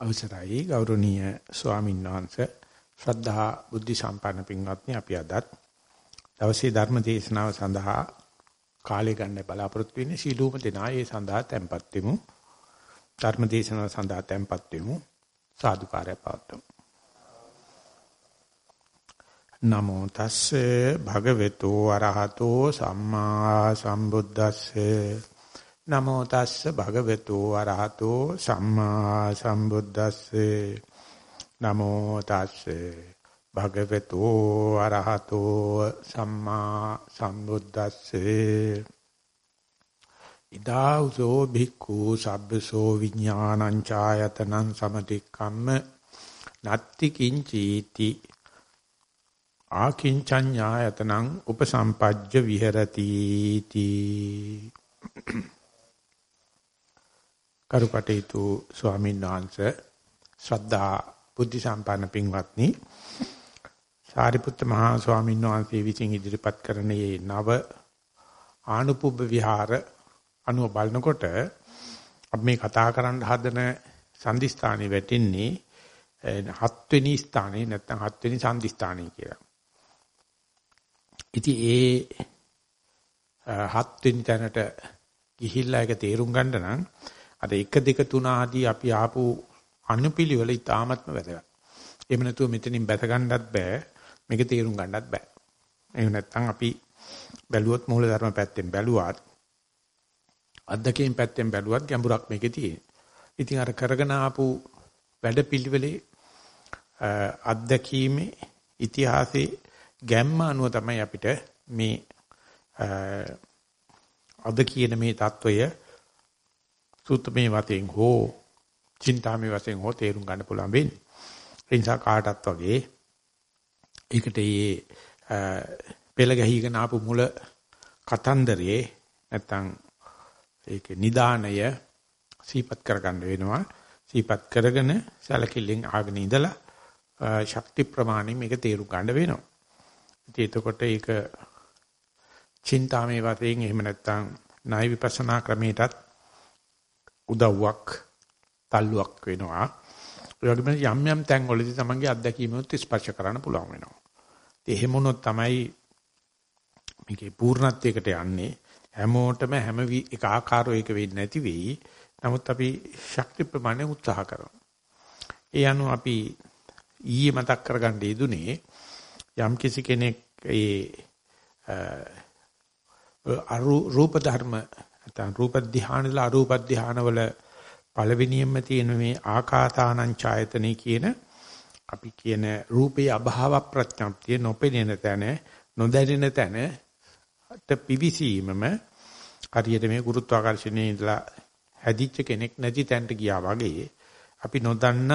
අවසරයි. ගෞරවනීය ස්වාමීන් වහන්සේ ශ්‍රද්ධා බුද්ධ සම්පන්න පින්වත්නි අපි අදත් දවසේ ධර්ම දේශනාව සඳහා කාලය ගන්න බලාපොරොත්තු වෙන්නේ සීලූම දෙනා. ඒ සඳහා tempත් වෙමු. ධර්ම දේශනාව සඳහා tempත් වෙමු. සාදුකාරය පවත්වමු. නමෝ තස්සේ භගවතු අරහතෝ සම්මා සම්බුද්දස්සේ. නමෝ තස්ස භගවතු අරහතෝ සම්මා සම්බුද්දස්සේ. නමෝ තස්සේ භගවතු අරහතෝ සම්මා සම්බුද්දස්සේ. ඉදාඋසෝ භික්ඛු සබ්බසෝ විඥානං ඡායතනං සමතික්කම්ම නත්ති කිංචීති ආකින්චඤ්ඤායතනං උපසම්පජ්ජ විහෙරති තී කරුකටේතු ස්වාමීන් වහන්සේ ශ්‍රද්ධා බුද්ධ සම්පන්න පින්වත්නි සාරිපුත්ත මහා ස්වාමීන් වහන්සේ විසින් ඉදිරිපත් කරන මේ නව ආනුපුබ්බ විහාර අනුව බලනකොට අපි මේ කතා කරන්න හදන සම්දිස්ථානේ වැටෙන්නේ හත්වෙනි ස්ථානේ නැත්නම් හත්වෙනි සම්දිස්ථානේ කියලා. ඉතින් ඒ හත්වෙනි තැනට ගිහිල්ලා ඒක තේරුම් ගන්න නම් අර 1 2 3 ආදී අපි ආපු අනුපිළිවෙල ඉතාමත්ම වැදගත්. එහෙම නැතුව මෙතනින් බැස ගන්නවත් බෑ. මේක තේරුම් ගන්නවත් බෑ. එහෙම නැත්නම් අපි බැලුවොත් මූල ධර්ම පැත්තෙන් බැලුවත් අද්දකයෙන් පැත්තෙන් බැලුවත් ගැඹුරක් මේකේ තියෙන. ඉතින් අර කරගෙන ආපු වැඩපිළිවෙලේ අත්දැකීමේ ඉතිහාසයේ ගැම්ම අනුව තමයි අපිට මේ අද කියන මේ தত্ত্বය සූත්‍රමේ වශයෙන් හෝ චින්තාමේ වශයෙන් හෝ තේරුම් ගන්න පුළුවන් වෙන්නේ. ඒ නිසා කාටත් වගේ ඒකට මේ පෙළ ගැහිගෙන ආපු මුල කතන්දරයේ නැත්තම් ඒක නිදානය සීපත් කරගන්න වෙනවා. සීපත් කරගෙන සැලකිල්ලෙන් ආගෙන ඉඳලා ශක්ති ප්‍රමාණය මේක තේරුම් ගන්න වෙනවා. ඉතින් එතකොට ඒක චින්තාමේ වශයෙන් එහෙම නැත්තම් ණය විපස්සනා ක්‍රමයටත් උදව්වක් තල්ලුවක් වෙනවා. ඒ වගේම යම් යම් තැන් වලදී තමන්ගේ අත්දැකීමත් ස්පර්ශ කරන්න පුළුවන් වෙනවා. ඉතින් එහෙම වුණොත් තමයි මේකේ පූර්ණත්වයකට යන්නේ. හැමෝටම හැම එක ආකාරෝ එක වෙන්නේ නැති වෙයි. නමුත් අපි ශක්ති ප්‍රමාණය උත්සාහ කරනවා. ඒ අනුව අපි ඊයේ මතක් කරගන්න යෙදුනේ යම් කිසි කෙනෙක් ඒ රූප ධර්ම නැත්නම් රූප ධානයල අරූප ධානවල පළවෙනියෙන්ම තියෙන මේ ආකාසානං ඡායතනෙ කියන අපි කියන රූපේ අභාව ප්‍රඥප්තිය නොපෙනෙන තැන නොදැනෙන තැනට පිවිසීමම හරියට මේ ගුරුත්වාකර්ෂණයේ ඉඳලා හැදිච්ච කෙනෙක් නැති තැනට ගියා වගේ අපි නොදන්න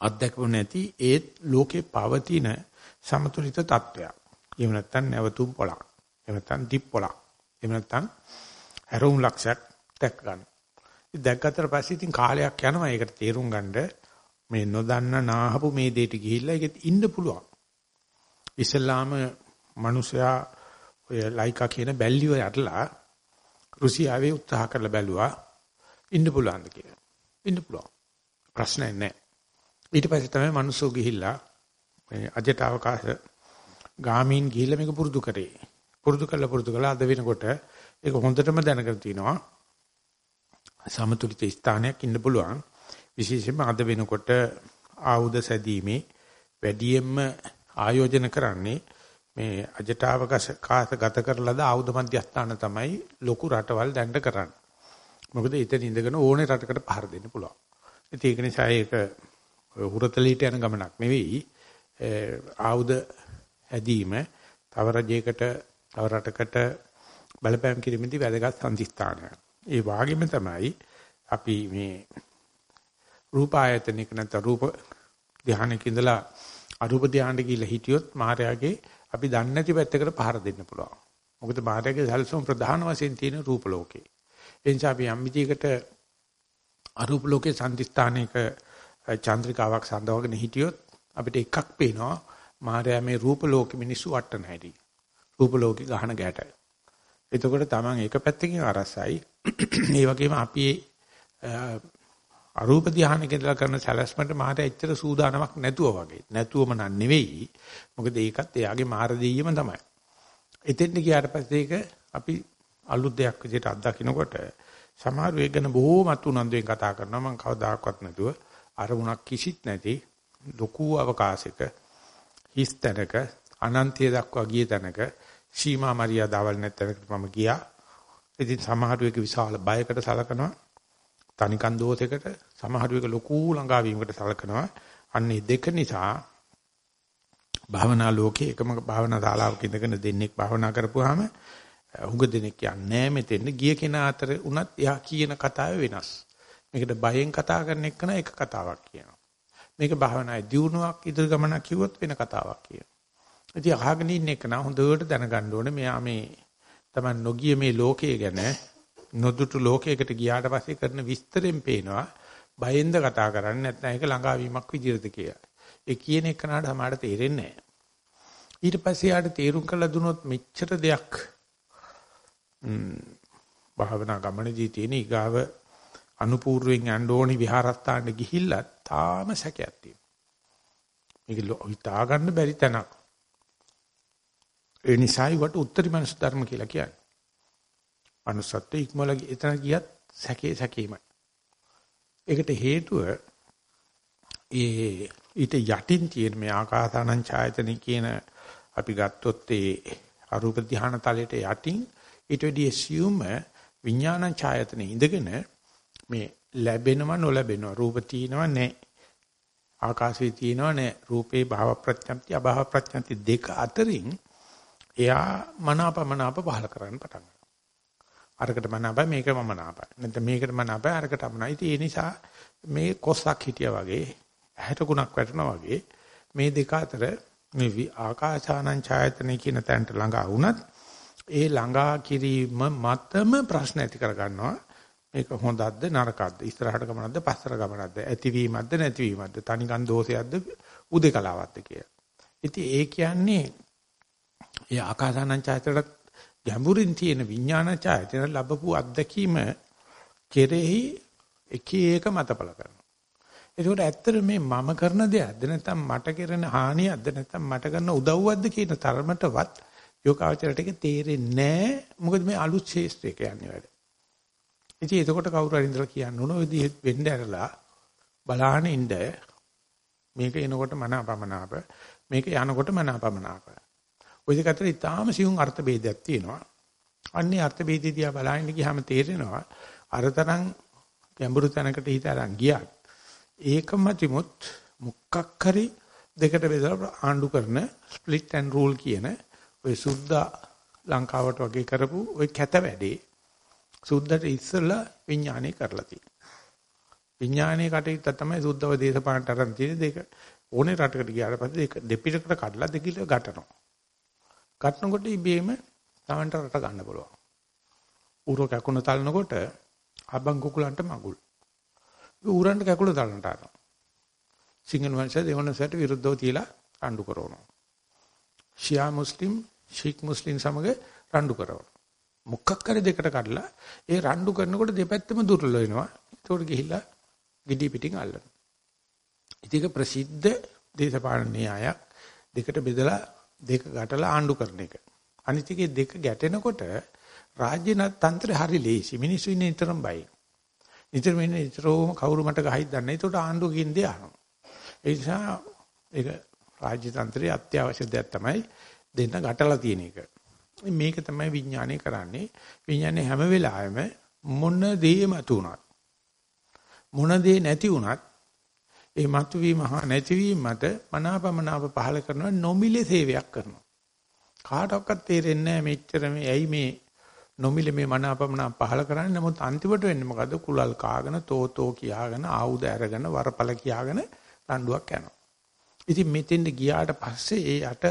අත්දැකපු නැති ඒත් ලෝකේ පවතින සමතුලිත තත්වයක්. එහෙම නැත්නම් නැවතුම් පොලක්. එහෙම නැත්නම් දිප් පොලක්. එහෙම නැත්නම් හැරවුම් ලක්ෂයක් දැක් ගන්න. ඉතින් දැක්කට පස්සේ ඉතින් කාලයක් යනවා ඒකට තේරුම් ගන්න මේ නොදන්න නාහපු මේ දෙයට ගිහිල්ලා ඒකෙත් ඉන්න පුළුවන්. ඉස්ලාම මිනිසයා ඔය ලයිකා කියන බැල්ලිව යටලා රුසියාවේ උත්සාහ කරලා බැලුවා ඉන්න පුළුවන්ද කියලා. ඉන්න පුළුවන්. ප්‍රශ්නයක් නැහැ. ඊට පස්සේ තමයි මිනිස්සු ගිහිල්ලා මේ අජට අවකාශ ගාමීන් ගිහිල්ලා මේක පුරුදු කරේ. පුරුදු කළා පුරුදු කළා අද වෙනකොට ඒක හොඳටම දැනගෙන තිනවා. සමතුලිත ස්ථානයක් ඉන්න පුළුවන්. විශේෂයෙන්ම අද වෙනකොට ආයුධ සැදීමේ වැඩියෙන්ම ආයෝජන කරන්නේ මේ අජටාවකාශ ගත කරලාද ආයුධ මධ්‍යස්ථාන තමයි ලොකු රටවල් දැන්න කරන්නේ. මොකද එතන ඉඳගෙන ඕනේ රටකට පහර දෙන්න පුළුවන්. ඉතින් ඒක නිසා ඒක හුරතලීට යන ගමනක් නෙවෙයි. ආයුධ හැදීම තව රජයකට තව රටකට බලපෑම් කිරීමේදී වැදගත් සංදිස්ථානයක්. ඒ වාගෙම තමයි අපි මේ රූප ආයතනික නැත්නම් රූප ධානයක ඉඳලා අරූප ධානයට ගිහිල්ලා හිටියොත් මායාවේ අපි දන්නේ නැති පැත්තකට පහර දෙන්න පුළුවන්. මොකද මායාවේ සල්සම් ප්‍රධාන වශයෙන් තියෙන රූප ලෝකේ. ඒ නිසා අපි යම් විදිහකට අරූප ලෝකේ සංදිස්ථානයක චන්ද්‍රිකාවක් සඳවගෙන හිටියොත් අපිට එකක් පේනවා මායාවේ මේ රූප ලෝකෙ මිනිස්සු වටන හැටි. රූප ලෝකෙ ගහන ගැට. එතකොට Taman එක පැත්තකින් අරසයි. ඒ වගේම අපි අරූප ධානයක ඉඳලා කරන සැලැස්මට මාට එච්චර සූදානමක් නැතුව වගේ. නැතුවම නන් නෙවෙයි. මොකද ඒකත් එයාගේ මාර දෙයියම තමයි. එතෙන්ට ගියාට පස්සේ ඒක අපි අලුත් දෙයක් විදිහට අත්දකින්නකොට සමහර වෙක් ගැන බොහෝමත් උනන්දුවෙන් කතා කරනවා මම කවදාකවත් නැතුව අරමුණක් කිසිත් නැති ලොකු අවකාශයක හිස් තැනක අනන්තය දක්වා ගිය තැනක සීමා මරියාදාවල් නැත්ැනකට මම ගියා. ඉතින් සමහර වෙක විශාල බයකට සලකනවා. තනිකන් දෝෂයකට සමහර වෙක ලොකු ළඟාවීමකට සලකනවා. අන්නේ දෙක නිසා භාවනා ලෝකේ එකම භාවනා ශාලාවක ඉඳගෙන දෙන්නෙක් භාවනා කරපුවාම උග දෙනෙක් යන්නේ මෙතෙන් ගිය කෙනා අතර උනත් එයා කියන කතාව වෙනස්. මේකට බයෙන් කතා කරන එක එක කතාවක් කියනවා. මේක භාවනායේ දියුණුවක් ඉදිරි ගමනක් කිව්වොත් වෙන කතාවක් කියනවා. ඉතින් අහගෙන ඉන්න එක නා හොඳට දැනගන්න ඕනේ මෙයා මේ තමයි නොගිය මේ ලෝකයේ ගැන නොදුටු ලෝකයකට ගියාට පස්සේ කරන විස්තරෙන් පේනවා බයෙන්ද කතා කරන්නේ නැත්නම් ඒක ළඟාවීමක් විදිහට කියලා. ඒ කියන එක නාට සමහරට තේරෙන්නේ නැහැ. ඊට පස්සේ යාට තේරුම් කරලා දුනොත් මෙච්චර දෙයක් භාවනා ගමනේදී තියෙන ඊගාව අනුපූර්වෙන් යන්න ඕනි විහාරස්ථානට ගිහිල්ලා තාම සැකයක් තියෙනවා. මේක හිතා ගන්න බැරි තැනක්. ඒ නිසායි වට උත්තරී මනස ධර්ම කියලා කියන්නේ. manussත්ව ඉක්මවල එතන ගියත් සැකේ සැකීමයි. ඒකට හේතුව ඒ ඊට යටින් තියෙන මේ ආකාසානං ඡායතනෙ කියන අපි ගත්තොත් ඒ අරූප ධානය තලයට යටින් ඊට වෙඩි assume විඥානං ඡායතනෙ ඉඳගෙන මේ ලැබෙනව නොලැබෙනව රූප තියෙනව නැහැ ආකාශයේ තියෙනව නැහැ රූපේ භාව ප්‍රත්‍යන්ති අභාව ප්‍රත්‍යන්ති දෙක අතරින් එයා මනාපමනාප පහල කරන්න පටන් ගන්නවා. අරකට මනාපයි මේක මනාපයි. නැත්නම් මේකට මනාපයි අරකට මනාපයි ඉතින් ඒ නිසා මේ කොස්සක් හිටියා වගේ ඇහැට ගුණක් වැටෙනවා වගේ මේ දෙක අතර මේ ආකාසානං ඡායතනෙ කියන තැනට ළඟා වුණත් ඒ ළඟා කිරීම මතම ප්‍රශ්න ඇති කර ගන්නවා මේක හොඳක්ද නරකක්ද ඉස්සරහට ගමනක්ද පස්සට ගමනක්ද ඇතිවීමක්ද නැතිවීමක්ද තනිකන් දෝෂයක්ද උදේකලාවක්ද කියලා. ඉතින් ඒ කියන්නේ ඒ ආකාසානං ඡායතනට ගැඹුරින් තියෙන විඥාන ඡායතන ලැබපු අත්දැකීම කෙරෙහි එක එක මතපල කරනවා. ඒකට ඇත්තට මේ මම කරන දෙයක්ද නැත්නම් මට කරන හානියක්ද නැත්නම් මට කරන උදව්වක්ද කියන තරමටවත් යෝගාවචරයට ඒක තේරෙන්නේ නැහැ. මොකද මේ අලුත් ශේෂ්ත්‍රයක යන්නේ වැඩ. ඉතින් එතකොට කවුරු හරි ඉඳලා කියන්න ඕන ඔය දිහත් වෙන්න ඇරලා බලාන ඉන්න මේක එනකොට මන අපමනාප මේක යනකොට මන අපමනාප. ওই දෙක අතර ඉතාම සියුම් අර්ථ ભેදයක් තියෙනවා. අන්නේ අර්ථ ભેදය දිහා බලන්න ගියාම තේරෙනවා අරතරන් ගැඹුරු තැනකට හිත අරන් ගියත් ඒකම තිමුත් මුක්කක් හරි දෙකට බෙදලා ආණ්ඩු කරන ස්ප්ලිට් ඇන්ඩ් රූල් කියන ওই සුද්ධා ලංකාවට වගේ කරපු ওই කැත වැඩේ සුද්ධට ඉස්සලා විඥානය කරලා තියෙනවා. විඥානයේ කටයුත්ත තමයි සුද්ධව දේශපාලනට අරන් තියෙන දෙක. ඕනේ රටකට ගියාට පස්සේ දෙක දෙපිටකට කඩලා දෙකිට ගැටනවා. ගැටනකොට ඉබේම තමන්ට රට ගන්න පුළුවන්. ඌර කැකුණ තලනකොට අබන් කුකුලන්ට මගුල්. ඌරන්ට කැකුල තලනට ආනවා. සිංහල වංශය දෙවනසට විරුද්ධව තියලා රණ්ඩු කරනවා. ෂියා මුස්ලිම් ශීක් මුස්ලිම් සමග රණ්ඩු කරනවා. මුක්කක් කර දෙකට කඩලා ඒ රණ්ඩු කරනකොට දෙපැත්තම දුර්වල වෙනවා. ඒකට ගිහිල්ලා gidi පිටින් අල්ලනවා. ඉතින් ප්‍රසිද්ධ දේශපාලන න්‍යායක් දෙකට බෙදලා දෙක ගැටලා ආණ්ඩු කරන එක. අනිත් එකේ දෙක ගැටෙනකොට රාජ්‍ය තන්ත්‍රය හරි ලේසි. මිනිස්සු ඉන්නේ නිතරම බයි. නිතරම ඉන්නේ නිතරම කවුරු මට ගහයිද දන්නේ. ඒකට ආණ්ඩුව කියන්නේ අහනවා. ඒ නිසා ඒක රාජ්‍ය තන්ත්‍රයේ අත්‍යවශ්‍ය දෙයක් තමයි දෙන්න ගැටලා තියෙන එක. මේක තමයි විඥානය කරන්නේ. විඥානේ හැම වෙලාවෙම මොන දේ මතුණත් මොන දේ නැති වුණත් ඒ මතුවීම හා නැතිවීම මත මනාපමනාප පහල කරනවා නොමිලේ සේවයක් කරනවා. කාටවත් තේරෙන්නේ නැහැ මෙච්චර මේ ඇයි මේ නොමිලේ මේ මනාපමනාප පහල කරන්නේ නමුත් අන්තිමට වෙන්නේ මොකද කුලල් කාගෙන තෝතෝ කියාගෙන ආයුධ අරගෙන වරපල කියාගෙන රණ්ඩුවක් යනවා. ඉතින් මෙතෙන්ද ගියාට පස්සේ ඒ යට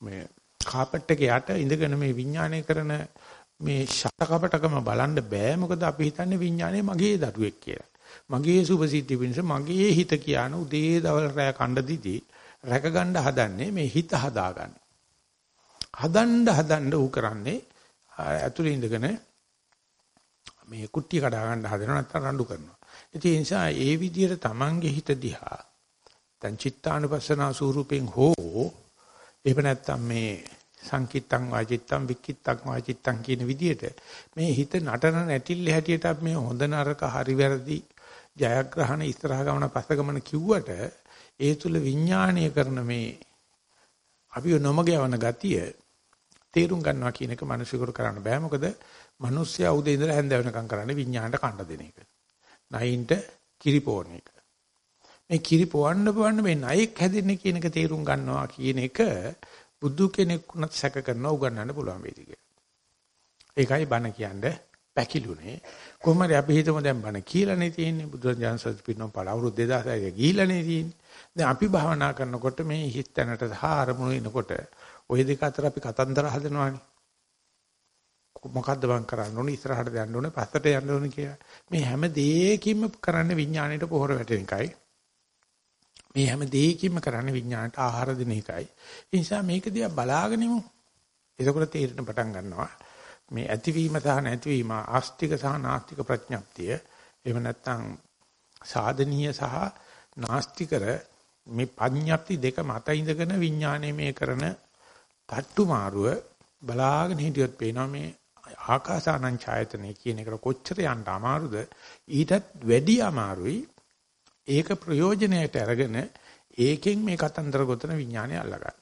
මේ කාපට් එකේ යට ඉඳගෙන මේ විඥානය කරන මේ ශතකපටකම බලන්න බෑ මොකද අපි හිතන්නේ විඥානය මගේ දරුවෙක් කියලා. මගේ සුභසිද්ධි පිණිස මගේ හිත කියන උදේ දවල් රැ කණ්ඩ දිදී රැකගන්න හදන්නේ මේ හිත හදාගන්න. හදන්න හදන්න ඌ කරන්නේ ඇතුලේ ඉඳගෙන මේ කුට්ටිය කඩා ගන්න හදනවා නැත්නම් රණ්ඩු කරනවා. ඒ නිසා ඒ විදිහට Tamange හිත දිහා දැන් චිත්තානුපස්සනා ස්වරූපෙන් හෝ එහෙම නැත්නම් මේ සංකිට්තං වාචිත්තං වික්කිට්තං වාචිත්තං කියන විදිහට මේ හිත නටන නැටිල්ල හැටියට මේ හොඳ නරක හරි වැරදි ජයග්‍රහණ ඉස්සරහ ගමන පස්ස ගමන කිව්වට ඒ තුල විඥාණය කරන මේ අපි නොමග යවන ගතිය තේරුම් ගන්නවා කියන එක මිනිසෙකුට කරන්න බෑ මොකද මිනිස්සයා උදේ ඉඳලා හැන්ද වෙනකම් කරන්නේ විඥාණයට කණ්ඩ දෙන එක. නයින්ට කිරිපෝන එක. මේ කිරිපොවන්න පොවන්න මේ නයෙක් හැදෙන්නේ කියන එක තේරුම් ගන්නවා කියන එක බුදු කෙනෙක් උනත් සැක කරනවා උගන්නන්න පුළුවන් වේවි කියලා. ඒකයි බණ කියන්නේ පැකිලුනේ. කොහොම හරි අපි හිතමු දැන් බණ කියලානේ තියෙන්නේ බුදුරජාණන් සත්‍ය පිටනම් පළ අවුරුදු 2600 ගිහිලානේ තියෙන්නේ. දැන් අපි භාවනා කරනකොට මේ හිත තැනට සහ අරමුණු එනකොට ওই දෙක අතර අපි කතන්දර හදනවානේ. මොකද්ද මං කරන්න ඕනේ ඉස්සරහට යන්න ඕනේ පස්සට යන්න ඕනේ කියලා. මේ හැම දෙයකින්ම කරන්නේ විඥාණයට පොහොර වැටෙන එකයි. මේ හැම දෙයකින්ම කරන්නේ විඥාණයට ආහාර දෙන එකයි. ඒ නිසා මේක දිහා බලාගෙන ඉමු. එතකොට තේරෙන පටන් ගන්නවා. මේ ඇතිවීම සහ නැතිවීම ආස්තික සහ නාස්තික ප්‍රඥප්තිය එහෙම නැත්නම් සාධනීය සහ නාස්තිකර මේ පඤ්ඤප්ති දෙක මත ඉඳගෙන විඥානයේ මේ කරන තට්ටු මාරුව බලාගෙන හිටියොත් පේනවා මේ ආකාසානං ඡායතනෙ කියන එකට කොච්චර යන්න අමාරුද ඊටත් වැඩි අමාරුයි ඒක ප්‍රයෝජනයට අරගෙන ඒකෙන් මේ කතන්දර ගොතන විඥානය අල්ලගන්න.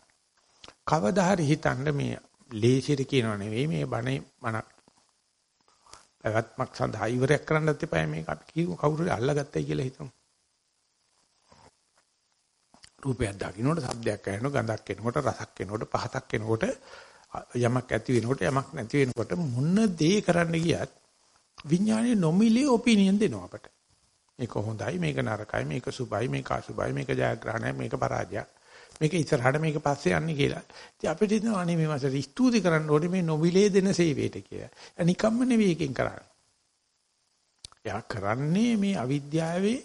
කවදා හරි හිතන්න මේ ලේසියට කියනව නෙවෙයි මේ බණේ මනක් පැවැත්මක් සඳහා ඉවරයක් කරන්නත් එපා මේක අපි කියමු කවුරු හරි අල්ලගත්තයි කියලා හිතමු. රූපයක් දකින්නකොට ශබ්දයක් ඇහෙනකොට ගඳක් එනකොට රසක් එනකොට පහතක් එනකොට යමක් ඇති වෙනකොට යමක් නැති වෙනකොට මොන දේ කරන්න ගියත් විඥානයේ නොමිලේ ඔපිනියන් දෙනවා අපට. මේක හොඳයි මේක නරකයි මේක සුභයි මේක අසුභයි මේක ජයග්‍රහණයක් මේක පරාජයක්. මේක ඉස්සරහට මේක පස්සේ යන්නේ කියලා. ඉතින් අපිට හිතෙනවා අනේ මේ මාසෙ ස්තුති කරන්න ඕනේ මේ නොමිලේ දෙන සේවයට කියලා. අනිකම්ම නෙවෙයි එකෙන් කරන්නේ. යා කරන්නේ මේ අවිද්‍යාවේ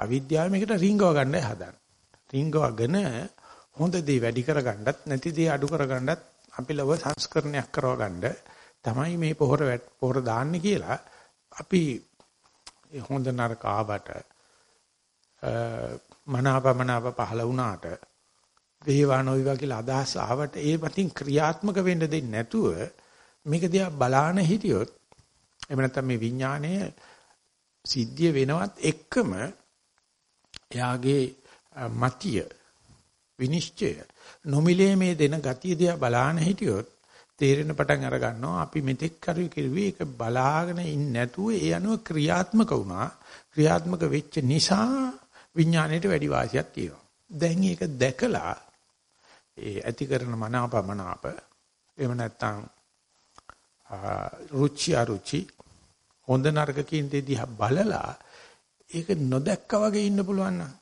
අවිද්‍යාව මේකට රිංගව ගන්නයි හදන්නේ. රිංගවගෙන හොඳ දේ වැඩි කරගන්නත් නැති දේ අඩු කරගන්නත් අපි ලව සංස්කරණයක් කරවගන්න තමයි මේ පොහොර පොහොර දාන්නේ කියලා අපි හොඳ නරක ආවට මනාපමනාප පහල වුණාට වේවා නොවේවා කියලා අදහස් ආවට ඒ මතින් ක්‍රියාත්මක වෙන්න දෙන්නේ නැතුව මේක දිහා බලාන හිටියොත් එහෙම නැත්නම් මේ විඥාණය සිද්ධිය වෙනවත් එක්කම එයාගේ මතිය විනිශ්චය නොමිලේ මේ දෙන ගතිය දිහා බලාන හිටියොත් තේරෙන පටන් අර ගන්නවා අපි මෙතෙක් කරුවේ කිරුවේ ඒක බලාගෙන ඉන්නේ නැතුව ඒ අනුව ක්‍රියාත්මක වුණා. ක්‍රියාත්මක වෙච්ච නිසා විඥාණයට වැඩි වාසියක් තියෙනවා. දැන් ඒක දැකලා ඒ ඇති කරන මනාපමනාප එහෙම නැත්නම් රුචි අරුචි හොඳ නරක කියන දේ දිහා බලලා ඒක නොදැක්කා වගේ ඉන්න පුළුවන් නම්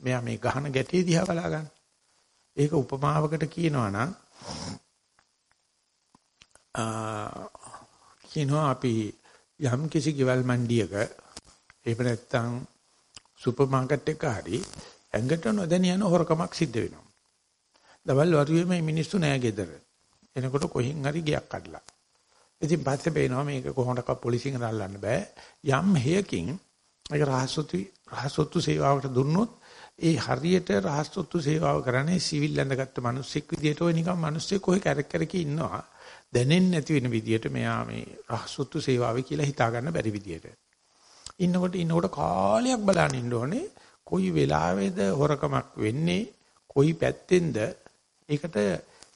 මෙයා මේ ගහන ගැටේ දිහා බලා ගන්න. ඒක උපමාවකට කියනවා නම් කියනවා අපි යම් කිසි ගෙවල් මණ්ඩියක එහෙම නැත්නම් සුපර් මාකට් එක හරි ඇඟට නොදැන යන හොරකමක් සිද්ධ වෙනවා. දවල් වරුවේ මේ මිනිස්සු නෑ ගෙදර. එනකොට කොහෙන් හරි ගියක් කඩලා. ඉතින් පස්සේ බේනවා මේක කොහොමඩක්වත් පොලිසියෙන් අල්ලන්න බෑ. යම් හේයකින් ඒක රහසොත්තු රහසොත්තු සේවාවකට දුන්නොත් ඒ හරියට රහසොත්තු සේවාව කරන්නේ සිවිල් ඇඳගත්තු මිනිස්සෙක් විදියට ඔය නිකන් මිනිස්සෙක් කොහේ කැරක් කැරක ඉන්නවා. දැනෙන්නේ නැති වෙන විදියට මෙයා මේ රහසොත්තු සේවාවේ කියලා හිතා ගන්න බැරි විදියට. ඉන්නකොට ඉන්නකොට කාලයක් බලන් ඉන්න ඕනේ කොයි වෙලාවේද හොරකමක් වෙන්නේ කොයි පැත්තෙන්ද ඒකට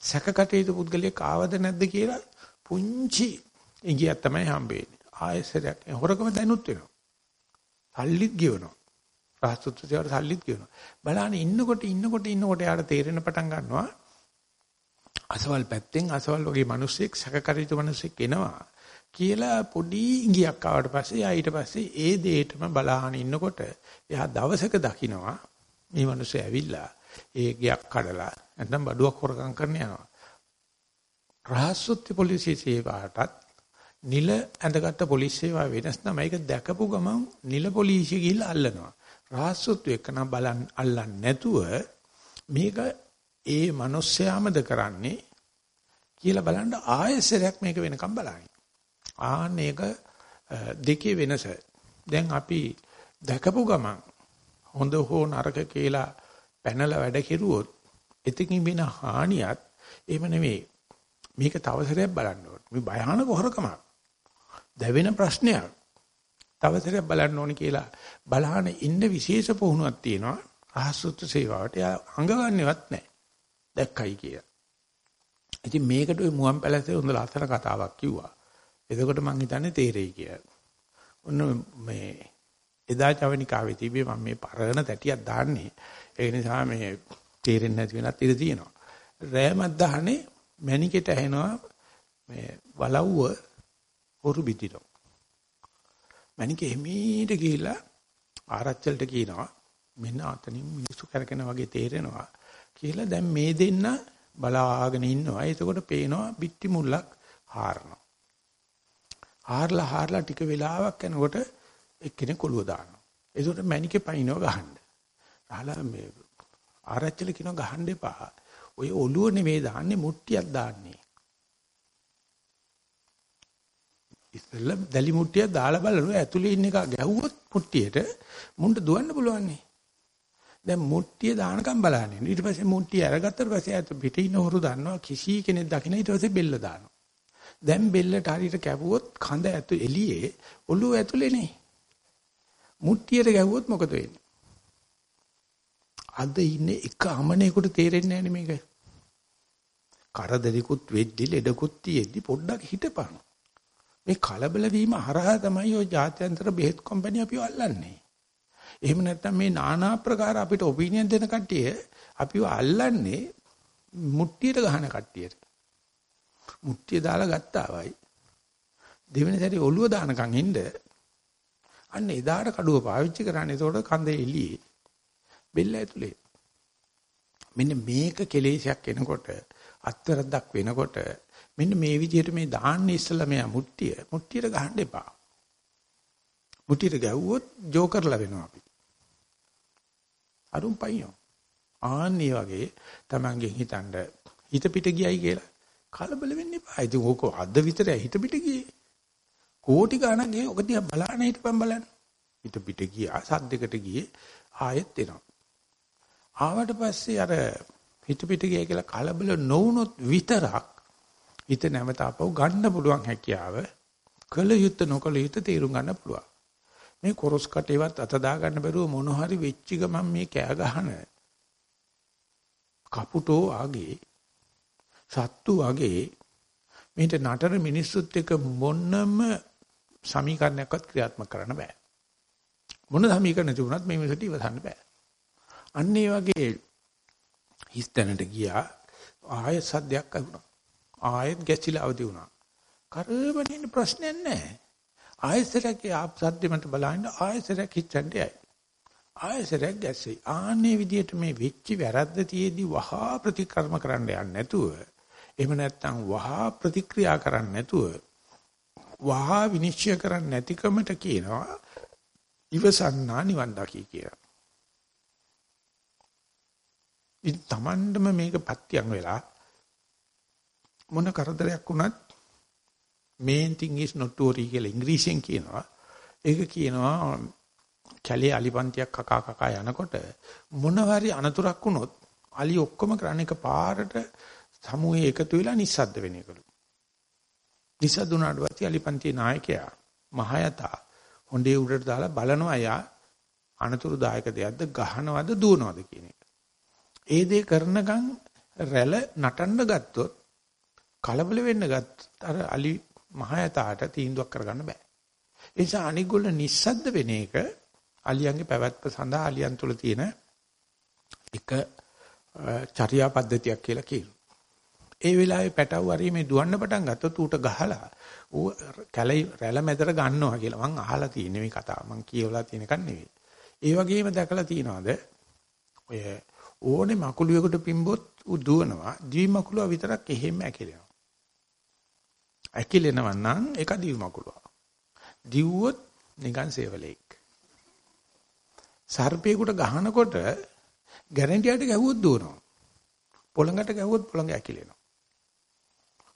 සැකකටයුතු පුද්ගලයෙක් ආවද නැද්ද කියලා පුංචි ඉඟියක් තමයි හම්බෙන්නේ. ආයෙසරයක් හොරකම දැනුත් වෙනවා. සල්ලිත් ගෙවනවා. රාජ්‍යත්ව සේවාවට සල්ලිත් ගෙවනවා. බලන්න ඉන්නකොට ඉන්නකොට ඉන්නකොට යාට තේරෙන පටන් ගන්නවා. අසවල් පැත්තෙන් අසවල් වගේ මිනිස්සෙක් සැකකටයුතු මිනිස්සෙක් එනවා. කියලා පොඩි ඉඟියක් ආවට පස්සේ ආ ඊට පස්සේ ඒ දෙයටම බලාගෙන ඉන්නකොට එයා දවසක දකිනවා මේ මිනිස්සු ඇවිල්ලා ඒ ගයක් කඩලා නැත්නම් බඩුවක් හොරකම් කරන්න යනවා. රහස්සොත්ති පොලිසිය සේවාවටත් නිල ඇඳගත්තු පොලිස් සේවාව වෙනස් නම් ඒක දැකපු ගමන් නිල පොලිසිය ගිහිල්ලා අල්ලනවා. රහස්සොත්තු එක්කනම් බලන් අල්ලන්නේ නැතුව මේක ඒ මිනිස්යාමද කරන්නේ කියලා බලන්න ආයෙසරයක් මේක වෙනකම් බලන්න. ආන්න ඒක දෙකේ වෙනස. දැන් අපි දැකපු ගමන් හොඳ හෝ නරක කියලා පැනලා වැඩ කෙරුවොත් එතකින් වෙන හානියත් එහෙම නෙවෙයි. මේක තවසරයක් බලන්න ඕනේ. මේ භයානක හොරකමක්. දැවෙන ප්‍රශ්නයක්. තවසරයක් බලන්න ඕනේ කියලා බලහන ඉන්න විශේෂ පුහුණුවක් තියෙනවා. ආසුත්තු සේවාවට යා අඟවන්නේවත් නැහැ. දැක්කයි කියලා. ඉතින් මේකට ඔය මුවන් පැලසේ හොඳ ලස්සන කතාවක් කිව්වා. එතකොට මං හිතන්නේ තේරෙයි කියලා. ඔන්න මේ එදා චවනිකාවේ තිබේ මම මේ පරණ තැටියක් දාන්නේ. ඒ නිසා මේ තේරෙන්නේ නැති වෙනත් ඉඩ තියෙනවා. රෑමත් දහනේ මැනිකෙට ඇහෙනවා මේ වලව්ව හොරු බිතිනවා. මැනික එමීට ගිහිලා ආරච්චලට කියනවා මෙන්න අතනින් මිනිස්සු කරකන වගේ තේරෙනවා කියලා දැන් මේ දෙන්න බලාගෙන ඉන්නවා. එතකොට පේනවා බිට්ටි මුල්ලක් හාරනවා. හාරලා හාරලා ටික වෙලාවක් යනකොට එක්කෙනෙක් ඔළුව දානවා. එතකොට මැනිකේ පයින්ව ගහන්න. අහලා මේ ආරච්චිල කියනවා ගහන්න එපා. ඔය ඔළුව නෙමෙයි දාන්නේ මුට්ටියක් දාන්නේ. ඉස්සෙල්ලා දැලි මුට්ටියක් දාලා බලනවා ඇතුලේ ඉන්න එක ගැහුවොත් මුට්ටියට මුන්ට දුවන්න පුළුවන් නේ. දැන් මුට්ටිය දානකම් බලන්නේ. ඊට පස්සේ මුට්ටිය අරගත්තට පස්සේ ඇත පිටේ ඉන්න හොරු දන්නවා කිසි කෙනෙක් දකින්න ඊට පස්සේ බෙල්ල දානවා. දැන් බෙල්ලට හරියට කැපුවොත් කඳ ඇතු එළියේ ඔළුව ඇතුලේ නේ. මුට්ටියට ගැහුවොත් මොකද වෙන්නේ? අද ඉන්නේ එක අමනේකට තේරෙන්නේ නැහැ මේක. කරදරිකුත් වෙද්දි ලෙඩකුත් තියෙද්දි පොඩ්ඩක් හිටපන්. මේ කලබල වීම හරහා තමයි ඔය ජාත්‍යන්තර බෙහෙත් කම්පැනි අපිව අල්ලන්නේ. එහෙම නැත්නම් මේ নানা ආකාර අපිට ඔපිනියන් දෙන කට්ටිය අපිව අල්ලන්නේ මුට්ටියට ගහන කට්ටියට. මුට්ටිය දාලා ගත්තා වයි. දෙවෙනි සැරේ ඔළුව දානකන් ඉන්න අන්න එදාට කඩුව පාවිච්චි කරන්නේ එතකොට කඳේ එළියේ බෙල්ල ඇතුලේ. මෙන්න මේක කෙලේශයක් එනකොට අත්තරද්දක් වෙනකොට මෙන්න මේ විදිහට මේ දාන්නේ ඉස්සලා මෙයා මුට්ටිය මුට්ටියට ගහන්න එපා. මුට්ටියට ගැව්වොත් ජෝකර්ලා වෙනවා අපි. අරුම් පයින්නෝ. ආන්නේ වගේ Tamangen හිතනද හිත පිට ගියයි කියලා කලබල වෙන්න එපා. ඉතින් ඕක අද විතරයි හිත පිට ගියේ. කෝටි ගණන් ගේ ඔක දිහා බලන්න හිටපන් බලන්න. හිත පිට ගියා සද්දකට ගියේ ආයෙත් එනවා. ආවට පස්සේ අර හිත පිට ගියා කියලා කලබල නොවුනොත් විතරක් හිත නැවත අපව ගන්න පුළුවන් හැකියාව කල යුත්ත නොකල යුත්ත තේරුම් ගන්න පුළුවන්. මේ කොරස් කටේවත් අත දා ගන්න බැරුව මොන හරි වෙච්ච ගමන් මේ කෑ ගහන කපුටෝ ආගේ සත්තු වගේ මේට නතර මිනිස්සුත් එක්ක මොනම සමීකරණයක්වත් ක්‍රියාත්මක කරන්න බෑ. මොන සමීකරණ තිබුණත් මේ මිනිසුන්ට ඉවසන්න බෑ. අන්න ඒ වගේ හිස්තැනට ගියා ආයෙත් සද්දයක් අහුණා. ආයෙත් ගැසිලා අවදි වුණා. කරවන්නේ ප්‍රශ්නයක් නැහැ. ආයෙසරක් ආප් සද්දෙමට බලහින්න ආයෙසරක් හිච්චන්න යයි. ආයෙසරක් ගැස්සෙයි. ආන්නේ විදිහට මේ වෙච්චි වැරද්ද තියේදී වහා ප්‍රතික්‍රම කරන්න යන්නේ නැතුව එහෙම නැත්නම් වහා ප්‍රතික්‍රියා කරන්නේ නැතුව වහා විනිශ්චය කරන්නේ නැතිකමට කියනවා ඉවසන්නා නිවන් දකි කියලා. ඉතින් Tamandම මේක පත්‍යං වෙලා මොන කරදරයක් වුණත් main thing is not to worry කියලා ඉංග්‍රීසියෙන් කියනවා. ඒක කියනවා කැලේ අලිපන්තියක් කකා කකා යනකොට මොනවාරි අනතුරක් වුණොත් අලි ඔක්කොම කරන්නේ එක පාරට සමූහයේ එකතු වෙලා නිස්සද්ද වෙන එකලු. නිස්සද්ද උනාට පස්සේ අලිපන්තියේ නායකයා මහයතා හොඬේ උඩට දාලා බලනවා යා අනතුරුදායක දෙයක්ද ගහනවද දුවනවද කියන එක. ඒ දේ කරනකම් රැළ නටන්න ගත්තොත් කලබල වෙන්න ගත්ත අර අලි මහයතාට තීන්දුවක් කරගන්න බෑ. ඒ නිසා අනිගොල්ල නිස්සද්ද වෙන එක අලියන්ගේ පැවැත්ම සඳහා අලියන් තුල තියෙන එක චර්යා පද්ධතියක් කියලා කියනවා. ඒ වෙලාවේ පැටව හරි මේ දුවන්න පටන් ගත්තොත් ඌට ගහලා ඌ කැලේ රැළ මැදට ගන්නවා කියලා මං අහලා තියෙන මේ කතාව. මං කියවලා තියෙන එකක් නෙවෙයි. ඒ වගේම දැකලා තියනවාද ඔය ඕනේ මකුළුවෙකුට පිම්බොත් ඌ දුවනවා. දිවි මකුළුව විතරක් එහෙම ඇකිලෙනවා. ඇකිලෙනවා නම් ඒක දිවි මකුළුව. දිව්වොත් නිකන් සේවලෙක්. සර්පේකට ගහනකොට ගැරන්ටියට ගැහුවොත් දුවනවා. පොළඟට ගැහුවොත් පොළඟ ඇකිලෙනවා.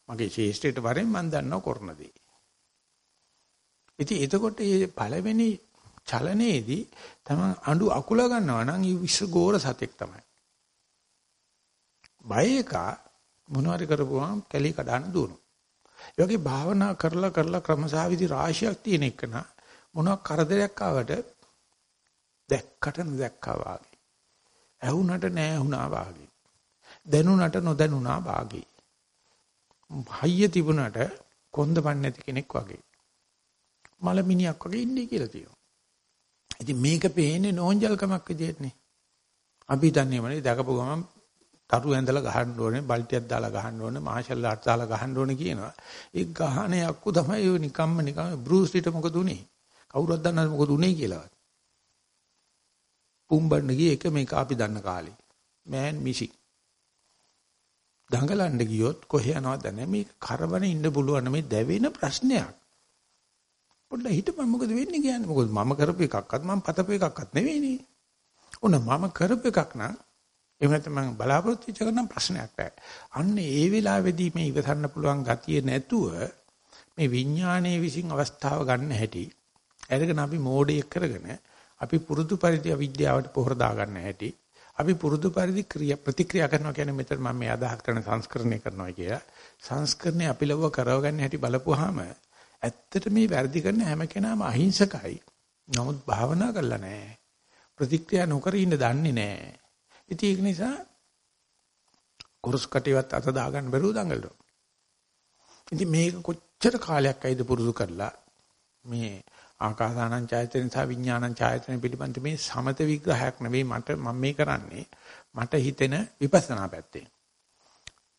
මගේ ශේෂ්ඨයට වරෙන් මම දන්නව කරන දේ. ඉතින් එතකොට මේ පළවෙනි චලනයේදී තමන් අඬු අකුල ගන්නවා නම් ඊ විශ්ගෝර සතෙක් තමයි. බය එක මොනවාරි කරපුවාම කැලි කඩන්න දුවනවා. ඒ වගේ භාවනා කරලා කරලා ක්‍රමසාවිදි රාශියක් තියෙන එක නා මොනවා කරදරයක් ආවට දැක්කට නොදැක්කා වාගේ. ඇහුණට නැහැ වාගේ. දැනුණට නොදැනුණා වාගේ. හයිය තිබුණට කොන්දපන් නැති කෙනෙක් වගේ. මලමිනියක් වගේ ඉන්නේ කියලා තියෙනවා. ඉතින් මේක පේන්නේ නෝන්ජල්කමක් විදිහටනේ. අපි දන්නේ මොනේ දකපු ගමන් තරු ඇඳලා ගහන්න ඕනේ, බල්ටියක් දාලා ගහන්න ඕනේ, මාෂල් ආර්ට් දාලා ගහන්න ඕනේ කියනවා. ඒ ගහන යක්කු තමයි ඔය නිකම්ම නිකම් බෲස් ලිට මොකද උනේ? කවුරුත් දන්නවද මොකද උනේ කියලාවත්. පුම්බන්න ගියේ එක මේක අපි දන්න කාලේ. මෑන් මිසි. දඟලන්න ගියොත් කොහේ යනවද නැහැ මේක කරබනේ ඉන්න පුළුවන් මේ දැවෙන ප්‍රශ්නයක්. පොඩ්ඩ හිතපන් මොකද වෙන්නේ කියන්නේ මොකද මම කරපු එකක්වත් මම පතපු එකක්වත් නෙවෙයිනේ. උන මම කරපු එකක් නම් එහෙම නැත්නම් මම බලාපොරොත්තු වෙච්ච කරනම් ප්‍රශ්නයක් නැහැ. අන්න ඒ වෙලාවේදී මේ ඉවසන්න පුළුවන් ගතිය නැතුව මේ විඥානයේ විසින් අවස්ථාව ගන්න හැටි. එරගෙන අපි මෝඩයක් කරගෙන අපි පුරුදු පරිදි අවිද්‍යාවට පොහොර දා ගන්න හැටි. අපි පුරුදු පරිදි ක්‍රියා ප්‍රතික්‍රියා කරනවා කියන්නේ මෙතන මම මේ අදහස් කරන සංස්කරණය කරනවා කියලා. සංස්කරණය අපි ලව්ව කරව ගන්න හැටි බලපුවාම ඇත්තට මේ වැරදි කරන හැම කෙනාම අහිංසකයි. නමුත් භාවනා කරලා නැහැ. ප්‍රතික්‍රියා නොකර ඉන්න දන්නේ නැහැ. ඉතින් ඒක නිසා කුරුස් කටියවත් අත දාගන්න බැරුව දඟලනවා. ඉතින් මේක කොච්චර කාලයක් ඇයිද පුරුදු කරලා මේ ආකාසානං ඡායතන සහ විඥානං ඡායතන පිළිබඳ මේ සමත විග්‍රහයක් නෙවෙයි මට මම මේ කරන්නේ මට හිතෙන විපස්සනා පැත්තේ.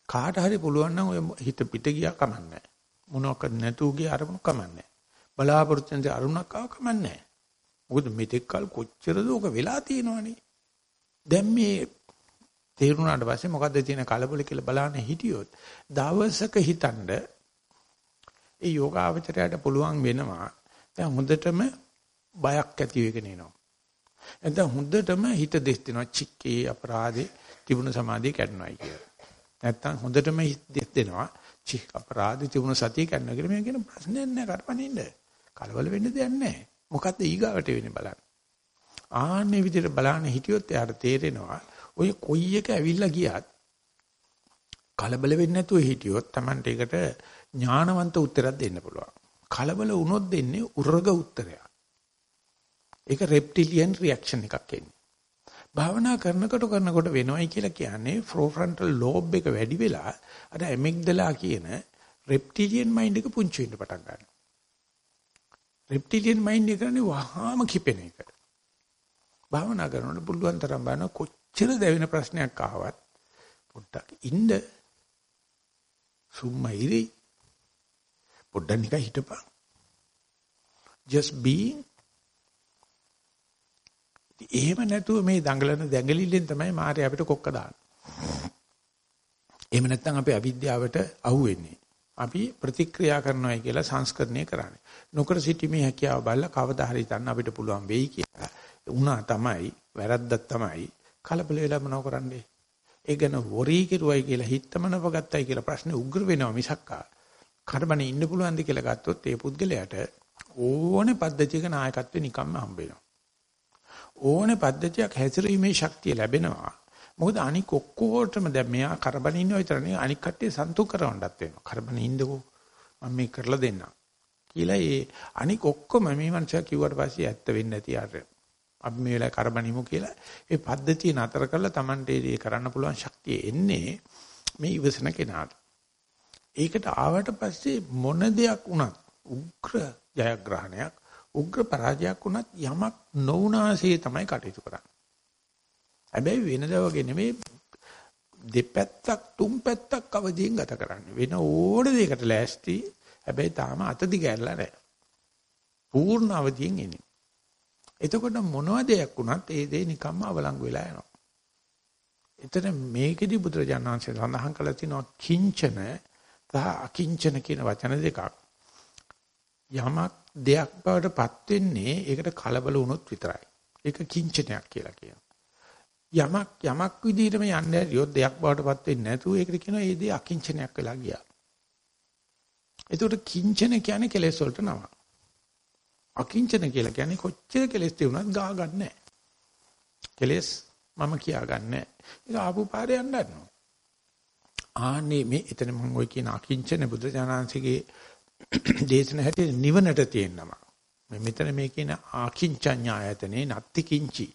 කාට හරි පුළුවන් නම් ඔය හිත පිට ගියා කමන්නේ. මොනවාක් නැතුව ගිය අරමුණු කමන්නේ. බලාපොරොත්තු වෙන අරුණක් ආව කමන්නේ. මොකද මෙතෙක් කල කොච්චර දෝක වෙලා තියෙනවනේ. දැන් මේ තේරුණාට පස්සේ මොකද්ද තියෙන කලබල කියලා බලන්න හිටියොත් දවසක හිතනද ඒ යෝගාවචරයට පුළුවන් වෙනවා දැන් හොඳටම බයක් ඇති වෙගෙන එනවා. එතන හොඳටම හිත දෙස් දෙනවා චික්කේ අපරාධේ තිබුණ සමාධිය කැඩනවායි කියලා. නැත්තම් හොඳටම හිත දෙස් දෙනවා චික් අපරාධේ තිබුණ සතිය කැඩනවා කියලා මේ කියන ප්‍රශ්නයක් නෑ කරපනින්න. කලබල වෙන්න දෙයක් නෑ. මොකද්ද ඊගාවට වෙන්නේ බලන්න. ආන්නේ විදිහට බලන්න හිටියොත් එයාට තේරෙනවා ඔය කොයි එක ඇවිල්ලා ගියත් කලබල වෙන්නේ නැතුව හිටියොත් Tamante එකට ඥානවන්ත උත්තරයක් දෙන්න පුළුවන්. කලබල වුණොත් දෙන්නේ උර්ග උත්තරයක්. ඒක රෙප්ටිලියන් රියැක්ෂන් එකක් එන්නේ. භාවනා කරනකොට කරනකොට වෙනවයි කියලා කියන්නේ ෆ්‍රොන්ටල් ලෝබ් එක වැඩි වෙලා අර ඇමිග්දලා කියන රෙප්ටිලියන් මයින්ඩ් එක පුංචි වෙන්න පටන් ගන්නවා. රෙප්ටිලියන් මයින්ඩ් එක කියන්නේ වහාම කිපෙන එක. භාවනා කරනකොට පුළුවන් තරම් බලන කොච්චර දැවෙන ප්‍රශ්නයක් ආවත් පොඩ්ඩක් ඉන්න සුම්මයිරි පොඩ්ඩක් නිකන් හිටපන්. just being. එහෙම නැතුව මේ දඟලන දැඟලිල්ලෙන් තමයි මාරේ අපිට කොක්ක දාන්නේ. එහෙම නැත්නම් අපි අවිද්‍යාවට අහු වෙන්නේ. අපි ප්‍රතික්‍රියා කරනවායි කියලා සංස්කරණය කරන්නේ. නොකර සිටීමේ හැකියාව බලලා කවදා හරි තන්න අපිට පුළුවන් වෙයි කියලා. උනා තමයි වැරද්දක් තමයි කලබල වෙලා මොනව කරන්නේ. ඒ ගැන වොරී කෙරුවයි කියලා හිතමනව ගත්තයි කියලා ප්‍රශ්නේ උග්‍ර වෙනවා මිසක්කා. කරබනේ ඉන්න පුළුවන්ද කියලා ගත්තොත් ඒ පුද්ගලයාට ඕනේ පද්ධතියක නායකත්වෙ නිකම්ම හම්බ වෙනවා. ඕනේ පද්ධතියක් හැසිරීමේ ශක්තිය ලැබෙනවා. මොකද අනික ඔක්කොටම දැන් මෙයා කරබනේ ඉන්නව විතරනේ අනික් කට්ටිය සන්තුෂ්ට කරවන්නත් වෙනවා. කරබනේ ඉන්නකෝ මම මේ කරලා දෙන්නම්. කියලා ඒ අනික ඔක්කොම මේ මනුස්සයා කිව්වට පස්සේ ඇත්ත වෙන්නේ නැති ආර අපි මේ වෙලාවේ කරබනිමු කියලා ඒ පද්ධතිය නතර කරලා Tamante ඒ කරන්න පුළුවන් ශක්තිය එන්නේ මේ ඉවසන කෙනාට. ඒකට ආවට පස්සේ මොන දෙයක් වුණත් උග්‍ර ජයග්‍රහණයක් උග්‍ර පරාජයක් වුණත් යමක් නොඋනාසේ තමයි කටයුතු කරන්නේ. හැබැයි වෙනදා වගේ නෙමෙයි දෙපැත්තක් තුන් පැත්තක් අවදියෙන් ගත කරන්නේ. වෙන ඕන දෙයකට ලෑස්ති. හැබැයි තාම අත දිගහැරලා නැහැ. පූර්ණ අවදියෙන් එන්නේ. එතකොට මොනව දෙයක් වුණත් ඒ දේ නිකම්ම අවලංගු වෙලා යනවා. එතන මේකෙදි බුදුරජාණන් වහන්සේ සඳහන් කළා තියෙනවා කිංචන සහ අකිංචන කියන වචන දෙකක් යමක් දෙයක් බවට පත් වෙන්නේ ඒකට කලබල වුණොත් විතරයි. ඒක කිංචනයක් කියලා කියනවා. යමක් යමක් විදිහටම යන්නේ යොත් දෙයක් බවට පත් වෙන්නේ නැතුව ඒකට කියනවා ඒ දේ අකිංචනයක් වෙලා ගියා. ඒකට කිංචන කියන්නේ කෙලෙස් වලට නම. අකිංචන කියලා කියන්නේ කොච්චර කෙලස් තියුණත් ගා ගන්නෑ. කෙලස් මම කියා ගන්නෑ. ඒක ආපු පාරේ යන්න ගන්නවා. ආන්නේ මේ එතන මම ওই කියන අකිංචන බුද්ධ ඥානංශිකේ දේශන හැටි නිවනට තියෙනම. මේ මෙතන මේ කියන ආකින්චඤ්ඤායතනේ නත්ති කිංචි.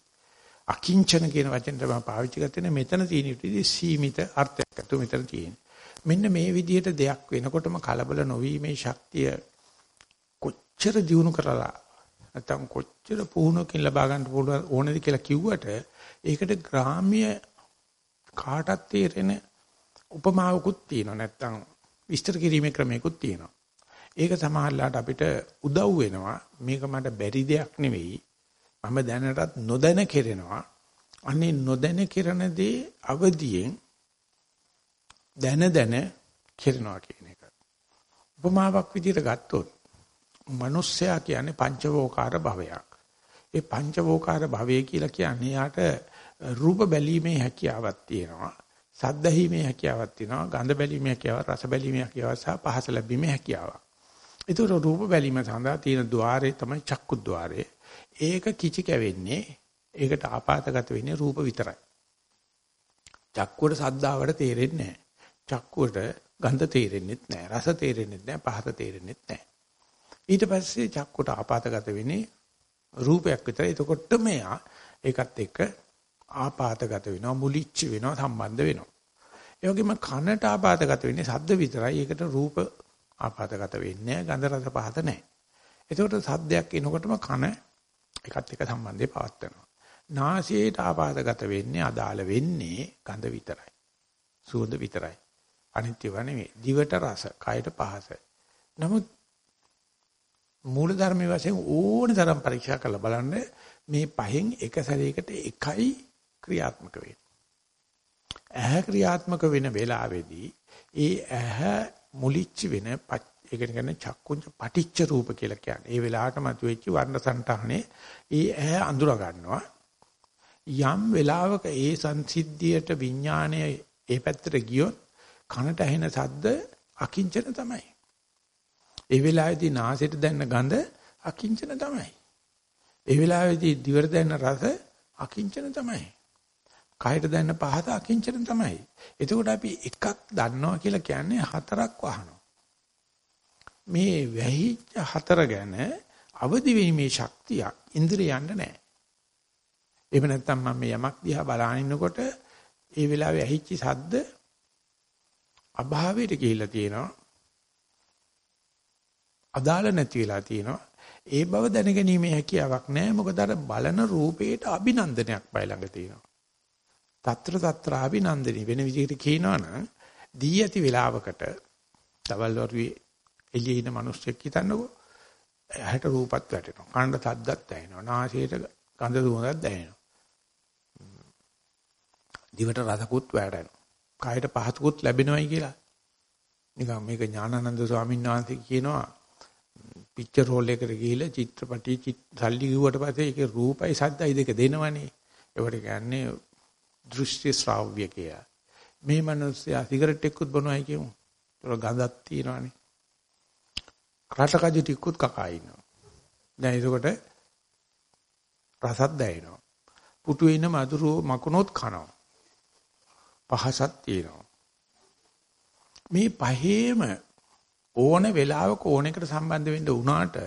අකිංචන කියන වචන තමයි පාවිච්චි කරන්නේ මෙතන තියෙන විදිහේ සීමිත අර්ථයක් අතු මෙතන තියෙන. මෙන්න මේ විදිහට දෙයක් වෙනකොටම කලබල නොවීමේ ශක්තිය කොච්චර දියුණු කරලා නැත්නම් කොච්චර පුහුණුවකින් ලබා ගන්න පුළුවන් ඕනේද කියලා කිව්වට ඒකට ග්‍රාම්‍ය කාටත් තේරෙන උපමාවකුත් තියෙනවා. නැත්නම් විස්තර කිරීමේ ක්‍රමයකුත් තියෙනවා. ඒක සමහරලාට අපිට උදව් වෙනවා. මේක මට බැරි දෙයක් නෙවෙයි. මම දැනටත් නොදැන කෙරෙනවා. අනේ නොදැන කෙරෙන දේ අවදියෙන් දැන දැන කෙරෙනවා කියන එක. උපමාවක් විදිහට ගත්තොත් මිනිස්සයා කියන්නේ පංචවෝකාර භවයක්. ඒ පංචවෝකාර භවය කියලා කියන්නේ යාට රූප බැලීමේ හැකියාවක් තියෙනවා. සද්දහිමේ හැකියාවක් තියෙනවා. ගඳ බැලීමේ හැකියාවක්, රස බැලීමේ හැකියාවක් සහ පහස ලැබීමේ හැකියාවක්. ඒතර රූප බැලීම සඳහා තියෙන ద్వාරේ තමයි චක්කු ద్వාරේ. ඒක කිචි කැවෙන්නේ ඒකට ආපాతගත වෙන්නේ රූප විතරයි. චක්කුවට සද්දාවට තේරෙන්නේ නැහැ. චක්කුවට ගඳ තේරෙන්නෙත් නැහැ. රස තේරෙන්නෙත් නැහැ. පහස තේරෙන්නෙත් නැහැ. ඊට පස්සේ චක්කුට ආපాతගත වෙන්නේ රූපයක් විතරයි. එතකොට මෙයා ඒකත් එක්ක ආපాతගත වෙනවා, මුලිච්ච වෙනවා, සම්බන්ධ වෙනවා. ඒ වගේම කනට ආපాతගත වෙන්නේ ශබ්ද විතරයි. ඒකට රූප ආපాతගත වෙන්නේ ගන්ධ රස පහත නැහැ. එතකොට සද්දයක් එනකොටම කන එකත් එක්ක සම්බන්ධය පවත්නවා. නාසයට ආපాతගත වෙන්නේ අදාළ වෙන්නේ ගඳ විතරයි. සුවඳ විතරයි. අනිත්‍යව නෙමෙයි. දිවට රස, කයට පහස. නමුත් මූල ධර්මයේ වශයෙන් ඕන තරම් පරීක්ෂා කරලා බලන්න මේ පහෙන් එක සැරයකට එකයි ක්‍රියාත්මක වෙන්නේ. ඇහැ ක්‍රියාත්මක වෙන වෙලාවේදී ඒ ඇහැ මුලිච්ච වෙන ඒකට කියන්නේ චක්කුංච පටිච්ච රූප කියලා කියන්නේ. ඒ වෙලාවට මතුවෙච්ච වර්ණ సంతහනේ ඒ ඇහැ අඳුර ගන්නවා. යම් වෙලාවක ඒ සංසිද්ධියට විඥාණය ඒ පැත්තට ගියොත් කනට ඇහෙන සද්ද අකිංචන තමයි. ඒ වෙලාවේදී නාසයට දැනෙන ගඳ අකිංචන තමයි. ඒ වෙලාවේදී දිවට දැනෙන රස අකිංචන තමයි. කයට දැනෙන පහත අකිංචන තමයි. එතකොට අපි එකක් දන්නවා කියලා කියන්නේ හතරක් වහනවා. මේ වැහිච්ච හතර ගැන අවදි වීමේ ශක්තියක් ඉන්ද්‍රියයන්ට නැහැ. එහෙම නැත්නම් මම මේ යමක් දිහා බලාගෙන ඉන්නකොට ඒ වෙලාවේ ඇහිච්ච සද්ද අභාවයට ගිහිල්ලා තියෙනවා. අදාළ නැති වෙලා තියෙනවා. ඒ බව දැනගැනීමේ හැකියාවක් නැහැ. මොකද අර බලන රූපේට අභිනන්දනයක් පය ළඟ තියෙනවා. తත්‍ර తත්‍ර අභිනන්දනි වෙන විදිහට කියනවනම් දී ඇති වෙලාවකට තවල් වරුවේ එළියේ ඉන්න මිනිස්සෙක් හිතන්නකෝ. ඇහැට රූපත් වැටෙනවා. කනට සද්දත් ඇහෙනවා. නාසයට ගඳ සුවඳක් දැනෙනවා. දිවට රසකුත් වැටෙනවා. කයට පහසුකුත් ලැබෙනවයි කියලා. නිකන් මේක ඥානানন্দ ස්වාමීන් වහන්සේ කියනවා පික්චර් රෝල් එකට ගිහිල්ලා චිත්‍රපටි සල්ලි කිව්වට පස්සේ ඒකේ රූපයි සද්දයි දෙක දෙනවනේ ඒවට කියන්නේ දෘෂ්ටි ශ්‍රාව්‍ය කියලා. මේ මිනිස්සයා සිගරට් එක්කුත් බොනවයි කියමු. ඒතර ගඳක් තියෙනවානේ. රසකජු ටිකුත් කකා ඉන්නවා. දැන් ඒකට රසක් දැනෙනවා. පුටුවේ ඉන්න මధుරෝ මකුණොත් කනවා. පහසක් තියෙනවා. මේ පහේම ඕන වෙලාවක ඕන එකට සම්බන්ධ වෙන්න උනාට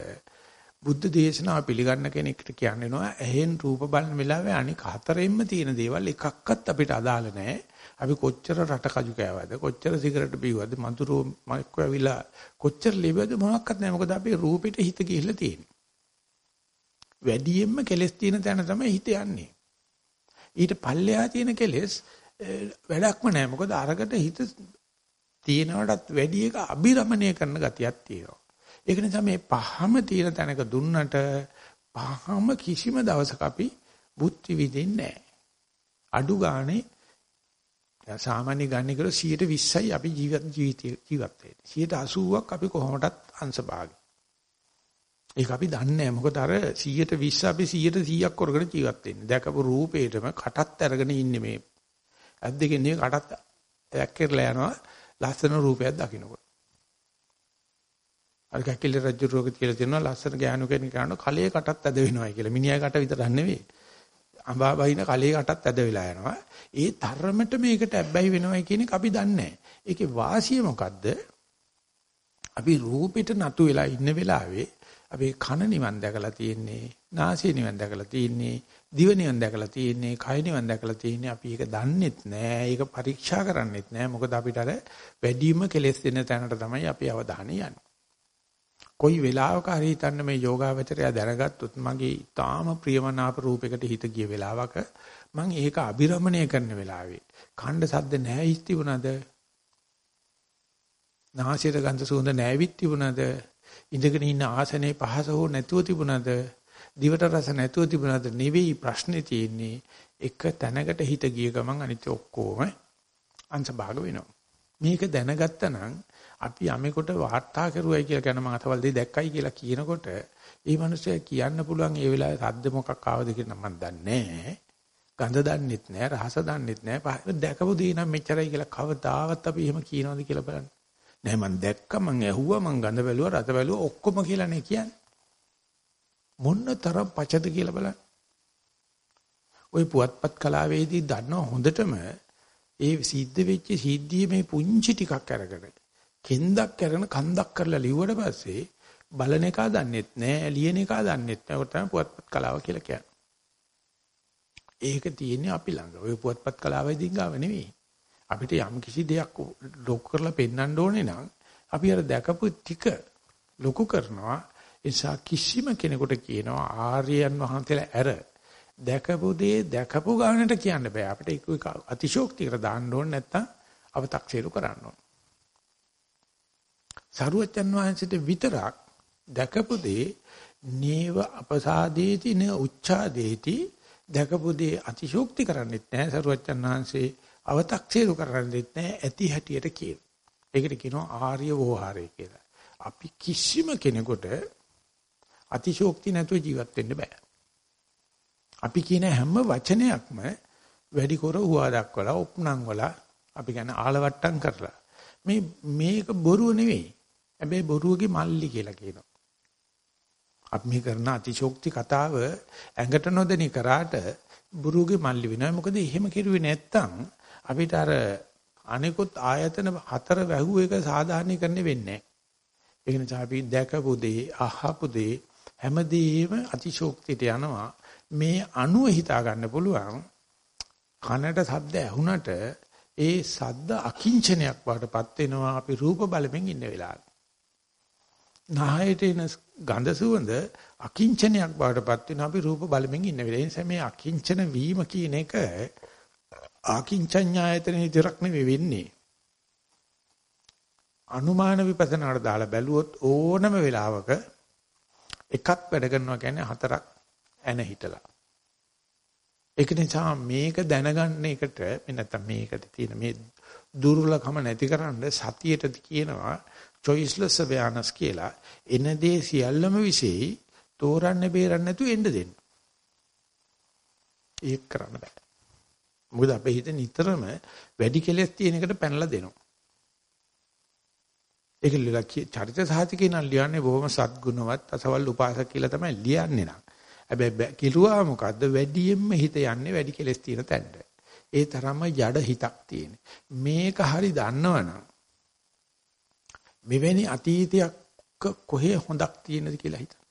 බුද්ධ දේශනාව පිළිගන්න කෙනෙක්ට කියන්නේ නෝ ඇහෙන් රූප බලන වෙලාවේ අනික හතරෙන්ම තියෙන දේවල් එකක්වත් අපිට අදාළ නැහැ. අපි කොච්චර රට කජු කෑවද කොච්චර සිගරට් බීවද මధుරෝ මයික් ඇවිලා කොච්චර ලිව්වද මොනවත් නැහැ. මොකද අපි රූපෙට හිත ගිහිල්ලා තියෙන්නේ. වැඩියෙන්ම කෙලස් තියෙන තැන තමයි හිත යන්නේ. ඊට පල්ලෙහා තියෙන කෙලස් වැඩක්ම නැහැ. මොකද අරකට හිත තියෙනවටත් වැඩි එක අබිරමණය කරන ගතියක් තියෙනවා. ඒක නිසා මේ පහම තියෙන තැනක දුන්නට පහම කිසිම දවසක අපි බුද්ධි විදින්නේ නැහැ. අඩු ගානේ සාමාන්‍ය ගන්න කියලා 120යි අපි ජීවිත ජීවත් වෙන්නේ. 80ක් අපි කොහොමදත් අංශභාගයි. ඒක අපි දන්නේ නැහැ. මොකද අර 120 අපි 100ක් කරගෙන ජීවත් වෙන්නේ. දැකපු රූපේටම කටත් අරගෙන ඉන්නේ මේ. ඇස් දෙකෙන් නේ කටත් ඇක්කරලා යනවා ලස්සන රූපයක් දකින්නකොට. අර කැකිලි රජු රෝග කියලා තියෙනවා ලස්සන ගෑනු කෙනෙක් කරනවා කලයේ කටත් ඇද වෙනවායි කියලා. මිනිහා කට විතරක් නෙවෙයි. අඹා බහින කලයේ කටත් ඇද වෙලා යනවා. ඒ තරමට මේකට ඇබ්බැහි වෙනවයි කියන එක අපි දන්නේ නැහැ. ඒකේ වාසිය මොකද්ද? අපි රූපෙට නතු වෙලා ඉන්න වෙලාවේ අපි කන නිවන් දැකලා තියෙන්නේ, නාසය නිවන් දැකලා තියෙන්නේ, දිව නිවන් දැකලා තියෙන්නේ, කය නිවන් දැකලා තියෙන්නේ. අපි ඒක දන්නෙත් නෑ. ඒක පරීක්ෂා කරන්නෙත් නෑ. මොකද අපිට අර වැඩිම කෙලෙස් දෙන තැනට තමයි අපි අවධානය යන්නේ. කොයි වෙලාවක හරි හිතන්න මේ යෝගාවචරය දැනගත්තොත් මගේ ඊටාම ප්‍රියමනාප රූපයකට හිත ගිය වෙලාවක මම ඒක අබිරමණය කරන වෙලාවේ ඛණ්ඩ සද්ද නැහැ හිස් තිබුණාද නාසයට ගඳ සුවඳ නැවිත් තිබුණාද ඉඳගෙන ඉන්න ආසනේ පහස හෝ නැතුව තිබුණාද දිවට රස නැතුව තිබුණාද නෙවෙයි ප්‍රශ්නේ තියෙන්නේ එක තැනකට හිත ගිය ගමන් අනිත් ඔක්කොම අංශභාග වෙනවා මේක දැනගත්තා නම් අපි යමෙකුට වාර්තා කරුවයි කියලා කියන මම අතවල දෙය දැක්කයි කියලා කියනකොට ඒ මිනිස්සයා කියන්න පුළුවන් ඒ වෙලාවේ සද්ද මොකක් ආවද කියලා මම දන්නේ නැහැ. ගඳ දන්නෙත් නැහැ, රහස දන්නෙත් නැහැ. දැකපු දේ නම් මෙච්චරයි කියලා කවදාවත් අපි එහෙම කියනවද කියලා බලන්න. නෑ මම දැක්කා මම ඇහුවා මම ගඳ බැලුවා රස බැලුවා ඔක්කොම කියලා නේ කියන්නේ. මොන්න තරම් පචද කියලා බලන්න. ওই පුවත්පත් කලාවේදී දන්නව හොඳටම ඒ සිද්ධ වෙච්ච සිද්ධියේ මේ පුංචි ටිකක් අරගෙන කෙන්දක් කරන කන්දක් කරලා ලිව්වට පස්සේ බලන එක දන්නෙත් නෑ ලියන එක දන්නෙත් නෑ ඒක තමයි පුවත්පත් කලාව කියලා කියන්නේ. ඒක තියෙන්නේ අපි ළඟ. ඔය පුවත්පත් කලාවේදී ගාව නෙවෙයි. අපිට යම් කිසි දෙයක් ලොකු කරලා පෙන්වන්න ඕනේ නම් අපි අර දැකපු ටික ලොකු කරනවා. ඒ නිසා කිසිම කෙනෙකුට කියනවා ආර්යයන් වහන්සේලා ඇර දැකපු දේ දැකපු ගානට කියන්න බෑ. අපිට ඒක අතිශෝක්තියකට දාන්න ඕනේ නැත්තම් අව탁සීරු කරන්න ඕනේ. සරුවච්චන් වහන්සේට විතරක් දැකපු දේ නේව අපසාදේති න උච්ඡාදේති දැකපු දේ අතිශෝක්ති කරන්නේත් නැහැ සරුවච්චන් වහන්සේ අව탁සීරු කරන්නේත් නැහැ ඇති හැටියට කියන. ඒකට කියනවා ආර්ය වෝහාරය කියලා. අපි කිසිම කෙනෙකුට අතිශෝක්ති නැතුව ජීවත් වෙන්න බෑ. අපි කියන හැම වචනයක්ම වැඩි කර හුවා දක්වලා උප්නම් වල අපි කියන ආලවට්ටම් කරලා මේ මේක බොරුව නෙවෙයි හැබැයි බොරුවගේ මල්ලි කියලා කියනවා. අපි මේ කරන අතිශෝක්ති කතාව ඇඟට නොදෙනි කරාට බොරුවගේ මල්ලි වෙනවා. මොකද එහෙම කෙරුවේ නැත්තම් අපිට අර අනිකුත් ආයතන හතර වැහුව එක සාධාරණීකරණය වෙන්නේ නැහැ. ඒ නිසා අපි දැකපු දේ, අහපු දේ හැමදේම අතිශෝක්තියට යනවා. මේ අණුව හිතා ගන්න පුළුවන්. කනට ශබ්ද ඇහුණට ඒ සද්ද අකිංචනයක් වඩටපත් වෙනවා අපි රූප බලමින් ඉන්න වෙලාවේ. නහයට එන ගඳ සුවඳ අකිංචනයක් බවටපත් වෙන අපි රූප බලමින් ඉන්න වෙලාව. ඒ නිසා මේ අකිංචන වීම කියන එක ආකින්චඤ්ඤායතන විතරක් නෙවෙයි වෙන්නේ. අනුමාන විපස්සනාට දාලා බැලුවොත් ඕනම වෙලාවක එකක් වැඩ කරනවා කියන්නේ හතරක් ඇන හිටලා. ඒක නිසා මේක දැනගන්න එකට මේ නැත්තම් මේකට තියෙන මේ දුර්වලකම නැතිකරන්න සතියේට කියනවා choiceless awareness කියලා එන දේ සියල්ලම විශේෂයි තෝරන්න බේරන්න නැතුව එන්න දෙන්න. ඒක කරන්න බෑ. මොකද අපේ හිත නිතරම වැඩි කෙලෙස් තියෙන එකට පැනලා දෙනවා. ඒක ලියලා චරිත සාහිතිකේ නම් ලියන්නේ බොහොම සත්ගුණවත් අසවල් උපාසක කියලා තමයි ලියන්නේ නම්. හැබැයි කිලුවා මොකද්ද වැඩියෙන්ම හිත යන්නේ වැඩි කෙලෙස් තියෙන තැනට. ඒ තරම්ම ජඩ හිතක් තියෙන. මේක හරි දන්නවනම් මෙවැනි අතීතයක් කොහේ හොඳක් තියෙනද කියලා හිතන්න.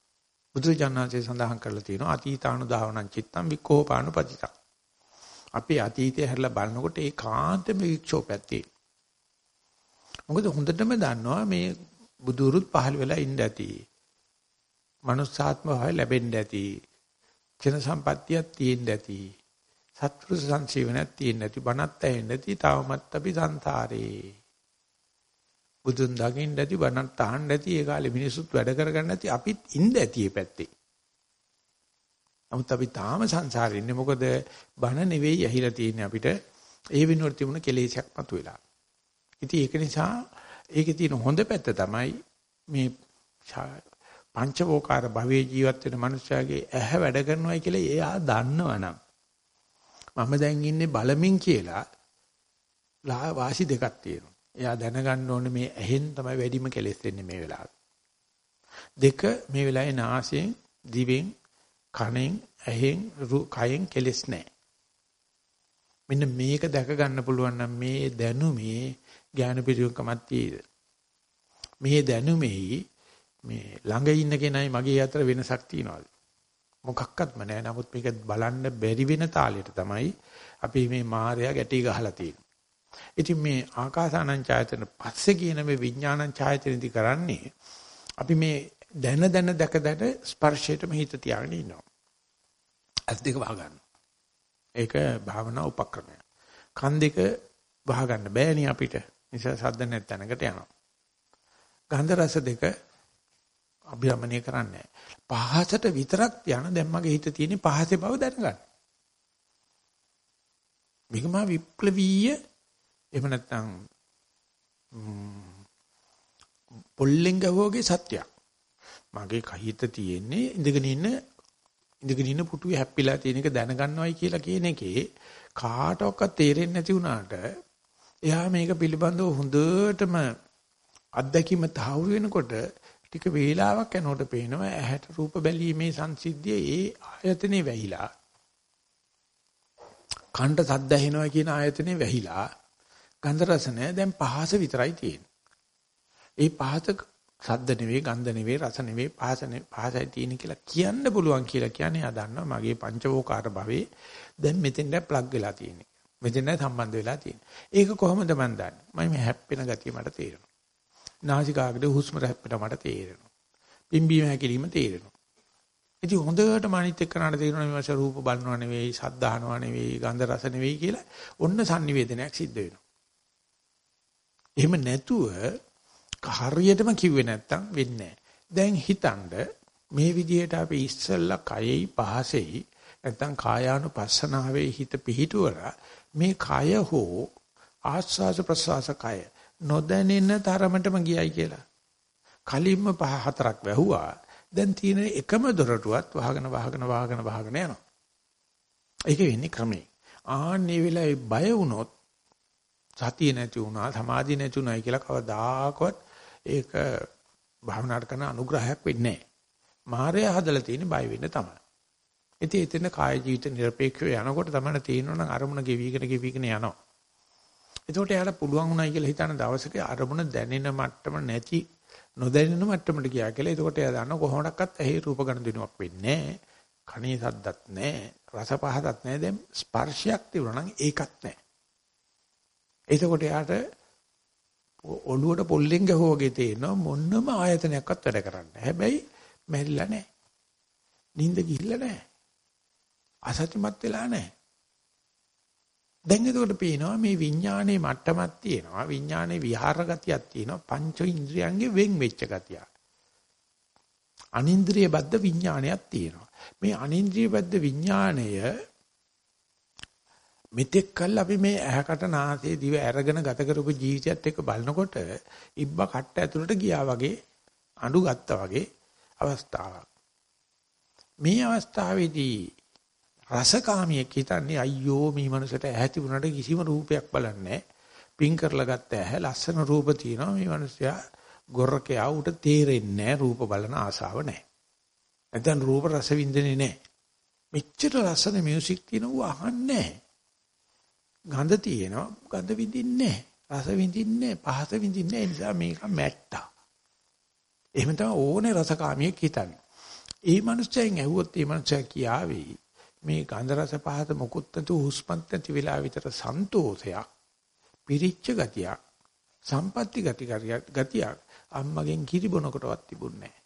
බුදුරජාණන්සේ සඳහන් කරලා තියෙනවා අතීතානුදාවනං චිත්තං වික්ඛෝපානුපතිතං. අපේ අතීතය හැරලා බලනකොට ඒ කාන්තම වික්ෂෝපයක් තියෙනවා. මොකද හොඳටම දන්නවා මේ බුදුරුත් පහළ වෙලා ඉන්න ඇති. මනුස්සාත්ම භාවය ලැබෙන්න ඇති. චන සම්පත්තියක් තියෙන්න ඇති. සත්පුරුෂ සංසීවනයක් තියෙන්න ඇති. බණත් ඇහෙන්න ඇති. තවමත් අපි සංසාරේ. බුදුන් දකින්න ඇති බණක් අහන්න ඇති ඒ කාලේ මිනිස්සුත් වැඩ කරගන්න ඇති අපිත් ඉන්න ඇති මේ පැත්තේ. නමුත් අපි තාම සංසාරේ ඉන්නේ මොකද බණ නෙවෙයි ඇහිලා තියෙන්නේ අපිට ඒ වෙනුවට තිබුණ කෙලෙසයක් මතුවෙලා. ඉතින් ඒක නිසා ඒකේ තියෙන හොඳ පැත්ත තමයි මේ පංචවෝකාර භවයේ ජීවත් වෙන මනුස්සයාගේ ඇහැ වැඩ කරනවායි කියලා එයා දන්නවනම් මම දැන් ඉන්නේ බලමින් කියලා වාසි දෙකක් තියෙනවා. එයා දැනගන්න ඕනේ මේ ඇහෙන් තමයි වැඩිම කෙලෙස් වෙන්නේ මේ වෙලාවේ. දෙක මේ වෙලාවේ නාසයෙන්, දිවෙන්, කනෙන්, ඇහෙන්, කයෙන් කෙලස් නැහැ. මෙන්න මේක දැක ගන්න පුළුවන් නම් මේ දැනුමේ ඥාන පිරියුකමක් තියෙද. මේ දැනුමේ මේ ළඟ ඉන්න කෙනයි මගේ අතර වෙනසක් තියනවාද? මොකක්වත්ම නැහැ. නමුත් මේක බලන්න බැරි වෙන තාලෙට තමයි අපි මේ මායя ගැටි ගහලා තියෙන්නේ. ඉතින් මේ ආකාසානං ඡායතන පස්සේ කියන මේ විඥානං ඡායතනදි කරන්නේ අපි මේ දැන දැන දැක දැක ස්පර්ශයටම හිත තියාගෙන ඉන්නවා. අස් දෙක වහගන්න. ඒක භාවනා උපක්‍රමය. කන් දෙක වහගන්න බෑනේ අපිට. නිසා සද්ද නැත්ැනකට යනවා. ගන්ධ රස දෙක අභිරමණය කරන්නේ පහසට විතරක් යන දැන් මගේ හිත තියෙන පහසේ බව දැනගන්න. මේක මා විප්ලවීය එහෙම නැත්නම් පොල්ලෙන් ගහුවගේ සත්‍යයක්. මගේ කහිත තියෙන්නේ ඉඳගෙන ඉන්න ඉඳගෙන ඉන්න පුටුවේ හැප්පිලා තියෙන එක දැනගන්නවයි කියලා කියන එකේ කාටවත් තේරෙන්නේ නැති වුණාට එයා මේක පිළිබඳව හොඳටම අත්දැකීම තහවුරු වෙනකොට ටික වේලාවක් යනකොට පේනවා ඇහැට රූප බැලීමේ සංසිද්ධිය ඒ ආයතනේ වැහිලා කණ්ඩ සද්ද ඇහෙනවා කියන ආයතනේ වැහිලා ගන්ධ රස නැහැ. දැන් පහස විතරයි තියෙන්නේ. ඒ පහස සද්ද නෙවෙයි, ගන්ධ නෙවෙයි, රස නෙවෙයි, පහස නෙවෙයි, පහසයි තියෙන්නේ කියලා කියන්න පුළුවන් කියලා කියන්නේ ආ දන්නවා මගේ පංචවෝකාර භවයේ දැන් මෙතෙන්ද ප්ලග් වෙලා තියෙන්නේ. මෙතෙන්ද සම්බන්ධ වෙලා තියෙන්නේ. ඒක කොහොමද මන් දන්නේ? මම මේ හැප්පෙන ගතිය මට තේරෙනවා. නාසිකාග්‍රේ හුස්ම රැප්පෙන මට තේරෙනවා. පිම්බීම හැකිලිම තේරෙනවා. ඉතින් හොඳට මනිත් එක්කනට තේරෙනවා මේ වශයෙන් රූප බලනවා නෙවෙයි, ශබ්ද අහනවා නෙවෙයි, ගන්ධ රස නෙවෙයි කියලා ඔන්න sannivedanayak සිද්ධ වෙනවා. එහෙම නැතුව හරියටම කිව්වේ නැත්තම් වෙන්නේ දැන් හිතනද මේ විදිහට අපි ඉස්සල්ලා කයෙහි පහසෙහි නැත්තම් කායානුපස්සනාවේ හිත පිහිටුවලා මේ කය හෝ ආස්වාස ප්‍රසවාස කය නොදැනෙන තරමටම ගියයි කියලා. කලින්ම පහ හතරක් වැහුවා. දැන් තියෙන එකම දොරටුවත් වහගෙන වහගෙන වහගෙන වහගෙන යනවා. ඒක වෙන්නේ ක්‍රමේ. ආන්නේ වෙලාවේ බය වුණොත් සතිය නැති වුණා සමාධිය නැති වුණායි කියලා කවදාකවත් ඒක භාවනාට කරන අනුග්‍රහයක් වෙන්නේ නැහැ. මායя හදලා තියෙන බය වෙන්න තමයි. ඉතින් එතන කාය ජීවිත নিরপেক্ষව යනකොට තමයි තේරෙනවා නම් අරමුණ ගෙවිගෙන ගෙවිගෙන යනවා. එතකොට එයාට පුළුවන් උනායි කියලා හිතන දවසක අරමුණ දැනෙන මට්ටම නැති නොදැනෙන මට්ටමට ගියා කියලා. එතකොට එයා දන්න කොහොමඩක්වත් ඇහි රූප ගන්න දිනුවක් වෙන්නේ කණේ සද්දත් නැහැ, රස පහතත් නැහැ. දැන් ස්පර්ශයක් තිබුණා නම් ඒකත් නැහැ. එතකොට එයාට ඔළුවට පොල්ලෙන් ගහුවා වගේ තේරෙනවා මොන්නම ආයතනයක්වත් වැඩ කරන්නේ. හැබැයි මැරිලා නැහැ. නිින්ද ගිහිල්ලා නැහැ. අසත්‍යමත් වෙලා නැහැ. දැන් එතකොට පේනවා මේ විඥානයේ මට්ටමක් තියෙනවා. විඥානයේ විහාර ගතියක් තියෙනවා. පංච ඉන්ද්‍රියන්ගේ වෙන් වෙච්ච ගතියක්. අනින්ද්‍රිය බද්ධ විඥානයක් තියෙනවා. මේ අනින්ද්‍රිය බද්ධ විඥාණය මෙතෙක් කල් අපි මේ ඇහැකට නාසයේ දිව අරගෙන ගත කරපු ජීවිතයත් එක්ක බලනකොට ඉබ්බා කට්ට ඇතුළට ගියා වගේ අඬු ගත්තා වගේ අවස්ථාවක්. මේ අවස්ථාවේදී රසකාමියෙක් හිතන්නේ අයියෝ මේ මනසට ඇහැ තිබුණාට කිසිම රූපයක් බලන්නේ පින් කරලා ගත්ත ඇහැ ලස්සන රූප තියෙනවා මේ මනුස්සයා ගොරකයා උට තේරෙන්නේ රූප බලන ආසාව නැහැ. නැත්නම් රූප රස විඳින්නේ නැහැ. මෙච්චර ලස්සන මියුසික් තියෙනවා අහන්නේ නැහැ. ගඳ තියෙනවා. ගඳ විඳින්නේ රස විඳින්නේ පහස විඳින්නේ ඒ නිසා මේක මැට්ටා. එහෙම තමයි ඕනේ රසකාමියෙක් හිතන්නේ. ඒ මනුස්සයෙන් ඇහුවොත් ඒ මනුස්සයා කියාවේ මේ ගන්ධ රස පහත මොකුත් නැතු හුස්මත් නැති වෙලා විතර සන්තෝෂයක් පිරිච්ච ගතියක් සම්පatti ගති ගතියක් අම්මගෙන් කිරි බොනකොටවත් තිබුණේ නැහැ.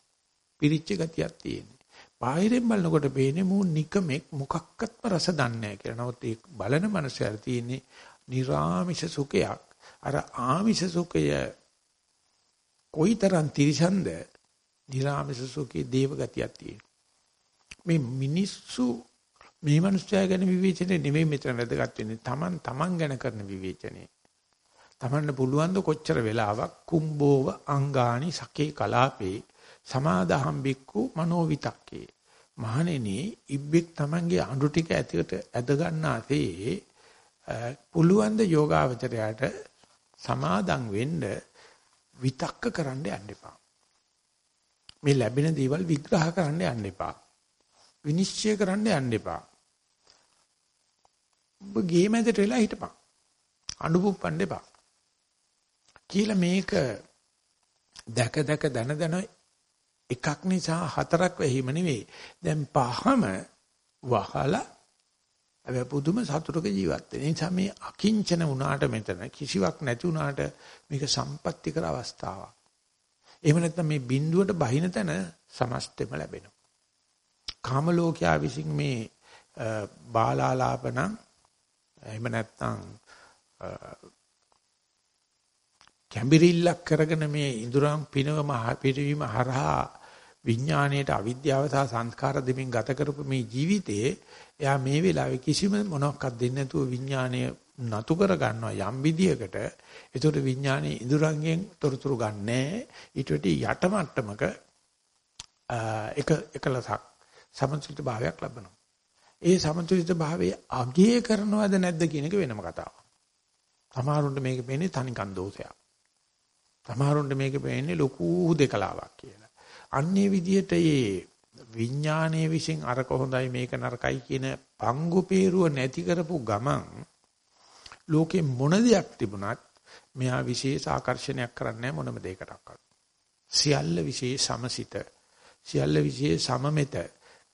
පිරිච්ච ගතියක් තියෙන බාහිරින් බලනකොට පේන්නේ මූ නිකමෙක් මොකක්වත්ම රස දන්නේ නැහැ කියලා. නමුත් ඒ බලන මනුස්සයර තියෙන්නේ නිර්ාමිෂ සුඛයක්. අර ආමිෂ සුඛය කොයිතරම් තිරිසන්ද නිර්ාමිෂ සුඛේ දේව ගතියක් තියෙනවා. මේ මිනිස්සු මේ මනුස්සයා ගැන විවේචනේ නෙමෙයි මෙතන වැදගත් වෙන්නේ. Taman taman ගැන කරන විවේචනේ. Tamanne පුළුවන් ද කොච්චර වෙලාවක් කුම්බෝව අංගානි සකේ කලාපේ සමාදහම් බික්කු මනෝවිතක්කේ මහණෙනි ඉබ්බෙක් Tamange අඳු ටික ඇතිට ඇද ගන්නාසේ පුළුවන් ද යෝගාවචරයට සමාදම් වෙන්න විතක්ක කරන්න යන්න එපා. මේ ලැබෙන දේවල් විග්‍රහ කරන්න යන්න එපා. විනිශ්චය කරන්න යන්න එපා. ඔබ ගේ මැදට වෙලා හිටපන්. අඬුපුප්පන්න එපා. කියලා මේක දැක දැක දන දන එකක් නිසා හතරක් වෙහිම නෙවෙයි. දැන් පහම වහලා හැබැයි පුදුම සතුටක ජීවත් වෙන. ඒ නිසා මේ අකිංචන වුණාට මෙතන කිසිවක් නැති වුණාට මේක සම්පත්‍ති කර අවස්ථාවක්. එහෙම නැත්නම් මේ බිඳුවට බහින තැන සමස්තෙම ලැබෙනවා. කාම ලෝකයා විසින් මේ බාලාලාපන එහෙම නැත්නම් කැඹිරිල්ලක් කරගෙන මේ ඉඳුරම් පිනවම පිරවීම හරහා විඥාණයට අවිද්‍යාව සහ සංස්කාර දෙමින් ගත කරපු මේ ජීවිතයේ එයා මේ වෙලාවේ කිසිම මොනක්වත් දෙන්නේ නැතුව විඥාණය නතු කර ගන්නවා යම් විදියකට. ඒතකොට විඥානයේ ඉඳුරංගෙන් තොරතුරු ගන්නෑ. ඊට වඩා යට මට්ටමක එක එකලසක් සමතුලිත භාවයක් ලබනවා. ඒ සමතුලිත භාවයේ අගය කරනවද නැද්ද කියන එක වෙනම කතාවක්. සමහරුන්ට මේක පේන්නේ තනිකන් දෝෂයක්. සමහරුන්ට මේක පේන්නේ ලොකු දෙකලාවක් කියලා අන්නේ විදිහට මේ විඥානයේ විසින් අරක හොඳයි මේක නරකයි කියන පංගු peerුව නැති කරපු ගමන් ලෝකේ මොන දෙයක් තිබුණත් මෙහා විශේෂ ආකර්ෂණයක් කරන්නේ මොනම දෙයකටවත්. සියල්ල විශේෂ සමසිත සියල්ල විශේෂ සමමෙත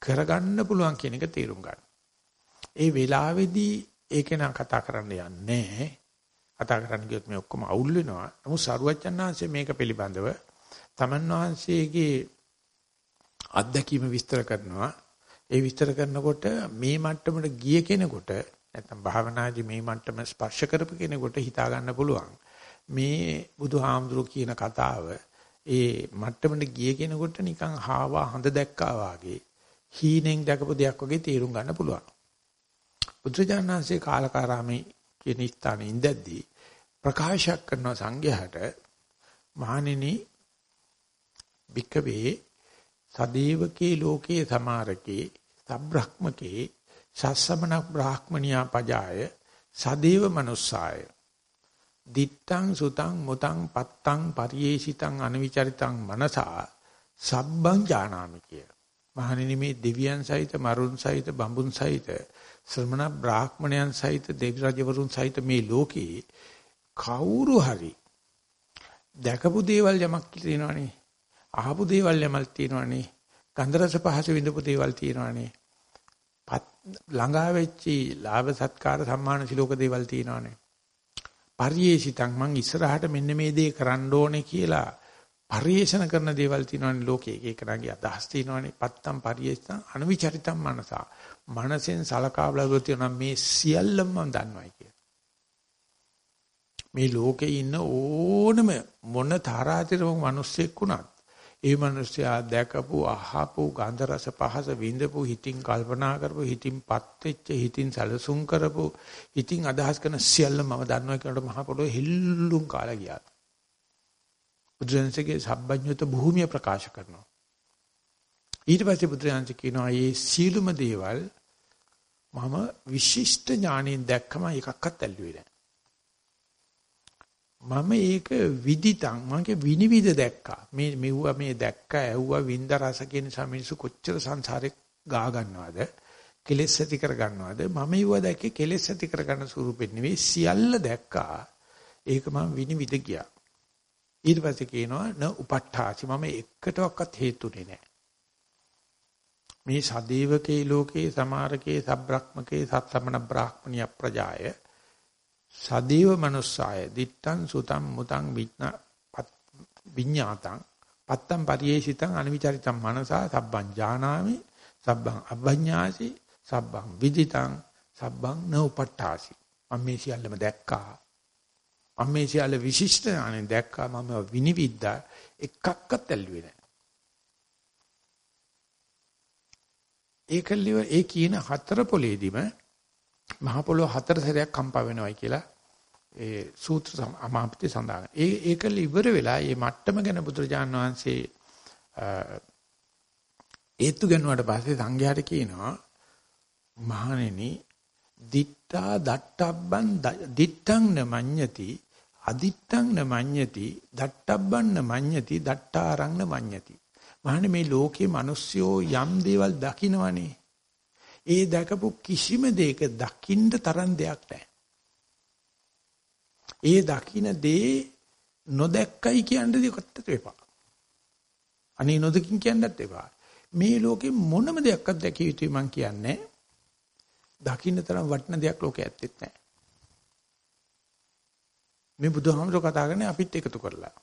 කරගන්න පුළුවන් කියන එක තේරුම් ගන්න. ඒ වෙලාවේදී ඒක නා කතා කරන්න යන්නේ කතා කරන්න ගියොත් මේ ඔක්කොම අවුල් වෙනවා. නමුත් සරුවච්චන්හන්සේ මේක පිළිබඳව තමන් වහන්සේගේ අත්දැකීම විස්තර කරනවා. ඒ විස්තර කරනකොට මේ මට්ටමට ගිය කෙනෙකුට නැත්නම් භාවනාදී මේ මට්ටම ස්පර්ශ කරපු කෙනෙකුට හිතා ගන්න පුළුවන්. මේ බුදුහාමුදුරු කියන කතාව ඒ මට්ටමට ගිය කෙනෙකුට නිකන් හාවා හඳ දැක්කා වාගේ හීනෙන් දැකපු දෙයක් වගේ තේරුම් ගන්න පුළුවන්. බුදුජානනාංශේ කාලකාරාමේ කියන ස්ථානයේ ඉඳද්දී ප්‍රකාශයක් කරන සංඝයාට මහණෙනි භික්කවේ සදේවකේ ලෝකේ සමාරකේ සබ්‍රහ්මකේ සස්සමන බ්‍රාහ්මනියා පජාය සදේව මනුස්සාය දිත්තං සුතං මුතං පත්තං පරියේසිතං අනවිචරිතං මනසා සබ්බං ඥානාමි කිය. මහණෙනි මේ දෙවියන් සහිත මරුන් සහිත බඹුන් සහිත ශ්‍රමණ බ්‍රාහ්මණයන් සහිත දෙවි රජවරුන් සහිත මේ ලෝකේ කවුරු හරි දැකපු දේවල් යමක් තියෙනවනේ අහපු දේවල් යමක් තියෙනවනේ. ගන්ධ රස පහස විඳපු දේවල් තියෙනවනේ. ළඟා වෙච්චි ලාභ සත්කාර සම්මාන සිලෝක දේවල් තියෙනවනේ. පරියේෂිතං මං ඉස්සරහට මෙන්න මේ දේ කරන්න ඕනේ කියලා පරිේෂණ කරන දේවල් තියෙනවනේ ලෝකේ එක එකනාගේ අදහස් තියෙනවනේ පත්තම් පරිේෂණ අනුවිචරිතම් මනසා මනසෙන් සලකා බලුවොත් මේ සියල්ලම මම දන්නවයි කිය. මේ ලෝකේ ඉන්න ඕනම මොන තරහතරම මිනිස්සෙක් වුණත් ඒ මිනිස්සයා දැකපු අහපු ගන්ධ රස පහස විඳපු හිතින් කල්පනා කරපු හිතින්පත් වෙච්ච හිතින් සැලසුම් කරපු හිතින් අදහස් කරන සියල්ල මම දන්නවා කියනකොට මහ පොළොවේ හිල්ලුම් කාලා ගියා. බුදුන්සේගේ සබ්බඤ්ඤත භූමිය ප්‍රකාශ කරනවා. ඊට පස්සේ බුදුරජාණන් කියනවා මේ සීලුම දේවල් මම විශිෂ්ට ඥාණයෙන් දැක්කම එකක්වත් ඇල්ලුවේ නැහැ. මම ඒක විදිතං මගේ විනිවිද දැක්කා. මේ මෙව්වා මේ දැක්ක ඇව්වා වින්ද රස කියන සමිනිසු කොච්චර සංසාරේ ගා ගන්නවද? කෙලෙස් ඇති කර ගන්නවද? මම ඒව දැක්කේ කෙලෙස් ඇති කර ගන්න ස්වරූපෙත් නෙවෙයි සියල්ල දැක්කා. ඒක මම විනිවිද ගියා. ඊට පස්සේ කියනවා න උපට්ඨාසි මම එකටවත් හේතුනේ නැහැ. මේ සදේවකේ ලෝකේ සමාරකේ සබ්‍රක්‍මකේ සත්තමන බ්‍රාහ්මණිය ප්‍රජාය සදීව මනුස්සාය. දිත්තං සුතං මුතං විඤ්ඤාතං. පත්තම් පරියේසිතං අනිවිචරිතං මනසා සබ්බං ඥානාමි සබ්බං අබ්බඤ්ඤාසි සබ්බං විදිතං සබ්බං නෝපට්ඨාසි. මම මේ සියල්ලම දැක්කා. මම මේ සියල්ල විශිෂ්ට ඥානෙන් දැක්කා. මම විනිවිද්දා. එකක්වත් ඇල්ලුවේ නැහැ. ඒකල්ලිව ඒ කියන හතර පොලේදීම මහ පොළොව හතර සැරයක් කම්පා වෙනවයි කියලා ඒ සූත්‍ර අමාපිතේ සඳහන්. ඒ ඒකල ඉවර වෙලා මේ මට්ටම ගැන බුදුරජාන් වහන්සේ ඒත්තු ගන්නුවාට පස්සේ සංඝයාට කියනවා මහණෙනි දිත්තා දට්ටබ්බන් දිත්තං නමඤ්ඤති අදිත්තං නමඤ්ඤති දට්ටබ්බන් නමඤ්ඤති දට්ටාරං නමඤ්ඤති මහන්නේ මේ ලෝකේ මිනිස්සුયો යම් දේවල් දකින්නවනේ. ඒ දැකපු කිසිම දෙයක දකින්න තරම් දෙයක් නැහැ. ඒ දකින්න දේ නොදැක්කයි කියන්න දෙයක්වත් එපා. අනේ නොදකින් කියන්නත් එපා. මේ ලෝකේ මොනම දෙයක්වත් දැකිය යුතුයි මං කියන්නේ. දකින්න තරම් වටින දෙයක් ලෝකේ ඇත්තෙත් නැහැ. මේ බුදුහාමුදුර කතා කරන්නේ අපිත් එකතු කරලා.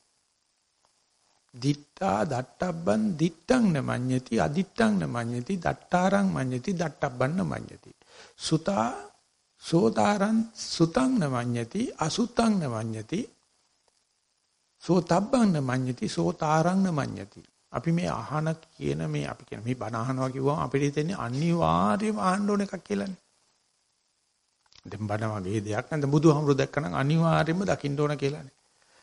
දිත්තා දට්ටබ්බන් දිත්තං නමඤ්ඤති අදිත්තං නමඤ්ඤති දට්ටාරං මඤ්ඤති දට්ටබ්බන් නමඤ්ඤති. සුතා සෝතාරං සුතං නමඤ්ඤති අසුතං නමඤ්ඤති සෝතබ්බං නමඤ්ඤති සෝතාරං නමඤ්ඤති. අපි මේ අහන කියන මේ අපි කියන මේ බණ අහනවා කිව්වම අපිට හිතෙන්නේ අනිවාර්යයෙන්ම අහන්න ඕන එකක් කියලානේ. දැන් බණ වගේ දෙයක් නැත්නම් බුදුහාමුදුරු දැක්කනම් අනිවාර්යයෙන්ම දකින්න ඕන කියලානේ.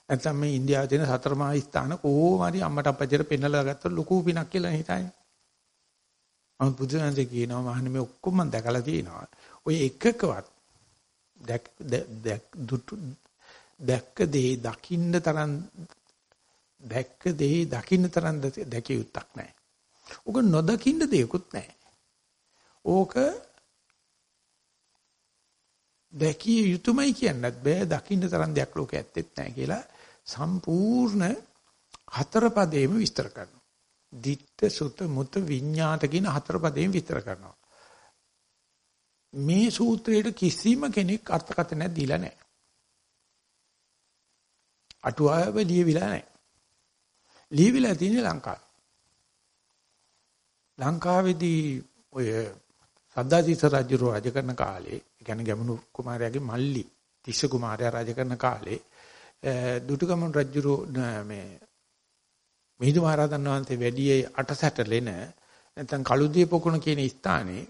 නැත්නම් මේ ඉන්දියාවේ තියෙන සතර මහා ස්ථාන කොහොම හරි අම්මට අප්පච්චිට පෙන්නලා ගත්තොත් ලොකු පිනක් කියලා හිතන්නේ. මම බුදුහන්සේ කියනවා මහන්නේ මේ ඔක්කොම මම දැකලා තියෙනවා. ඔය එකකවත් දැක් දැක් දැක්ක දේ දකින්න තරම් දැක්ක දේ දකින්න තරම් දැකිය යුත්තක් නැහැ. ඕක නොදකින්න දෙයක්වත් නැහැ. ඕක දැකිය යුතුමයි කියන්නත් බෑ දකින්න තරම් දෙයක් ලෝකේ ඇත්තෙත් නැහැ කියලා සම්පූර්ණ හතර පදේම විස්තර කරනවා. ditta sutta mutta විඤ්ඤාත කියන හතර පදේම විස්තර කරනවා. මේ සූත්‍රයේ කිසිම කෙනෙක් අර්ථකථනයක් දීලා නැහැ. අටුවාව ලියවිලා නැහැ. ලියවිලා තියෙන්නේ ලංකාවේ. ලංකාවේදී ඔය සද්දාජිත රජු රජ කරන කාලේ, කියන්නේ ගැමුණු කුමාරයාගේ මල්ලි තිස්ස කුමාරයා රජ කරන කාලේ දුටුගැමුණු රජු මේ මිහිඳු මහරහතන් වහන්සේ වැඩියේ අටසැටලෙන නැත්නම් කළුදිය පොකුණ කියන ස්ථානේ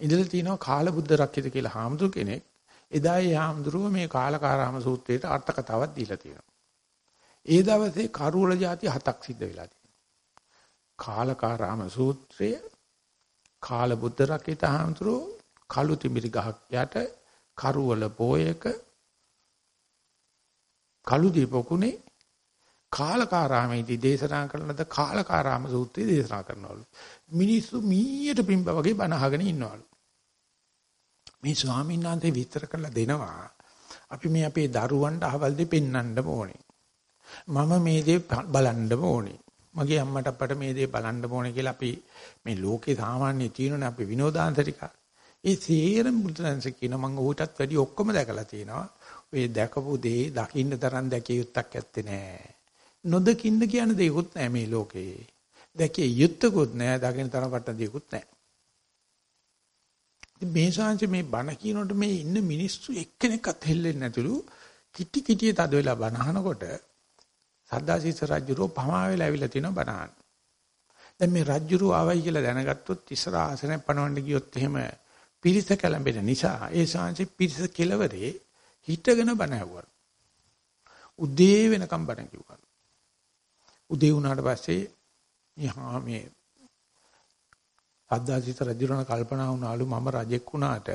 ඉඳලා තිනවා කාලබුද්ධ රක්කිත කියලා හාමුදුර කෙනෙක්. එදා ඒ හාමුදුරුව මේ කාලකාරාම සූත්‍රයට අර්ථ කතාවක් දීලා තියෙනවා. ඒ දවසේ කරුවල જાති හතක් සිද්ධ වෙලා තියෙනවා. කාලකාරාම සූත්‍රය කාල බුද්ධ රකිත හාමුදුරුව කළු තිමිරි ගහක් යට කරුවල පෝයක කළු දීපකුණේ කාලකාරාමේදී දේශනා කරන ලද කාලකාරාම සූත්‍රය දේශනා කරනවලු. මිනිස්සු මීයට පිම්බ වගේ බණ අහගෙන ඉන්නවලු. මේ ස්වාමීන් වහන්සේ විස්තර කරලා දෙනවා. අපි මේ අපේ දරුවන්ට අහවල් දෙ පෙන්වන්න ඕනේ. මම මේ දේ බලන්න ඕනේ. මගේ අම්මට අපට මේ දේ බලන්න ඕනේ කියලා අපි මේ ලෝකේ සාමාන්‍ය තියෙනනේ අපි විනෝදාංශ ටික. ඒ සේරම බුදුන්ස කියන මම ඌටත් වැඩි ඔක්කොම දැකලා තියෙනවා. ඔය දැකපු දේ දකින්න තරම් දැකිය යුත්තක් ඇත්තේ නෑ. නොදකින්න කියන දේකුත් නෑ මේ ලෝකේ. දැකිය යුත්තකුත් නෑ දකින්න තරම් වට දේකුත් නෑ. මේ ශාංශ මේ බණ කියනකොට මේ ඉන්න මිනිස්සු එක්කෙනෙක්වත් හෙල්ලෙන්නේ නැතුළු කිටි කිටියේ තද වෙලා බණ අහනකොට සද්දාසීස රජුරෝ පමා වෙලා ඇවිල්ලා තිනවා බණහන්. දැන් මේ රජුරෝ ආවයි කියලා දැනගත්තොත් ඉස්සර ආසනය පනවන්න ගියොත් එහෙම පිරිස කැළඹෙන නිසා ඒ ශාංශි පිරිස කෙලවරේ හිටගෙන බණ ඇහුවා. උදේ වෙනකම් බණ කිව්වා. උදේ වුණාට පස්සේ යහා මේ සද්දාසීස රජුරණ කල්පනා වුණාලු මම රජෙක් වුණාට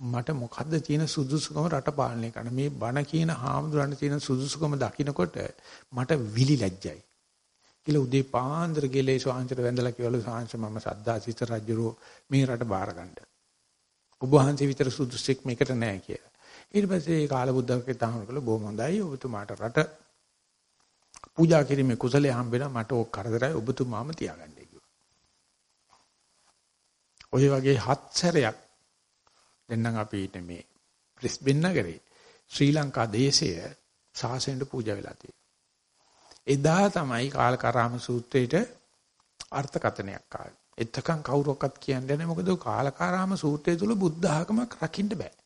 මට මොකද්ද තියෙන සුදුසුකම රට පාලනය කරන්න මේ බණ කියන හාමුදුරන් තියෙන සුදුසුකම දකින්නකොට මට විලි ලැජ්ජයි කියලා උදේ පාන්දර ගෙලේ ස්වාංශයට වැඳලා කිව්වලු ස්වාංශ මම සද්දාසිත රජුරෝ මේ රට බාර ගන්න. ඔබ වහන්සේ විතර සුදුසෙක් මේකට නෑ කියලා. ඊට පස්සේ කාලබුද්ධකේ තහවුරු කළා බොහොම හොඳයි ඔබතුමාට රට පූජා කිරීමේ කුසලයේ හම්බෙනවා මට ඕක කරදරයි ඔබතුමාම තියාගන්නයි කිව්වා. ඔය වගේ හත් සැරයක් දැන් නම් අපි ඉන්නේ මේ බ්‍රිස්බේන් නගරේ ශ්‍රී ලංකා දේශය සාසනෙට පූජා වෙලා තියෙනවා. එදා තමයි කාලකාරාම සූත්‍රයේට අර්ථකථනයක් ආවේ. එතකන් කවුරක්වත් කියන්නේ නැහැ මොකද කාලකාරාම සූත්‍රය තුල බුද්ධ ආගමක් රකින්න බෑ.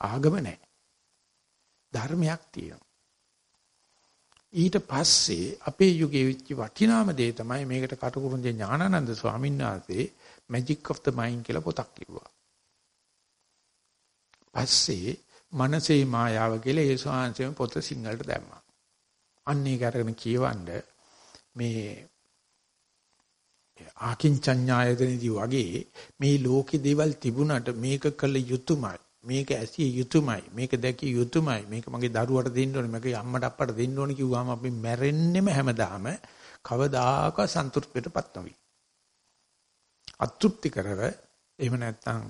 ආගම නැහැ. ධර්මයක් තියෙනවා. ඊට පස්සේ අපේ යුගයේ විච්ච වටිනාම දේ තමයි මේකට කටුකුරුන්ගේ ඥානানন্দ ස්වාමීන් වහන්සේ Magic of the Mind කියලා පොතක් කිව්වා. පස්සේ මනසේ මායාව කියලා ඒ ස්වාමීන් පොත සිංහලට දැම්මා. අන්න ඒක අරගෙන කියවන්න මේ ආකින්චඤ්ඤායතනදී වගේ මේ ලෝකේ දේවල් තිබුණාට මේක කළ යුතුයමයි. මේක ඇසිය යුතුයමයි මේක දැකිය යුතුයමයි මේක මගේ දරුවට දෙන්න ඕනේ මගේ අම්මට අප්පට දෙන්න ඕනේ කිව්වම අපි මැරෙන්නෙම හැමදාම කවදාක සන්තුෂ්ටියටපත් නොවි. අතෘප්ති කරව එහෙම නැත්නම්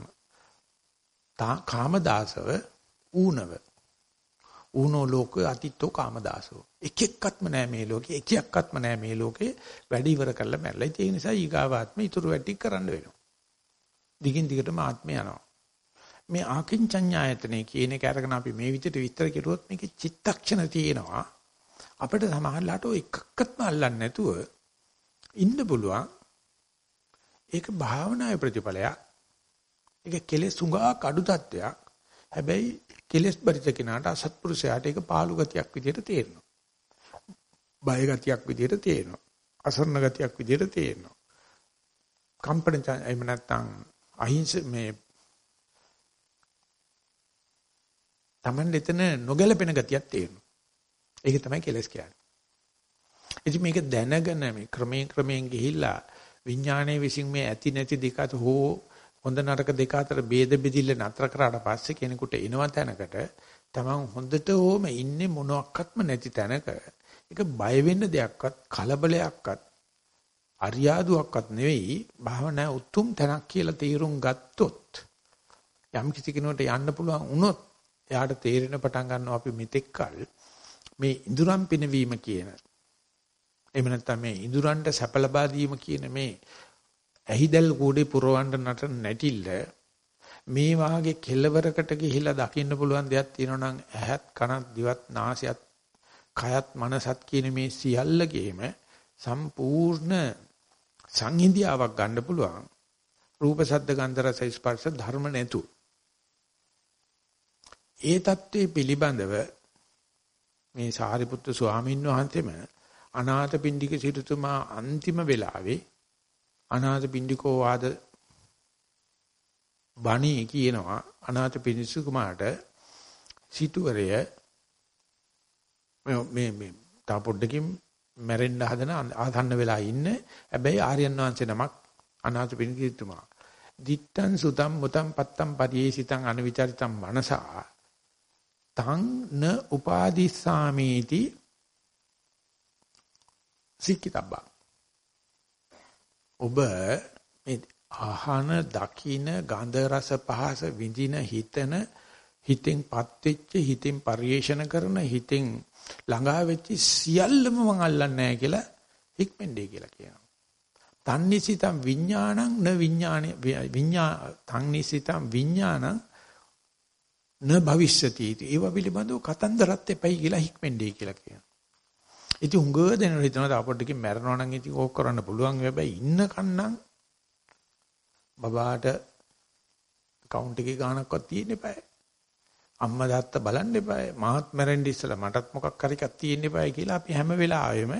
කාමදාසව ඌනව ඌනෝ ලෝක අතිත්තෝ කාමදාසෝ. එක එක්කත්ම නෑ මේ ලෝකේ එක එක්කත්ම නෑ මේ ලෝකේ වැඩි ඉවර කරලා මැරලා. ඒ නිසා ඊගාවාත්ම ඉතුරු වැඩි කරන්න වෙනවා. දිගින් දිගටම ආත්මය යනවා. මේ ආකින්චඤ්ඤායතනේ කියන එක අරගෙන අපි මේ විදිහට විස්තර කෙරුවොත් මේකේ චිත්තක්ෂණ තියෙනවා. අපිට සමහරලාට ඔය එකක්වත්ම අල්ලන්නේ නැතුව ඉන්න පුළුවන්. ඒක භාවනාවේ ප්‍රතිඵලයක්. ඒක කෙලෙස් සුඟා කඩු තත්වයක්. හැබැයි කෙලෙස් බරිත කෙනාට අසත්පුරුෂයාට ඒක පාළු ගතියක් විදිහට තේරෙනවා. බය ගතියක් විදිහට තේරෙනවා. අසරණ ගතියක් විදිහට තේරෙනවා. කම්පන එහෙම නැත්නම් අහිංස මේ Taman එතන නොගැලපෙන ගතියක් තියෙනවා. ඒක තමයි කෙලස් කියන්නේ. ඉතින් මේක දැනගෙන මේ ක්‍රමයෙන් ක්‍රමයෙන් ගිහිල්ලා විඥානයේ විසින් මේ ඇති නැති දෙක අතර හෝ හොඳ නරක දෙක අතර ભેද බෙදිල්ල නතර කරාට පස්සේ කෙනෙකුට එනවා තැනකට තමන් හොඳට ඕම ඉන්නේ මොනක්වත්ම නැති තැනක ඒක බය වෙන්න දෙයක්වත් කලබලයක්වත් අරියාදුවක්වත් නෙවෙයි භාවනා උතුම් තැනක් කියලා තීරුම් ගත්තොත් යම් කිසි කෙනෙකුට යන්න පුළුවන් වුණොත් එයාට තේරෙන පටන් ගන්නවා අපි මෙතෙක්කල් මේ ඉඳුරම් පිනවීම කියන එහෙම නැත්නම් මේ ඉඳුරන්ට සැප ලබා දීම කියන මේ ඇහිදල් කූඩේ පුරවන්න නට නැටිල්ල මේ වාගේ කෙලවරකට ගිහිලා දකින්න පුළුවන් දෙයක් තියෙනවා නම් ඇහත් කනත් දිවත් නාසයත් කයත් මනසත් කියන මේ සියල්ලගේම සම්පූර්ණ සංහිඳියාවක් ගන්න පුළුවන්. රූප ශබ්ද ගන්ධ රස ස්පර්ශ ධර්ම නැතු. ඒ தત્ත්වයේ පිළිබඳව මේ සාරිපුත්තු ස්වාමීන් වහන්සේම අනාථපිණ්ඩික සිටුතුමා අන්තිම වෙලාවේ අනාථපිණ්ඩිකෝ වාද බණී කියනවා. අනාථපිණ්ඩික කුමාරට සිටුවරය මේ මේ තා පොඩ්ඩකින් මැරෙන්න හදන ආසන්න වෙලා ඉන්න. හැබැයි ආර්යයන් වහන්සේ නමක් අනාථපිණ්ඩික සිටුමා දිත්තං සුතම් මුතම් පත්තම් පරියේසිතං අනවිචරිතං මනසා තං න උපාදිස්සාමේති සික්කිතබ්බා ඔබ මේ ආහන දකින ගන්ධ රස පහස විඳින හිතන හිතෙන්පත් වෙච්ච හිතෙන් පරිේෂණ කරන හිතෙන් ළඟා වෙච්ච සියල්ලම මං අල්ලන්නේ නැහැ කියලා හික්මෙන්ඩේ කියලා කියනවා. තන්නිසිතම් විඥානං න විඥානේ විඥා තන්නිසිතම් විඥානං න භවිෂ්‍යති ඒව පිළිබඳව කතන්දරත් එපයි කියලා හික්මෙන්ඩේ කියලා කියනවා. ඉතින් උංගව දෙන හිතනවා තාපොඩ්ඩකින් මැරෙනවා නම් ඉතින් ඕක කරන්න පුළුවන් හැබැයි ඉන්න කන්නම් බබාට account එකේ ගාණක්වත් තියෙන්න eBay. අම්මා තාත්තා බලන්න eBay. මාත් මැරෙන්න ඉස්සලා මටත් මොකක් හරි එකක් තියෙන්න eBay කියලා අපි හැම වෙලාවෙම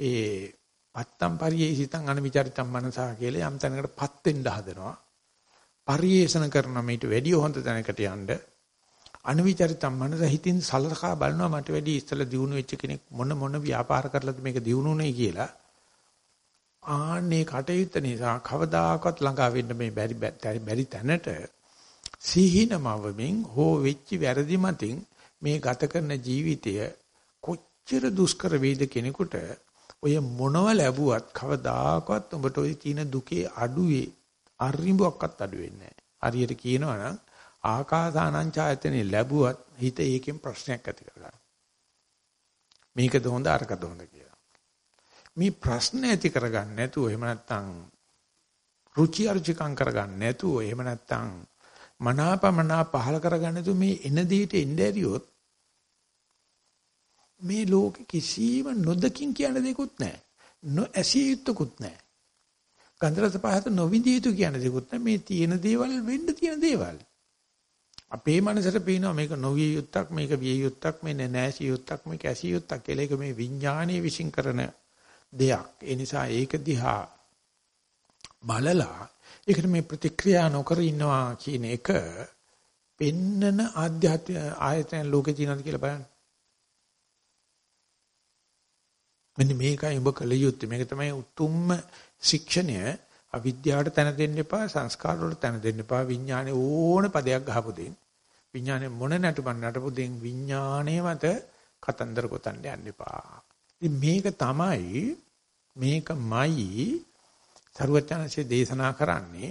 ඒ පත්තම් පරියේසිතං අනවිචරිතං මනසා කියලා යම් තැනකටපත් වෙන්න හදනවා. පරියේෂණ කරන මේට වැඩි හොඳ තැනකට යන්න අනවිචරිතම් මනස හිතින් සලකා බලනවා මට වැඩි ඉස්සලා දිනු වෙච්ච කෙනෙක් මොන මොන ව්‍යාපාර කරලාද මේක දිනුනේ කියලා ආන්නේ කටයුත්ත නිසා කවදාකවත් ළඟා වෙන්න මේ බැරි බැරි තැනට සිහිනමවමින් හෝ වෙච්ච වැරදි මතින් මේ ගත කරන ජීවිතය කොච්චර දුෂ්කර වේද කෙනෙකුට ඔය මොනව ලැබුවත් කවදාකවත් උඹට ওই තියෙන දුකේ අඩුවේ අරිඹුවක්වත් අඩු වෙන්නේ නැහැ. හරියට කියනවා නම් ආකාසානංචායතනෙ ලැබුවත් හිත ඒකෙන් ප්‍රශ්නයක් ඇති කරගන්න. මේකද හොඳ අරකද හොඳ කියලා. මේ ප්‍රශ්න ඇති කරගන්න නැතුව එහෙම නැත්නම් රුචි අරුචිකම් කරගන්න නැතුව එහෙම නැත්නම් මනාපමනා පහල කරගන්න නැතුව මේ එන දෙයට එන්න ඇරියොත් මේ ලෝකෙ කිසිම නොදකින් කියන දෙයක්වත් නැහැ. නොඇසිය යුත්තකුත් නැහැ. ගන්ධරස පහත නොවිදිය යුතු කියන දෙයක්වත් නැහැ. මේ තියෙන දේවල් වෙන්න තියෙන දේවල්. අපේ මනසට පේනවා මේක නොවිය යුත්තක් මේක විය යුත්තක් මේ නැසී යුත්තක් මේක ඇසී යුත්තක් කියලා ඒක මේ විඥානයේ විශ්ින් කරන දෙයක්. ඒ නිසා ඒක දිහා බලලා ඒකට මේ ප්‍රතික්‍රියා නොකර ඉන්නවා කියන එක පෙන්නන ආධ්‍යාත්ම ආයතන ලෝකේ තියෙනවද කියලා බලන්න. මෙන්න මේකයි ඔබ කළ යුත්තේ. මේක තමයි උතුම්ම ශික්ෂණය. අවිද්‍යාවට තැන දෙන්න එපා, සංස්කාර වලට තැන දෙන්න එපා, විඥානේ ඕන පදයක් ගහපු දෙන්න. විඥානේ මොන නටුපන් නටපු දෙන් විඥානේ මත කතන්දර ගොතන්න යන්න එපා. ඉතින් මේක තමයි මේකමයි සරුවචනසේ දේශනා කරන්නේ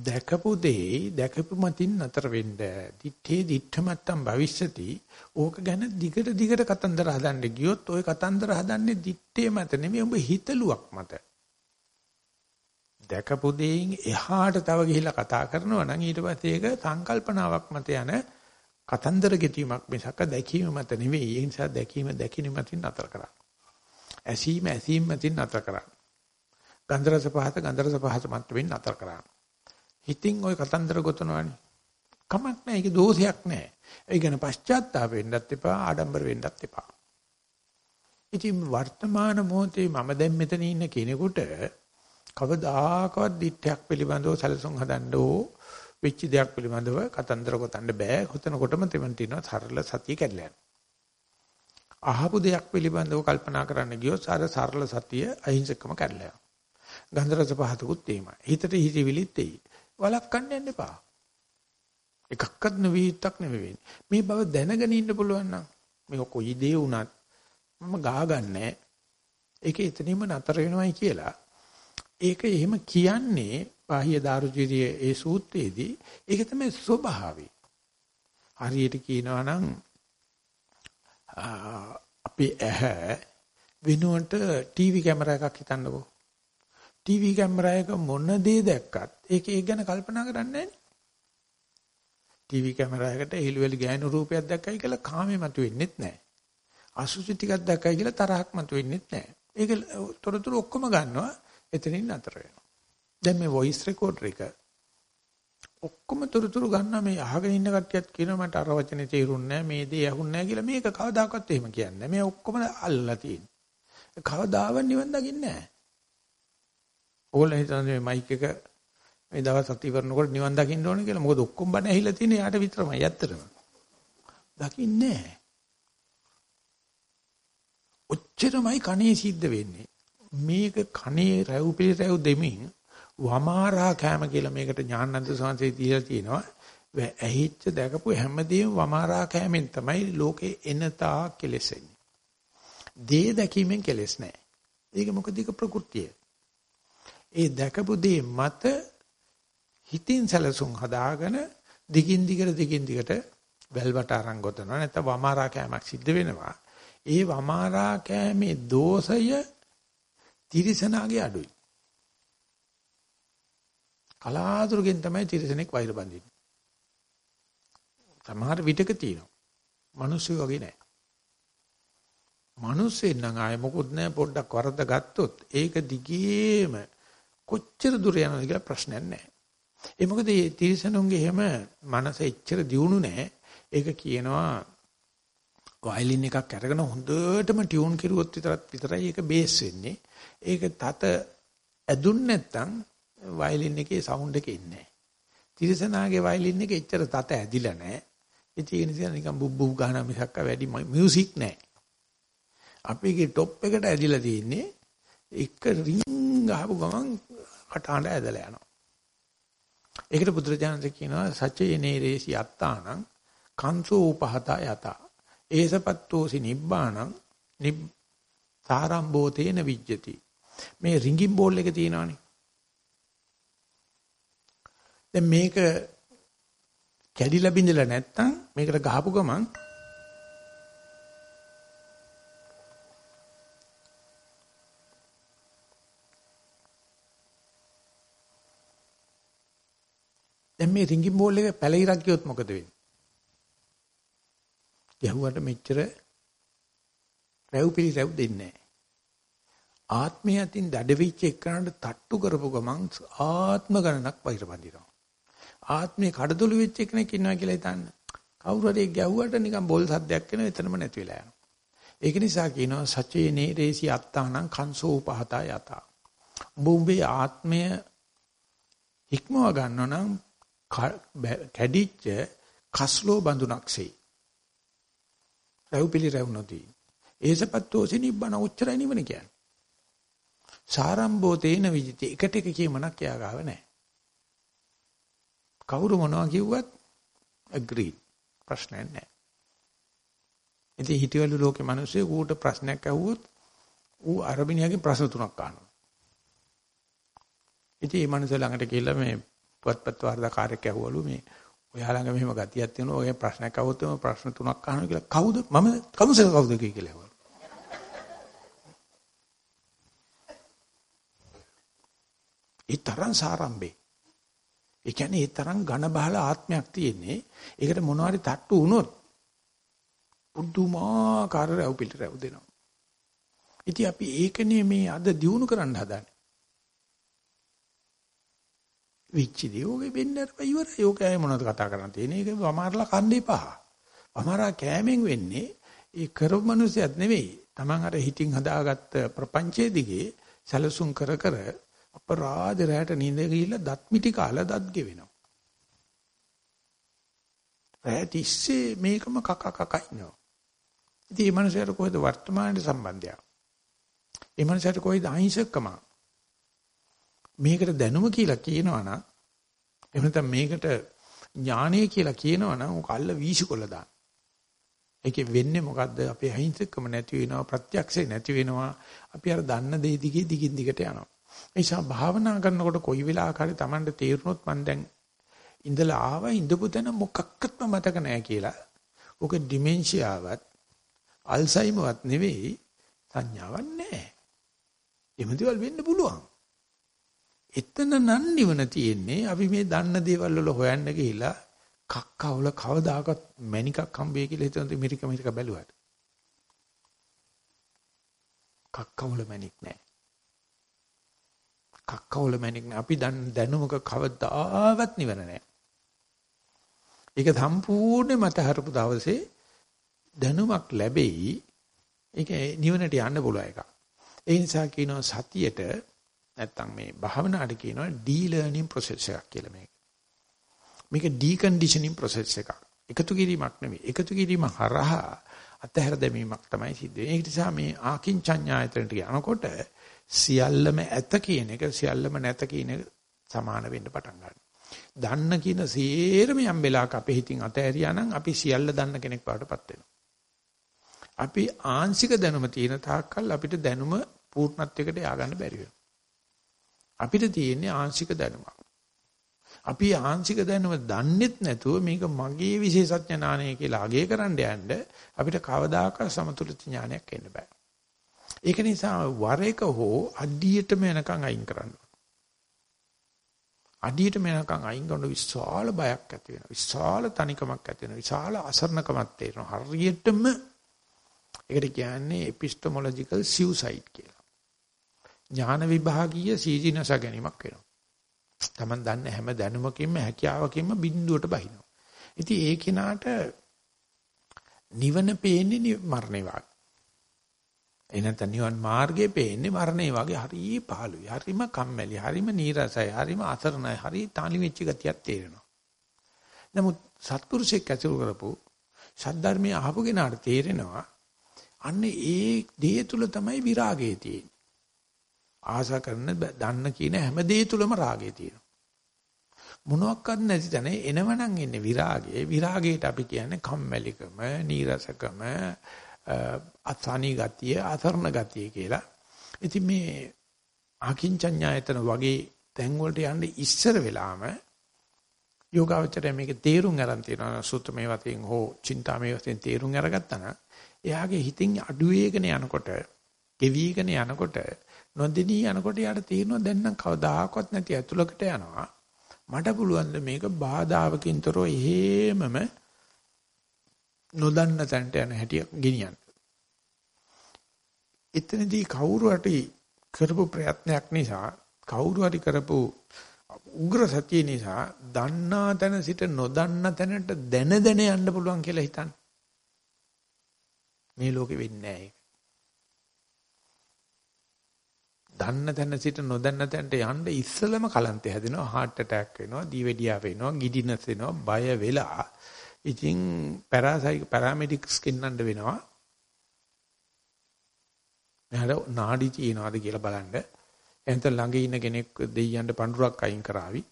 දැකපු දේ දැකපු මතින් නතර වෙන්න. දිත්තේ දිත්තමත්තම් භවිෂ්‍යති. ඕක ගැන දිගට දිගට කතන්දර හදන්න ගියොත් ওই කතන්දර හදන්නේ දිත්තේ මත නෙමෙයි ඔබ හිතලුවක් මත. දැකපු දෙයින් එහාට තව ගිහිලා කතා කරනවා නම් ඊට පස්සේ ඒක සංකල්පනාවක් මත යන කතන්දර ගෙතීමක් මිසක් දැකීම මත නෙවෙයි. ඒ නිසා දැකීම දැකින මතින් නතර කරන්න. ඇසීම ඇසීම මතින් නතර කරන්න. ගන්ධ රස පහත ගන්ධ රස පහත මත නතර කරන්න. හිතින් ওই කතන්දර ගොතනවානේ. කමක් නැහැ. ඒකේ දෝෂයක් නැහැ. ඒ කියන්නේ පශ්චාත්තාප වෙන්නත් එපා, ආඩම්බර වෙන්නත් එපා. ඉතින් වර්තමාන මොහොතේ මම දැන් මෙතන ඉන්න කෙනෙකුට කවදාකවත් දිට්ඨයක් පිළිබඳව සැලසුම් හදන්න ඕ වෙච්ච දෙයක් පිළිබඳව කතන්දර ගොතන්න බෑ. හොතනකොටම තෙමන් තියෙනවා සරල සතිය කැඩලා යනවා. අහපු දෙයක් පිළිබඳව කල්පනා කරන්න ගියොත් අර සරල සතිය අහිංසකම කැඩලා යනවා. ගන්ධ රස පහතකුත් එහෙමයි. හිතට හිතවිලිත් එයි. වළක්වන්න යන්න එපා. එකක්වත් නෙවෙයිත්තක් නෙවෙයි. මේ බව දැනගෙන ඉන්න පුළුවන් නම් මේ කොයි දේ වුණත් මම ගා ගන්නෑ. ඒක එතනින්ම නතර වෙනවයි කියලා. ඒක එහෙම කියන්නේ බාහ්‍ය දාරුචීරිය ඒ සූත්‍රයේදී ඒක තමයි ස්වභාවය. හරියට කියනවා නම් අපේ ඇහැ වෙනුවට ටීවී කැමරා එකක් හිතන්නකෝ. ටීවී කැමරා එක මොන දේ දැක්කත් ඒක ඒක ගැන කල්පනා කරන්නේ නැහැ. ටීවී කැමරා එකට එහිලුවලි ගෑනු රූපයක් දැක්කයි කියලා කාමේ මතුවෙන්නෙත් නැහැ. අසුචි ටිකක් දැක්කයි කියලා තරහක් මතුවෙන්නෙත් නැහැ. ඒක තොරතුරු ඔක්කොම ගන්නවා එතනින් නතර වෙනවා. දැන් මේ වොයිස් රෙකෝඩර් එක ඔක්කොම තොරතුරු ගන්න මේ අහගෙන ඉන්න කට්ටියත් කියනවා මට අර වචනේ තේරුන්නේ නැහැ මේ දේ ඇහුන්නේ නැහැ කියලා මේක කවදාකවත් එහෙම කියන්නේ නැහැ. මේ ඔක්කොම අල්ලලා තියෙන්නේ. කවදාවත් නිවන් දකින්නේ නැහැ. ඕගොල්ලෝ හිතන්නේ මේ මයික් එක මේ දවස් හත් ඉවරනකොට නිවන් දකින්න ඕනේ කියලා. මොකද ඔක්කොම බණ ඇහිලා තියෙන්නේ යාට විතරමයි ඇත්තටම. දකින්නේ නැහැ. ඔච්චරමයි කණේ සිද්ධ වෙන්නේ. මේක කණේ රැව් පිළි රැව් දෙමින් වමාරා කෑම කියලා මේකට ඥානන්ත සංසේ තියලා තියෙනවා. ඇහිච්ච දැකපු හැමදේම වමාරා කෑමෙන් තමයි ලෝකේ එනතා කෙලෙසෙන්නේ. දේ දැකීමෙන් කෙලෙස් නැහැ. ඒක මොකද ඒක ප්‍රകൃතිය. ඒ දැකපු දේ මත හිතින් සැලසුම් හදාගෙන දිගින් දිගට දිගින් දිගට වැල්වට අරන් ගොතනවා නැත්නම් වමාරා කෑමක් සිද්ධ වෙනවා. ඒ වමාරා කෑමේ දෝෂය තිරිසනාගේ අඩුයි. කලාතුරකින් තමයි තිරිසනෙක් වෛර බඳින්නේ. සමහර විටක තියෙනවා. මිනිස්සු වගේ නෑ. මිනිස්සෙන් නම් ආයේ මොකුත් නෑ පොඩ්ඩක් වරද ගත්තොත් ඒක දිගේම කොච්චර දුර යනවද කියලා ප්‍රශ්නයක් නෑ. ඒ මොකද මේ තිරිසනුන්ගේ හැම මනස එච්චර දියුණු නෑ. ඒක කියනවා වයලින් එකක් අරගෙන හොඳටම ටියුන් කරුවොත් විතරක් විතරයි ඒක බේස් වෙන්නේ. ඒක තත ඇදුන් නැත්තම් වයලින් එකේ සවුන්ඩ් එක ඉන්නේ නැහැ. තිරසනාගේ වයලින් එක එච්චර තත ඇදිලා නැහැ. ඒ නිසා නිකන් බුබ්බු ගහන මිසක්ක වැඩි මියුසික් නැහැ. අපේගේ টොප් එකට ඇදිලා තියෙන්නේ එක රින් ගහපු ගමන් කටහඬ ඇදලා යනවා. ඒකට බුදුරජාණන් කියනවා සචේනේ රේසි අත්තානං කංසෝ උපහත යත. ඒසපත්තෝසි නිබ්බාණං නිබ් සාරම්භෝතේන විජ්ජති. මේ රින්ගින් බෝල් එක තියෙනවනේ. දැන් මේක කැඩිලා බිඳලා නැත්තම් මේකට ගහපු ගමන් දැන් මේ රින්ගින් බෝල් එක පැලිරක් ගියොත් මොකද වෙන්නේ? ගැහුවට මෙච්චර රැව් පිළි රැව් දෙන්නේ නැහැ. ආත්මය අතින් දඩවිච්ච එක්කනට තට්ටු කරපු ගමන් ආත්ම ගණනක් වෛර බඳිනවා. ආත්මේ කඩදොළු වෙච්ච කෙනෙක් ඉන්නවා කියලා හිතන්න. කවුරු හරි ගැව්වට නිකන් බෝල් සද්දයක් එනවා එතනම නැති වෙලා යනවා. ඒක නිසා කියනවා සචේ නේරේසි අත්තානං කංසෝ උපහතා යත. උඹේ ආත්මය ඉක්මව ගන්නව නම් කැඩිච්ච කස්ලෝ බඳුනක්සේ. රැව්පිලි රැව් නොදී. ඒසපත්තෝසි නිබ්බන උච්චරයි නිවන කියන්නේ. සාරම්භෝ තේන විජිතේ එකට එක කියමනක් යා ගාව නැහැ. කවුරු මොනවා කිව්වත් agree ප්‍රශ්නයක් නැහැ. ඉතින් හිතවලු ලෝකේ මිනිස්සු ඌට ප්‍රශ්නයක් අහුවොත් ඌ අරබිනියාගේ ප්‍රශ්න තුනක් අහනවා. ඉතින් මේ මනුස්සය ළඟට ගිහිල්ලා මේ පුවත්පත් වාර්තාකාරයෙක් ඇහුවලු මේ ඔයා ළඟ මෙහෙම ගතියක් තියෙනවා. ඔය ප්‍රශ්නයක් අහුවොත් ප්‍රශ්න තුනක් අහනවා කියලා. කවුද? මම කවුද කවුද කියලා ඇහුවා. ඒ තරම් සාරම්භේ. ඒ කියන්නේ ඒ තරම් ඝන බහල ආත්මයක් තියෙන්නේ. ඒකට මොනවාරි තට්ටු වුණොත් පුදුමාකාර රැව් පිට රැව් දෙනවා. ඉතින් අපි ඒකනේ මේ අද දිනු කරන්න හදන්නේ. විච්චි දියෝගේ වෙන්නර ඉවරයි. ඕකයි මොනවද කතා කරන්න තියෙන්නේ? ඒක වමාරලා කන්න එපා. වමාරා කෑමෙන් වෙන්නේ ඒ කරපු මිනිස්සුත් නෙවෙයි. Taman අර හිතින් හදාගත්ත ප්‍රපංචයේ දිගේ සැලසුම් කර කර අපරාධ රැට නිඳ ගිහිල්ලා දත් මිටි කාලා දත් ගෙවෙනවා. රැට ඉස්සේ මේකම කක කක ඉන්නවා. ඉතින් මේ මනුස්සයාට කොහෙද වර්තමානයේ සම්බන්ධය? මේ මනුස්සයාට කොහෙද අහිංසකම? මේකට දැනුම කියලා කියනවා නම් එහෙම නැත්නම් මේකට ඥානය කියලා කියනවා නම් උක අල්ල වීසිකොල්ල දාන්න. ඒකේ වෙන්නේ මොකද්ද? අපේ අහිංසකම නැති වෙනවා, ප්‍රත්‍යක්ෂේ නැති වෙනවා. අපි අර දන්න දේ දිගේ දිගින් දිගට යනවා. ඒ නිසා භාවනා කරනකොට කොයි වෙලාවකරි Tamanට තේරුනොත් මම දැන් ඉඳලා ආවා ඉඳපු තැන මොකක්වත්ම මතක නැහැ කියලා. ඔක ඩිමෙන්ෂියාවත් අල්සයිමර්වත් නෙවෙයි සංඥාවක් නැහැ. එහෙම දේවල් වෙන්න පුළුවන්. එතන නන් නිවන තියෙන්නේ අපි මේ දන්න දේවල් වල හොයන්න ගිහිලා කක්කවල කවදාකවත් මැනිකක් හම්බෙයි කියලා හිතන මිරික මිරික බැලුවාට. කක්කවල මැනික් නැහැ. කක්කවල මැනික් නෑ. අපි දැනුමක කවදාවත් නිවන නෑ. ඒක සම්පූර්ණ මත හරපු දවසේ දැනුමක් ලැබෙයි. ඒක නිවනට යන්න පුළුවන් එකක්. ඒ නිසා කියනවා සතියට නැත්තම් මේ භාවනාවට කියනවා ඩී ලර්නින් process එකක් කියලා මේක. මේක ඩීකන්ඩිෂනින් process එකක්. එකතු කිරීමක් නෙවෙයි. එකතු කිරීම හරහා අතහැර දැමීමක් තමයි සිද්ධ වෙන්නේ. ඒ නිසා මේ ආකින්චඤ්ඤායතනට යනකොට සියල්ලම ඇත කියන එක සියල්ලම නැත කියන එක සමාන වෙන්න පටන් ගන්නවා. දන්න කියන සේරම යම් වෙලාවක අපේ හිතින් අතහැරියා නම් අපි සියල්ල දන්න කෙනෙක් බවටපත් වෙනවා. අපි ආංශික දැනුම තියෙන තාක්කල් අපිට දැනුම පූර්ණත්වයකට ය아가න්න බැරි වෙනවා. අපිට තියෙන්නේ ආංශික දැනුමක්. අපි ආංශික දැනුම දන්නෙත් නැතුව මේක මගේ විශේෂඥ ඥානය කියලා අගය කරන්න යන්න අපිට කවදාකවත් සමතුලිත ඥානයක් එන්න බෑ. ඒක නිසා වර එක හෝ අඩියටම යනකම් අයින් කරන්න. අඩියටම යනකම් අයින් කරන විශාල බයක් ඇති වෙනවා. විශාල තනිකමක් ඇති වෙනවා. විශාල අසරණකමක් තේරෙනවා. හරියටම ඒකට කියන්නේ epistemological suicide කියලා. ඥාන විභාගීය සීජිනස ගැනීමක් වෙනවා. Taman දන්න හැම දැනුමකින්ම හැකියාවකින්ම බිඳුවට බහිනවා. ඉතින් ඒ කෙනාට නිවන පේන්නේ මරණේ වාගේ. ඒ නැත්නම් නිවන් මාර්ගයේ පේන්නේ මරණේ වගේ හරි පහළුයි. හරිම කම්මැලි, හරිම නීරසයි, හරිම අසරණයි, හරි තාලි වෙච්ච ගතියක් තේරෙනවා. නමුත් සත්පුරුෂෙක් ඇසුරු කරපු සද්ධර්මයේ අහපු කෙනාට තේරෙනවා අන්න ඒ දේ තුල තමයි විරාගය තියෙන්නේ. ආශා කරන දන්න කියන හැම දේ තුලම රාගය තියෙනවා. මොනවත් නැති තැන එනවනම් ඉන්නේ විරාගය. විරාගයට අපි කියන්නේ කම්මැලිකම, නීරසකම, අසානී ගතිය, අසරණ ගතිය කියලා. ඉතින් මේ අකින්චඤ්ඤායතන වගේ තැන් වලට යන්න ඉස්සර වෙලාම යෝගාවචරය මේක තේරුම් ගන්න තියෙනවා සුත්ත මේ වතෙන් හෝ චින්තා මේ වතෙන් තේරුම් අරගත්තා නම් එයාගේ හිතින් අඩු වේගන යනකොට ගෙවිගෙන යනකොට නොදෙනී යනකොට යාට තේරෙනවා දැන් නම් කවදාකවත් නැති ඇතුළකට යනවා මට පුළුවන් මේක බාධාවකින්තරෝ එහෙමම නොදන්න තැනට යන හැටි ගෙනියන්න. එතනදී කවුරු හරි කරපු ප්‍රයත්නයක් නිසා කවුරු හරි කරපු උග්‍ර සතිය නිසා දන්නා තැන සිට නොදන්න තැනට දැන දැන යන්න පුළුවන් කියලා හිතන්න. මේ ලෝකෙ වෙන්නේ නැහැ දන්න තැන සිට නොදන්න තැනට යන්න ඉස්සලම කලන්තය හැදෙනවා heart attack වෙනවා දීවැඩියා වෙනවා ගිඩිනස් වෙනවා බය වෙලා ඉතින් පැරාසයි පැරාමෙඩික්ස් කෙන්නන්න වෙනවා. මෙහාට නාඩි තියනවාද කියලා බලන්න. එහෙනම් ළඟ ඉන්න කෙනෙක් දෙයියන්ට පඳුරක් අයින් කරાવી.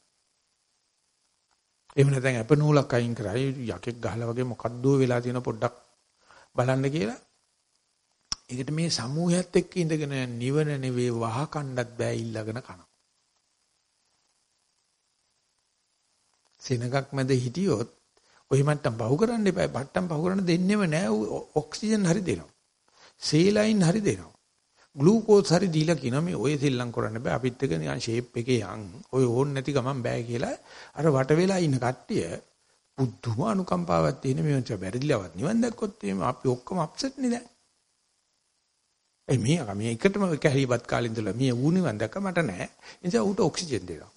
එහෙම නැත්නම් අප නූලක් අයින් කරાવી යකෙක් ගහලා වගේ මොකද්දෝ වෙලා තියෙන පොඩ්ඩක් බලන්න කියලා. ඒකට මේ සමූහයත් එක්ක ඉඳගෙන නිවන නෙවෙයි වහකණ්ඩත් බෑ ඊළඟන කන. සෙනගක් මැද හිටියොත් ඔහි මට්ටම් පහු කරන්න එපා. බට්ටම් පහු කරන්න දෙන්නෙම නෑ. ඔක්සිජන් හරි දෙනවා. සීලයින් හරි දෙනවා. ග්ලූකෝස් හරි දීලා කියනවා මේ ඔය සෙල්ලම් කරන්න බෑ. අපිත් එක නිකන් ෂේප් එකේ යන්. ඔය ඕන් නැති ගමන් බෑ කියලා අර වට වෙලා ඉන්න කට්ටිය බුද්ධම අනුකම්පාවක් තියෙන මේ වච බැරිදිලවත් නිවන් දැක්කොත් එහෙම අපි ඔක්කොම අප්සෙට් නේ දැන්. ඒ මේ මේ එකටම කැහිපත් කාලේ ඉඳලා මේ ඌ නිවන් දැක්ක මට නෑ. ඒ නිසා ඌට ඔක්සිජන් දෙනවා.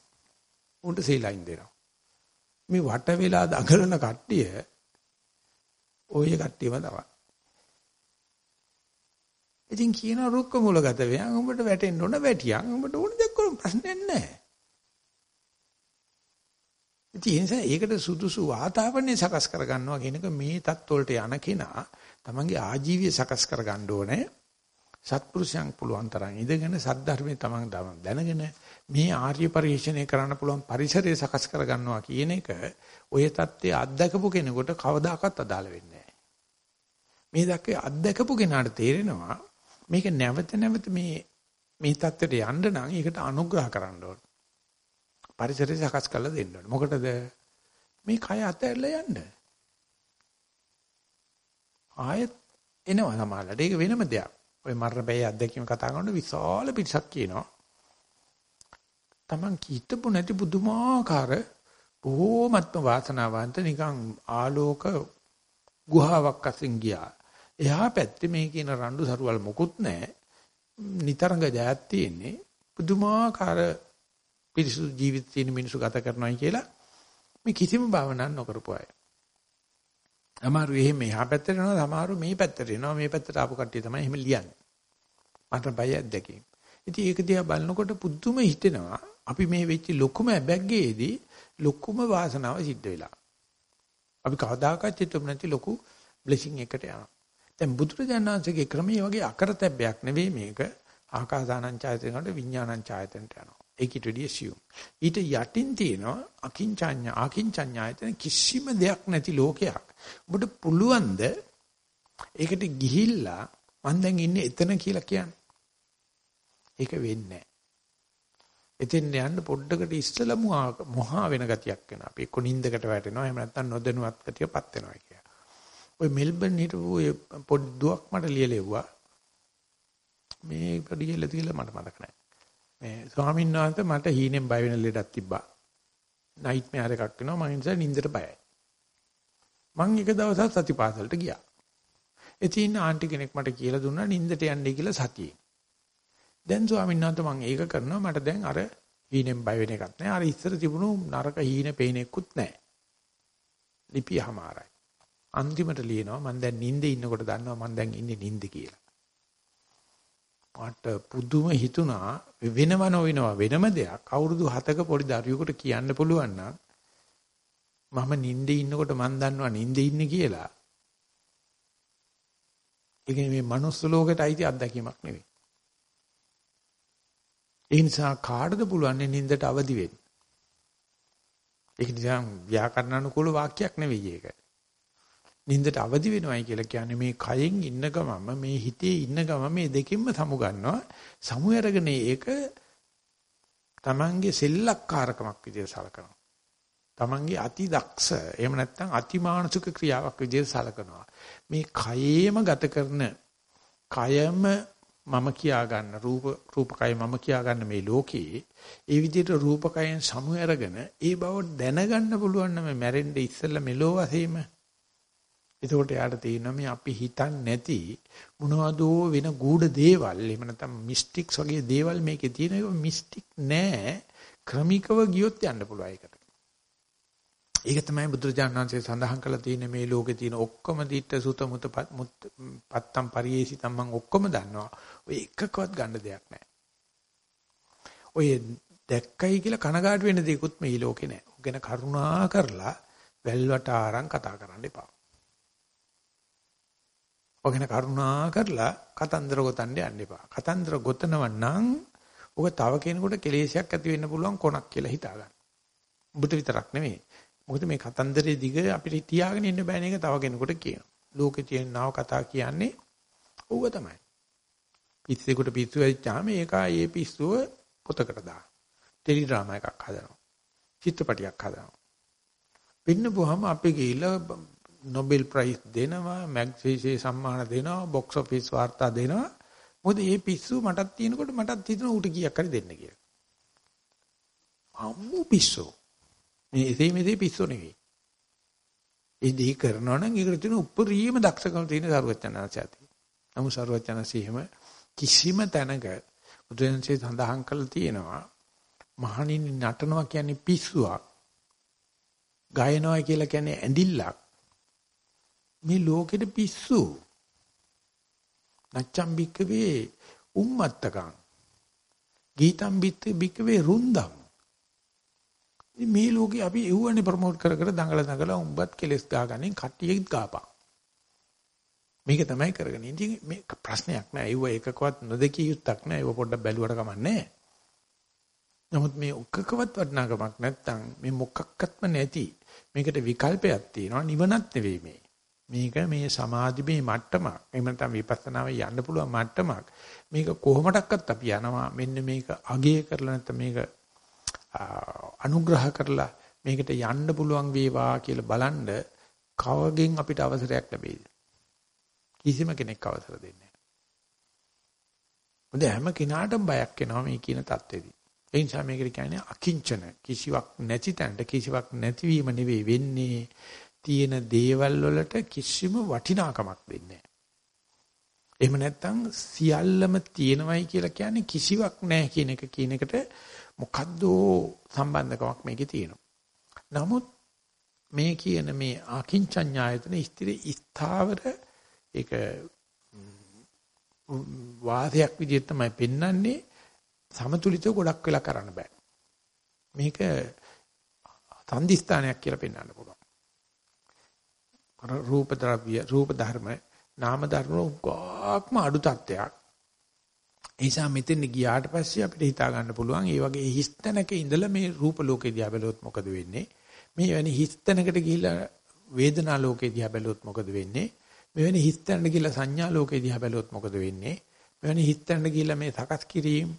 ඌට සීලයින් දෙනවා. මේ වට වෙලා දඟලන කට්ටිය ඔය කට්ටියම තමයි. ඉතින් කියන රුක්ක මූලගත වේයන් උඹට වැටෙන්න ඕන වැටියන් උඹට ඕන දෙයක් කරන්න ප්‍රශ්නයක් නැහැ. ඉතින් ඒ නිසා ඒකට සුදුසු වාතාවරණය සකස් කර ගන්නවා කියන එක මේ தත්වලට යන කෙනා තමන්ගේ ආජීවය සකස් කර ගන්න ඕනේ. සත්පුරුෂයන් පුළුවන් තරම් ඉඳගෙන සද්ධර්මයේ තමන් දැනගෙන මේ ආර්ය පරිශ්‍රණය කරන්න පුළුවන් පරිසරය සකස් කර ගන්නවා කියන එක ඔය தත්ත්වයේ අත්දකපු කෙනෙකුට කවදාකවත් අදාළ වෙන්නේ නැහැ. මේ දැක්කේ අත්දකපු කෙනාට තේරෙනවා මේක නැවත නැවත මේ මේ தත්ත්වයට යන්න නම් ඒකට අනුග්‍රහ කරන්න ඕන. පරිසරය සකස් කරලා දෙන්න ඕන. මොකටද? මේ කය අතහැරලා යන්න. ආයෙත් එනවා සමහරවිට. ඒක වෙනම දෙයක්. ඔය මරණ බැයි අත්දැකීම කතා කරනකොට විශාල පිටසක් කියනවා. Taman කීතපු නැති පුදුමාකාර බොහෝමත්ම වාසනාවන්ත නිකන් ආලෝක ගුහාවක් අසින් ගියා. එහා පැත්තේ මේ කියන රණ්ඩු සරුවල් මොකුත් නැහැ. නිතරංග ජයක් තියෙන්නේ. පුදුමාකාර පිරිසුදු ජීවිත තියෙන මිනිස්සු ගත කරනවායි කියලා මේ කිසිම භාවනාවක් නොකරපු අය. අමාරු එහෙම එහා පැත්තට යනවා සමහරව මේ පැත්තට එනවා මේ පැත්තට ආපු කට්ටිය තමයි එහෙම ලියන්නේ. මට බය ඇද්දකින්. ඉතින් ඒක දිහා බලනකොට පුදුම හිතෙනවා අපි මේ වෙච්ච ලොකුම බැග්ගේදී ලොකුම වාසනාව සිද්ධ වෙලා. අපි කවදාකවත් හිතුව නැති ලොකු බ්ලෙසිං එකට යනවා. දැන් බුදුරජාණන්සේගේ ක්‍රමයේ වගේ අකරතැබ්බයක් නෙවෙයි මේක. ආකාසානං ඡායතනකට විඥානං ඡායතනට යනවා. ඒකිට වැඩි assume. ඊට යටින් තියෙනවා අකින්චඤ්ඤ ආකින්චඤ්ඤායතන කිසිම දෙයක් නැති ලෝකයක්. ඔබට පුළුවන්ද ඒකට ගිහිල්ලා මම දැන් ඉන්නේ එතන කියලා කියන්න. ඒක වෙන්නේ නැහැ. එතෙන් යන්න පොඩ්ඩකට ඉස්සලා මොහා වෙන ගතියක් වෙනවා. අපි එක්ක නිින්දකට වැටෙනවා. එහෙම නැත්නම් නොදැනුවත් ගතියපත් වෙනවා කියලා. ওই මෙල්බන් හිටපු ඔය පොඩි දුවක් මට ලියලෙව්වා. මේ පොඩි කියලා තියලා මට මතක නැහැ. මේ ස්වාමීන් වහන්සේ මට හීනෙන් බය වෙන ලෙඩක් තිබ්බා. නයිට් මෙයාර එකක් වෙනවා මම නිසා නිින්දට බයයි. මං එක දවසක් සතිපාසලට ගියා. එතින් ආන්ටි කෙනෙක් මට කියලා දුන්නා නිින්දට යන්නේ කියලා සතියේ. දැන් ස්වාමීන් වහන්සේ මම ඒක කරනවා මට දැන් අර හීනෙන් බය වෙන එකක් නෑ. අර ඉස්සර තිබුණු නරක හීන පේනෙකුත් නෑ. ලිපියමාරයි. අන්තිමට ලියනවා මම දැන් නිින්දේ ඉන්නකොට දන්නවා මම දැන් ඉන්නේ නිින්ද කියලා. මට පුදුම හිතුණා වෙනව නොවෙනවා වෙනම දෙයක් අවුරුදු 7ක පොඩි දරුවෙකුට කියන්න පුළුවන් නම් මම නිින්දේ ඉන්නකොට මම දන්නවා නිින්දේ ඉන්නේ කියලා. ඒක මේ manuss ලෝකයට අයිති අත්දැකීමක් නෙවෙයි. ඒ නිසා කාටද පුළුවන් නිින්දට අවදි වෙන්න? ඒක නිසා ව්‍යාකරණ අනුකූල වාක්‍යයක් නෙවෙයි ඒක. නින්දට අවදි වෙනවයි කියලා කියන්නේ මේ කයෙන් ඉන්න ගමම මේ හිතේ ඉන්න ගමම මේ දෙකින්ම සමු ගන්නවා. සමු අරගෙන ඒක තමන්ගේ සෙල්ලක්කාරකමක් විදිහට සලකනවා. තමන්ගේ අති දක්ෂ එහෙම නැත්නම් අතිමානසික ක්‍රියාවක් විදිහට සලකනවා. මේ කයේම ගත කරන කයම මම කියා ගන්න රූප රූපකය මම කියා ගන්න මේ ලෝකේ ඒ විදිහට රූපකයෙන් සමු අරගෙන ඒ බව දැනගන්න පුළුවන් නම් මැරෙන්න ඉස්සෙල්ලා මෙලෝ වශයෙන්ම එතකොට යාට තේරෙනවා මේ අපි හිතන්නේ නැති මොනවදෝ වෙන ගූඪ දේවල් එහෙම නැත්නම් මිස්ටික්ස් වගේ දේවල් මේකේ තියෙන ඒක මිස්ටික් නෑ ක්‍රමිකව ගියොත් යන්න පුළුවන් ඒකට. ඒක තමයි බුදුරජාණන් වහන්සේ සඳහන් කරලා තියෙන මේ ලෝකේ තියෙන ඔක්කොම දිට්ඨ සුත මුත පත්තම් පරියේසිතම් මම ඔක්කොම දන්නවා. ඔය එකකවත් ගන්න දෙයක් නෑ. ඔය දැක්කයි කියලා කනගාටු වෙන දේකුත් මේ ලෝකේ නෑ. ඔගෙන කරුණා කරලා වැල්වට ආරං කතා කරන්න එපා. ඔගෙන කරුණා කරලා කතන්දර ගොතන්න යන්න එපා. කතන්දර ගොතනව නම් ඔක තව කෙනෙකුට කෙලෙසයක් ඇති වෙන්න පුළුවන් කොනක් කියලා හිතා ගන්න. ඔබට විතරක් නෙමෙයි. මොකද මේ කතන්දරේ දිග අපිට තියාගෙන ඉන්න බෑ නේද තව කෙනෙකුට කියනවා. ලෝකේ තියෙන නව කතා කියන්නේ ඌව තමයි. පිස්සෙකුට පිස්සු වෙච්චාම ඒක ඒ පිස්සුව පොතකට දාන. ටෙලි ඩ්‍රාමා එකක් හදනවා. චිත්‍රපටයක් හදනවා. පින්නපුවාම අපි ගිහිල්ලා නොබෙල් ප්‍රයිස් දෙනවා, මැග්සීසේ සම්මාන දෙනවා, බොක්ස් ඔෆිස් වාර්තා දෙනවා. මොකද මේ පිස්සු මටත් තියෙනකොට මටත් හිතෙනවා ඌට කීයක් හරි දෙන්න කියලා. අම්මු පිස්සු. මේ එසේ මෙසේ පිස්සු නෙවෙයි. ඒ දෙහි කරනවා නම් ඒකට තියෙන උපරිම දක්ෂකම තියෙන සරුවචනාංශයති. නමුත් සරුවචනාංශීම කිසිම තැනක බුදුන්සේ සඳහන් කළා තියෙනවා මහණින් නටනවා කියන්නේ පිස්සුවක්. ගායනවා කියලා කියන්නේ ඇඳිල්ලක්. මේ ලෝකෙට පිස්සු. නච්චම් බික්කවේ උම්මත්තකම්. ගීතම් බික්කවේ රුන්දම්. මේ ලෝකේ අපි එව්වනේ ප්‍රොමෝට් කර කර දඟල දඟල උඹත් කෙලස් ගාගන්නේ කට්ටියෙත් ගාපන්. මේක තමයි කරගෙන ඉන්නේ මේ ප්‍රශ්නයක් නෑ. ඒව එකකවත් නොදකිය යුත්තක් නෑ. ඒව පොඩ්ඩක් බැලුවට කමන්නේ නමුත් මේ ඔක්කකවත් වටිනාකමක් නැත්තම් මේ මොකක්වත්ම නැති මේකට විකල්පයක් තියෙනවා නිවනක් නෙවෙයි මේ. මේක මේ සමාධිමේ මට්ටමක්. එහෙම නැත්නම් විපස්සනාවේ යන්න පුළුවන් මට්ටමක්. මේක කොහොමඩක්වත් අපි යනවා මෙන්න මේක අගය කරලා නැත්නම් මේක අනුග්‍රහ කරලා මේකට යන්න පුළුවන් වේවා කියලා බලන්න කවගෙන් අපිට අවසරයක් ලැබෙයිද? කිසිම කෙනෙක් අවසර දෙන්නේ නැහැ. හැම කෙනාටම බයක් එනවා මේ කියන தත්ත්වෙදී. ඒ නිසා මේකට කියන්නේ අකිංචන කිසිවක් නැති තැනට කිසිවක් නැතිවීම නෙවෙයි වෙන්නේ. තියෙන දේවල් වලට කිසිම වටිනාකමක් දෙන්නේ එහෙම නැත්නම් සියල්ලම තියෙනවයි කියලා කියන්නේ කිසිවක් නැහැ කියන එක කියන එකට මොකද්ද සම්බන්ධකමක් මේකේ තියෙනවා. නමුත් මේ කියන මේ අකිංචඤ්ඤායතන ස්ථිර ස්ථාවර ඒක වාදයක් විදිහට තමයි පෙන්වන්නේ සමතුලිතව ගොඩක් වෙලා කරන්න බෑ. මේක තන්දිස්ථානයක් කියලා පෙන්වන්න පුළුවන්. රූප ද්‍රව්‍ය රූප ධර්ම නාම ධර්ම උගාක්ම අඩු තත්ත්වයක්. ඒ නිසා මෙතෙන් ගියාට පස්සේ අපිට හිතා ගන්න පුළුවන් ඒ වගේ හිස්තැනක ඉඳලා මේ රූප ලෝකේ දිහා බැලුවොත් මොකද වෙන්නේ? මේ වැනි හිස්තැනකට ගිහිලා වේදනා ලෝකේ දිහා බැලුවොත් මොකද වෙන්නේ? මෙවැනි හිස්තැනට ගිහිලා සංඥා ලෝකේ දිහා බැලුවොත් මොකද වෙන්නේ? මෙවැනි හිස්තැනට ගිහිලා මේ සකස් කිරීම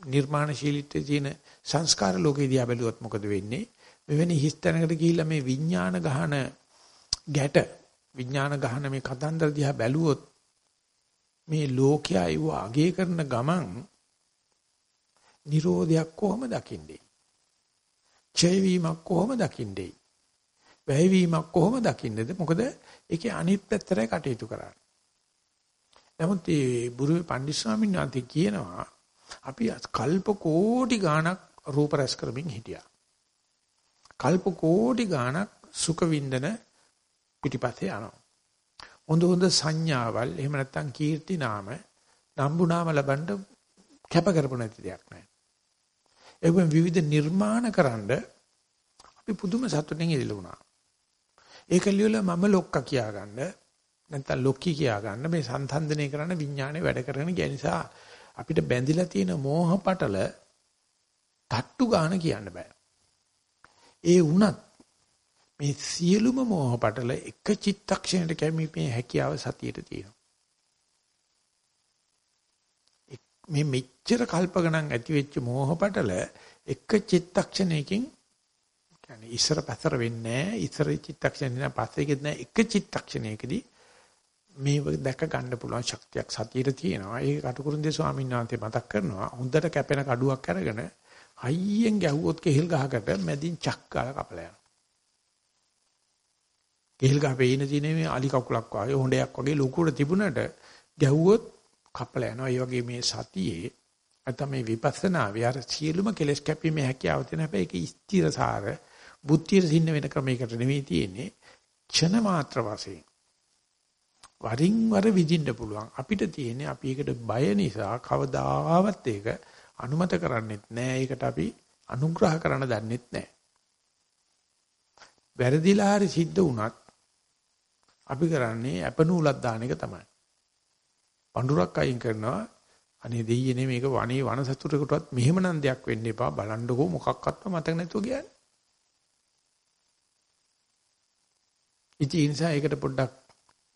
නිර්මාණශීලීත්වයේ තියෙන සංස්කාර ලෝකේ දිහා බැලුවොත් මොකද වෙන්නේ? මෙවැනි හිස්තැනකට ගිහිලා මේ විඥාන ගහන ගැට විඥාන ගහන මේ කතන්දර දිහා බැලුවොත් මේ ලෝකයා අයව අගය කරන ගමන් නිරෝධයක් කොහොම දකින්නේ? ඡය වීමක් කොහොම දකින්නේ? වැය වීමක් කොහොම දකින්නේද? මොකද ඒකේ අනිත් පැත්තට කටයුතු කරන්නේ. නමුත් මේ බුරුවේ පණ්ඩිත ස්වාමීන් වහන්සේ කියනවා අපි කල්ප කෝටි ගාණක් රූප රැස් කරමින් හිටියා. කල්ප කෝටි ගාණක් සුඛ වින්දන පිටිපස්සේ යනවා. හොඳ හොඳ සංඥාවල් එහෙම නැත්නම් කීර්ති නාම නම්බු නාම ලබන්න කැප කරපො නැති දෙයක් නෑ. ඒක විවිධ නිර්මාණකරනද අපි පුදුම සතුටින් ඉඳලා වුණා. ඒක ලියලා මම ලොක්කා කියා ගන්න නැත්නම් ලොක්කි කියා ගන්න මේ සංසන්දනය කරන විඥානේ වැඩ කරගෙන ගිය නිසා අපිට බැඳිලා තියෙන මෝහ පටල තට්ටු ගන්න කියන්න බෑ. ඒ වුණත් මේ සියලුම මෝහ පටල එක චිත්තක්ෂණයට කැමීමේ හැකියාව සතියට තියෙනවා. මේ මෙච්චර කල්ප ගණන් ඇති වෙච්ච මෝහ පටල එක චිත්තක්ෂණයකින් කියන්නේ ඉස්සර පතර වෙන්නේ නැහැ. ඉස්සර චිත්තක්ෂණේ නෑ පස්සේකෙත් නෑ එක චිත්තක්ෂණයකදී මේ දැක ගන්න පුළුවන් ශක්තියක් සතියට තියෙනවා. ඒක කටුකුරුන්දේ ස්වාමීන් වහන්සේ මතක් කරනවා. හොඳට කැපෙන කඩුවක් අරගෙන හයියෙන් ගැහුවොත් කෙහෙල් ගහකට මැදින් චක් ගාලා කපලා යනවා. කෙහෙල් ගහ පේන තියෙන මේ අලි කකුලක් වගේ හොඬයක් වගේ ලොකුවට තිබුණට ගැහුවොත් කපලා යනවා. ඒ වගේ මේ සතියේ නැත්නම් මේ විපස්සනාවේ අර සියලුම කෙලස් කැපීමේ හැකියාව තියෙන හැබැයි ඒක ස්ථිරසාර බුද්ධියට සින්න වෙන ක්‍රමයකට නෙවෙයි තියෙන්නේ. ක්ෂණ මාත්‍ර වශයෙන් වරින් වර විඳින්න පුළුවන්. අපිට තියෙන්නේ අපි ඒකට බය නිසා කවදාවත් ඒක අනුමත කරන්නෙත් නෑ. ඒකට අපි අනුග්‍රහ කරන්න දන්නෙත් නෑ. වැරදිලා හරි සිද්ධ වුණත් අපි කරන්නේ අපනූලක් දාන එක තමයි. පඳුරක් අයින් කරනවා අනේ දෙයියනේ මේක වනේ වන සතුටකටවත් මෙහෙම නම් දෙයක් වෙන්න එපා බලන්නකෝ මොකක්වත්ම මතක නැතුව කියන්නේ. ඉතින් ඒ නිසා ඒකට පොඩ්ඩක්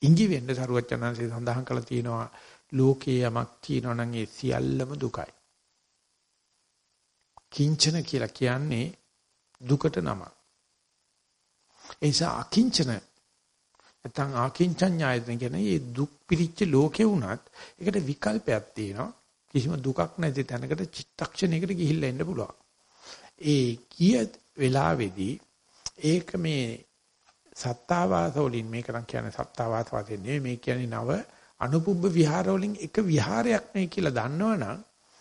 ඉඟි වෙන්න සරුවචනanse සඳහන් කළා තියෙනවා ලෝකේ යමක් තියෙනවා නම් ඒ සියල්ලම දුකයි. කිංචන කියලා කියන්නේ දුකට නමක්. ඒ නිසා අකිංචන නැත්නම් ආකින්චඤ්ඤායතන කියන මේ දුක් පිරිච්ච ලෝකේ වුණත් ඒකට විකල්පයක් තියෙනවා. කිසිම දුකක් නැති තැනකට චිත්තක්ෂණයකට ගිහිල්ලා එන්න පුළුවන්. ඒ කිය වෙලාවේදී ඒක මේ සත්තාවාස වලින් මේක නම් කියන්නේ සත්තාවාස වශයෙන් නෙවෙයි මේ කියන්නේ නව අනුපුබ්බ විහාර වලින් එක විහාරයක් නේ කියලා දන්නවනම්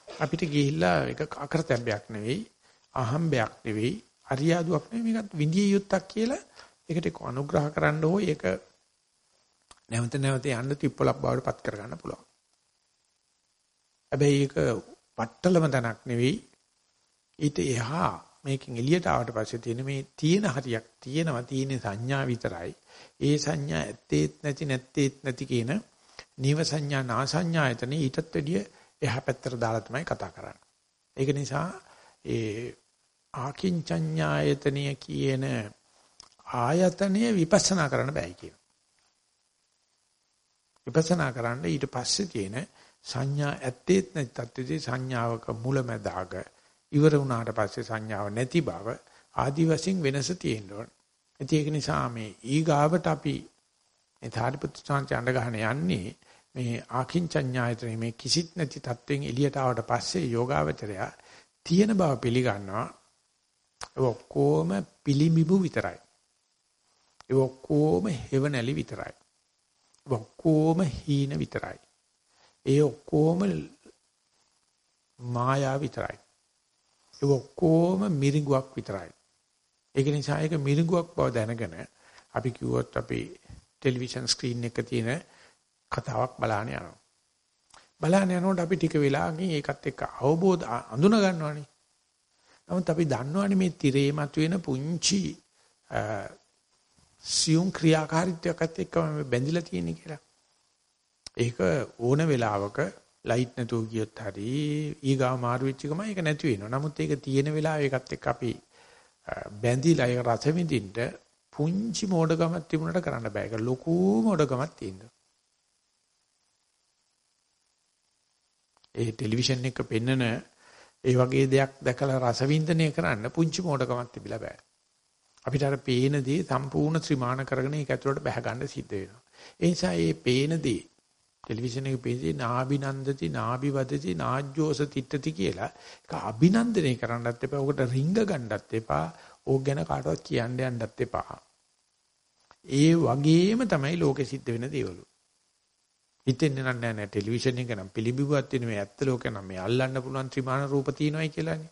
අපිට ගිහිල්ලා ඒක අකරතැබ්බයක් නෙවෙයි අහම්බයක් නෙවෙයි අරියාදුවක් නෙවෙයි මේකත් විඳිය යුත්තක් කියලා ඒකට අනුග්‍රහ කරන්න ඕයි ඒක නැවත නැවත යන්න තිප්පලක් බවට පත් කරගන්න පුළුවන්. හැබැයි ඒක පට්ටලම තනක් නෙවෙයි ඊට එහා මේකෙන් එළියට ආවට පස්සේ තියෙන මේ තියෙන හරියක් තියෙනවා තියෙන සංඥා විතරයි. ඒ සංඥා ඇත්තේත් නැති නැත්තේත් නැති කියන නීව සංඥා නා සංඥායතන ඊටත් වැඩිය එහා පැත්තට දාලා තමයි කතා කරන්නේ. ඒක නිසා ඒ ආකින්චඤ්ඤායතනිය කියන ආයතනය විපස්සනා කරන්න බෑ කියන. විපස්සනා කරන්න ඊට පස්සේ තියෙන සංඥා ඇත්තේත් නැති තත්ත්වයේ සංඥාවක මුලැමැදාග ඉවර වුණාට පස්සේ සංඥාව නැති බව ආදි වශයෙන් වෙනස තියෙන්න ඕන. ඒක නිසා මේ ඊගාවට අපි මේ ධාරිපුත්‍ර සාන්ති අඬ ගහන යන්නේ මේ ආකින්චඤ්ඤායතනෙ මේ කිසිත් නැති තත්වෙන් එළියට ආවට පස්සේ යෝගාවචරය තියෙන බව පිළිගන්නවා. ඒ ඔක්කොම පිළිඹු විතරයි. ඒ ඔක්කොම හේවණලි විතරයි. ඒ ඔක්කොම හීන විතරයි. ඒ ඔක්කොම මායා විතරයි. ඒ ඔක්කොම මිරිඟුවක් විතරයි. ඒක නිසා ඒක මිරිඟුවක් බව දැනගෙන අපි කිව්වොත් අපි ටෙලිවිෂන් ස්ක්‍රීන් එක තියෙන කතාවක් බලන්න යනවා. බලන්න යනකොට අපි ටික වෙලාවකින් ඒකත් එක්ක අවබෝධ අඳුන ගන්නවානේ. නමුත් අපි දන්නවනේ මේ tire මතුවෙන පුංචි සියුම් ක්‍රියාකාරීත්වයක්ත් එක්කම බැඳිලා තියෙන්නේ කියලා. ඒක ඕන වෙලාවක ලයිට් නැතුව ගියොත් හරි ඊගාව මාරු වෙච්ච ගමන් ඒක නැති වෙනවා. නමුත් ඒක තියෙන වෙලාව ඒකත් එක්ක අපි බැඳිලා ඒක රස විඳින්න පුංචි මෝඩකමක් තිබුණට කරන්න බෑ. ඒක ලොකු මෝඩකමක් තියෙනවා. ඒ ටෙලිවිෂන් එක පෙන්නන ඒ වගේ දෙයක් දැකලා රස විඳිනේ කරන්න පුංචි මෝඩකමක් තිබිලා බෑ. අපිට අර පේන දේ සම්පූර්ණ ත්‍රිමාණ කරගෙන ඒක ඇතුළට බැහැ ගන්න සිද්ධ වෙනවා. ඒ නිසා මේ පේන දේ ටෙලිවිෂන් එකේ පේන්නේ නාබිනන්දති නාබිවදති නාජ්ජෝස තිට්ඨති කියලා. ඒක අභිනන්දනය කරන්නත් එපා. ඔකට රිංග ගන්නත් එපා. ඕක ගැන කාටවත් කියන්න යන්නත් එපා. ඒ වගේම තමයි ලෝකෙ සිද්ධ වෙන දේවලු. හිතෙන්නේ නැහැ නෑ ටෙලිවිෂන් එක නම් පිළිබිබුවක් තියෙන මේ ඇත්ත ලෝකේ නම් මේ අල්ලන්න පුළුවන් ත්‍රිමාන රූප තියෙනවායි කියලානේ.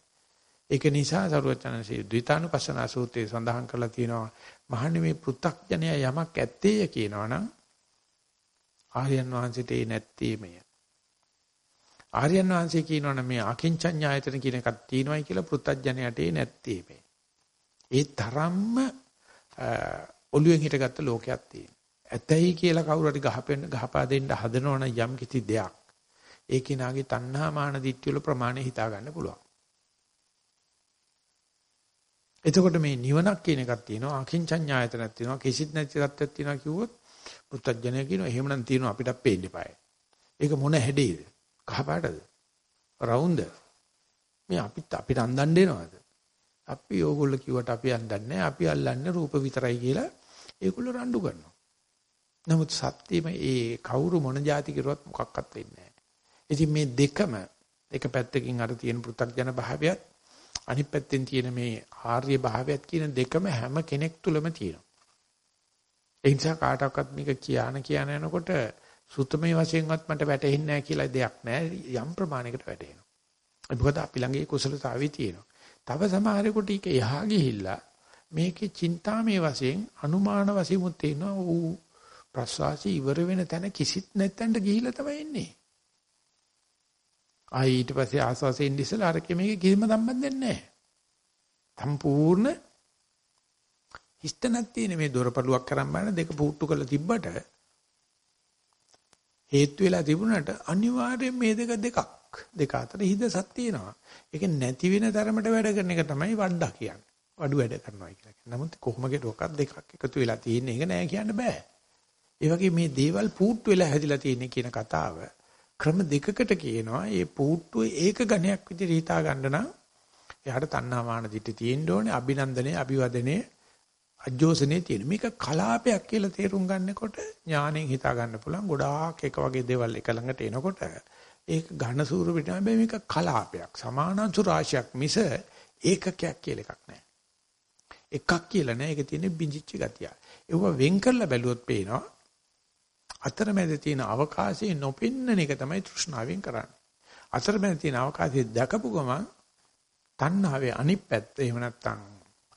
ඒක නිසා සරුවචනසේ ද්විතානුපස්සනා සූත්‍රයේ සඳහන් කරලා තියෙනවා මහන්නේ මේ පෘ탁ජනය යමක් ඇත්තේය කියනවනම් ආර්යයන් වහන්සේට ඒ නැත්තේමය. ආර්යයන් වහන්සේ කියනවනේ මේ අකින්චඤ්ඤායතන කියන එකක් තියෙනවයි කියලා පෘ탁ජනයට ඒ නැත්තේමය. ඒ තරම්ම ඔළුවෙන් හිටගත්ත ලෝකයක් තියෙනවා. ඇතයි කියලා කවුරු හරි ගහපෙන්න ගහපා දෙන්න හදනවනම් යම් කිසි දෙයක් ඒ කෙනාගේ තණ්හා මාන දිට්ඨිය වල ප්‍රමාණය හිතා ගන්න පුළුවන්. එතකොට මේ නිවනක් කියන එකක් තියෙනවා අකින්චඤ්ඤායතනක් තියෙනවා කිසිත් නැති තත්ත්වයක් තියෙනවා කිව්වොත් පුත්තජනය කියනවා එහෙමනම් තියෙනවා අපිට පේන්න eBay. ඒක මොන හැඩේද? කහපාටද? රවුන්ද? මේ අපිත් අපිට අන්දන්න දෙනවද? අපි ඕගොල්ලෝ කිව්වට අපි අන්දන්නේ අපි අල්ලන්නේ රූප විතරයි කියලා ඒගොල්ලෝ රණ්ඩු කරනවා. නමුත් සත්‍යෙම ඒ කවුරු මොන જાති කරුවත් මොකක්වත් වෙන්නේ නැහැ. ඉතින් මේ දෙකම එක පැත්තකින් අර තියෙන පෘථග්ජන භාවයත් අනිත් පැත්තෙන් තියෙන මේ ආර්ය භාවයත් කියන දෙකම හැම කෙනෙක් තුළම තියෙනවා. ඒ නිසා කාටවත් මේක කියාන කියන යනකොට සුත්තමේ වශයෙන්වත් මට වැටහෙන්නේ නැහැ කියලා දෙයක් නැහැ යම් ප්‍රමාණයකට වැටහෙනවා. මොකද අපි ළඟ ඒ කුසලතාවය තියෙනවා. තව සමහරෙකුට ඒක එහා ගිහිල්ලා මේකේ චින්තාමේ වශයෙන් අනුමාන වශයෙන් මුත් තියෙනවා ඌ ප්‍රසවාසී ඉවර වෙන තැන කිසිත් නැත්තඳ ගිහිල්ලා තමයි එන්නේ. ආයි ඊට පස්සේ ආස්වාසයෙන් ඉස්සලා අර කෙමේක කිසිම සම්බන්ධයක් නැහැ. සම්පූර්ණ හිස්තනක් තියෙන මේ දොරපළුවක් කරන් බලන දෙක පුට්ටු කරලා තිබ්බට හේතු වෙලා තිබුණාට අනිවාර්යෙන් මේ දෙක දෙකක් දෙක අතර හිදසක් තියෙනවා. ඒක නැති වෙන තරමට වැඩ කරන එක තමයි වඩා කියන්නේ. වඩු වැඩ කරනවා කියලා කියන්නේ. නමුත් කොහොමගේ ඩොකක් දෙකක් එකතු වෙලා තියෙන එක නෑ කියන්න බෑ. ඒ වගේ මේ දේවල් පුට්ටු වෙලා හැදිලා තියෙන කියන කතාව ක්‍රම දෙකකට කියනවා. මේ පුට්ටුව ඒක ගණයක් විදිහට හිතා ගන්න නම් එයාට තණ්හා මාන දිටි තියෙන්න ඕනේ අභිනන්දනේ අභිවදනේ අජෝසනේ තියෙන. මේක කලාපයක් කියලා තේරුම් ගන්නකොට ඥාණයෙන් හිතා ගන්න පුළුවන්. ගොඩාක් එක වගේ දේවල් එක ළඟට එනකොට ඒක ඝන සූර පිට හැබැයි මේක කලාපයක්. සමානංශු රාශියක් මිස ඒකකයක් කියලා එකක් නැහැ එකක් කියලා නෑ. ඒක තියෙන්නේ බිඳිච්ච ගතිය. ඒව වෙන් කරලා බැලුවොත් පේනවා අතරමැද තියෙන අවකාශයේ නොපෙන්නන එක තමයි තෘෂ්ණාවෙන් කරන්නේ. අතරමැද තියෙන අවකාශයේ දැකපු ගමන් තණ්හාවේ අනිත් පැත්ත එහෙම නැත්නම්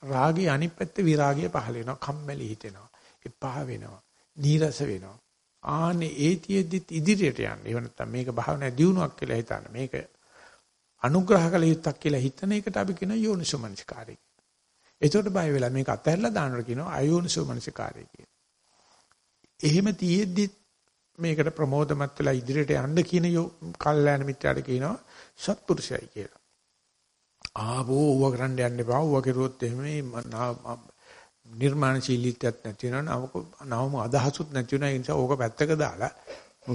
රාගයේ අනිත් පැත්තේ විරාගය පහල වෙනවා කම්මැලි හිතෙනවා එපා වෙනවා නීරස වෙනවා. ආනේ ඒතියෙදිත් ඉදිරියට යන්න. එහෙම නැත්නම් මේක භාවනා දියුණුවක් කියලා හිතන්න. මේක අනුග්‍රහ කළ යුත්තක් කියලා හිතන එකට අපි කියන යෝනිසෝමනසිකාරය. එතකොට බය වෙලා මේක අතහැරලා දානවට කියනවා අයෝනිසෝමනසිකාරය කියලා. එහෙම තියෙද්දිත් මේකට ප්‍රමෝදමත් වෙලා ඉදිරියට යන්න කියන කල්යාණ මිත්‍යාට කියනවා සත්පුරුෂයයි කියලා ආවෝ ඌව කරන්න යන්න එපා. ඌව කෙරුවොත් එහෙම නිර්මාණශීලීත්වයක් නැති වෙනවා. නවම අදහසුත් නැති වෙනවා. ඒ නිසා ඕක පැත්තක දාලා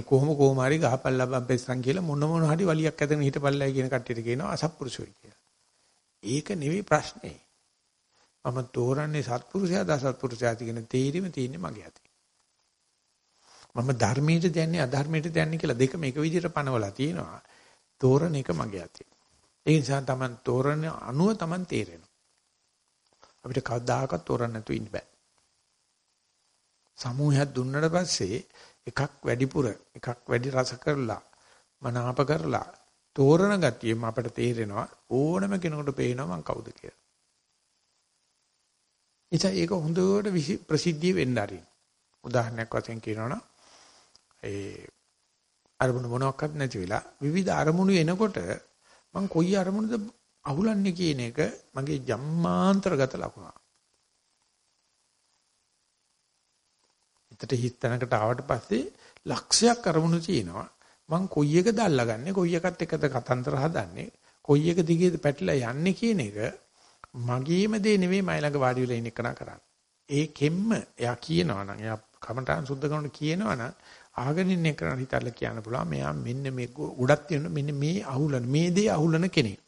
කොහොම කොහොම හරි ගහපල්ලා බම්පෙස්සන් කියලා මොන මොන හරි වලියක් ඇදගෙන හිටපල්ලා කියන කට්ටියට කියනවා අසත්පුරුෂයෝ කියලා. ඒක නෙවෙයි ප්‍රශ්නේ. මම තෝරන්නේ සත්පුරුෂයාද අසත්පුරුෂයාද කියන තේරීම තියෙන්නේ මගේ අතේ. මම ධර්මයට දැන්නේ අධර්මයට දැන්නේ කියලා දෙක මේක විදිහට පනවලා තියෙනවා. තෝරන එක මගේ අතේ. ඒ නිසා Taman තෝරන අනුව Taman තේරෙනවා. අපිට කවදාකවත් තෝරන්න නැතුව ඉන්න බෑ. සමූහයක් දුන්නට පස්සේ එකක් වැඩිපුර එකක් වැඩි රස කරලා මනාප කරලා තෝරන ගතියෙම අපට තේරෙනවා ඕනම කෙනෙකුට පේනවා මං කවුද කියලා. ඉතින් ඒක හොඳට ප්‍රසිද්ධිය වෙන්න ආරින්. උදාහරණයක් වශයෙන් කියනවනම් ඒ අරමුණු මොනවත් නැති වෙලා විවිධ අරමුණු එනකොට මං කොයි අරමුණද අහුලන්නේ කියන එක මගේ ජම්මාන්තරගත ලකුණක්. හිතට හිතනකට ආවට පස්සේ ලක්ෂයක් අරමුණු තියෙනවා. මං කොයි එකද අල්ලගන්නේ කොයි එකත් එකද කතන්දර හදන්නේ කොයි එක දිගේද පැටලලා යන්නේ කියන එක මගේම දේ නෙවෙයි මයි ළඟ වාඩි වෙලා ඉන්න එකනා කරන්නේ. ඒකෙම්ම එයා කියනවා නම් එයා කමඨාන් සුද්ධ කරනකොට කියනවා නම් අහගෙන ඉන්න එක හිතලා කියන්න පුළුවන් මෙයා මෙන්න මේ ගොඩක් තියෙන මෙන්න මේ අහුලන මේ දේ අහුලන කෙනෙක්.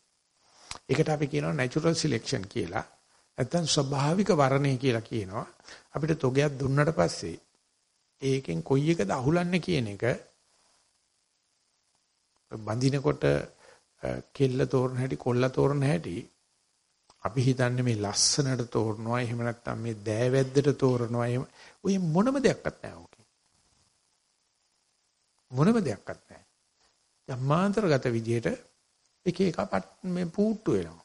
ඒකට අපි කියනවා natural selection කියලා. නැත්නම් ස්වභාවික වර්ණය කියලා කියනවා. අපිට තොගයක් දුන්නට පස්සේ ඒකෙන් කොයි එකද අහුලන්නේ කියන එක බඳිනකොට කෙල්ල තෝරන හැටි කොල්ල තෝරන හැටි අපි හිතන්නේ මේ ලස්සනට තෝරනවා එහෙම නැත්නම් මේ දෑවැද්දට තෝරනවා එහෙම ඔය මොනම දෙයක්වත් නැහැ. මොනම දෙයක්වත් නැහැ. ධම්මාන්තරගත විදියට එක එක මේ පුට්ටු වෙනවා.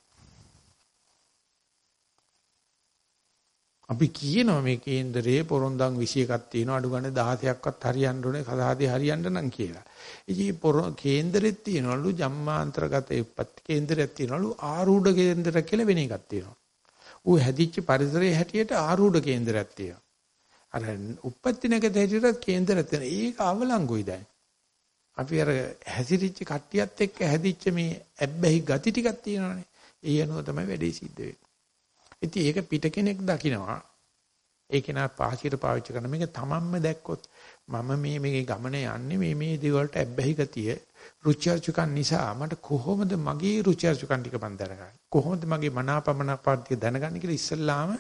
අපි කියනවා මේ කේන්දරයේ පොරොන්දම් 21ක් තියෙනවා අඩු ගන්න 16ක්වත් හරියන්න ඕනේ කදාදී හරියන්න නම් කියලා. ඉතින් පොර කේන්දරෙත් තියෙනවලු ජම්මාන්තරගත උපත් කේන්දරයක් තියෙනවලු ආරූඪ කේන්දර කියලා වෙන එකක් තියෙනවා. ඌ හැදිච්ච පරිසරයේ හැටියට ආරූඪ කේන්දරයක් තියෙනවා. අර උපත්ති නැගත හැටියට කේන්දරයක් තියෙනවා. ඒක අවලංගුයි දැන්. අපි අර හැසිරිච්ච කට්ටියත් එක්ක හැදිච්ච මේ ඇබ්බැහි ගති ටිකක් තියෙනවානේ. ඒ අනුව තමයි වැඩේ සිද්ධ වෙන්නේ. ඉතින් ඒක පිට කෙනෙක් දකිනවා. ඒක නා පාසියට පාවිච්චි කරන මේක තමන්ම දැක්කොත් මම මේ මේ ගමන යන්නේ මේ මේ දේවල්ට ඇබ්බැහි ගතිය රුචර්චුකන් නිසා මට කොහොමද මගේ රුචර්චුකන් ටික මන් දැනගන්නේ කොහොමද මගේ මනාපමනාපාර්ථිය දැනගන්නේ කියලා ඉස්සල්ලාම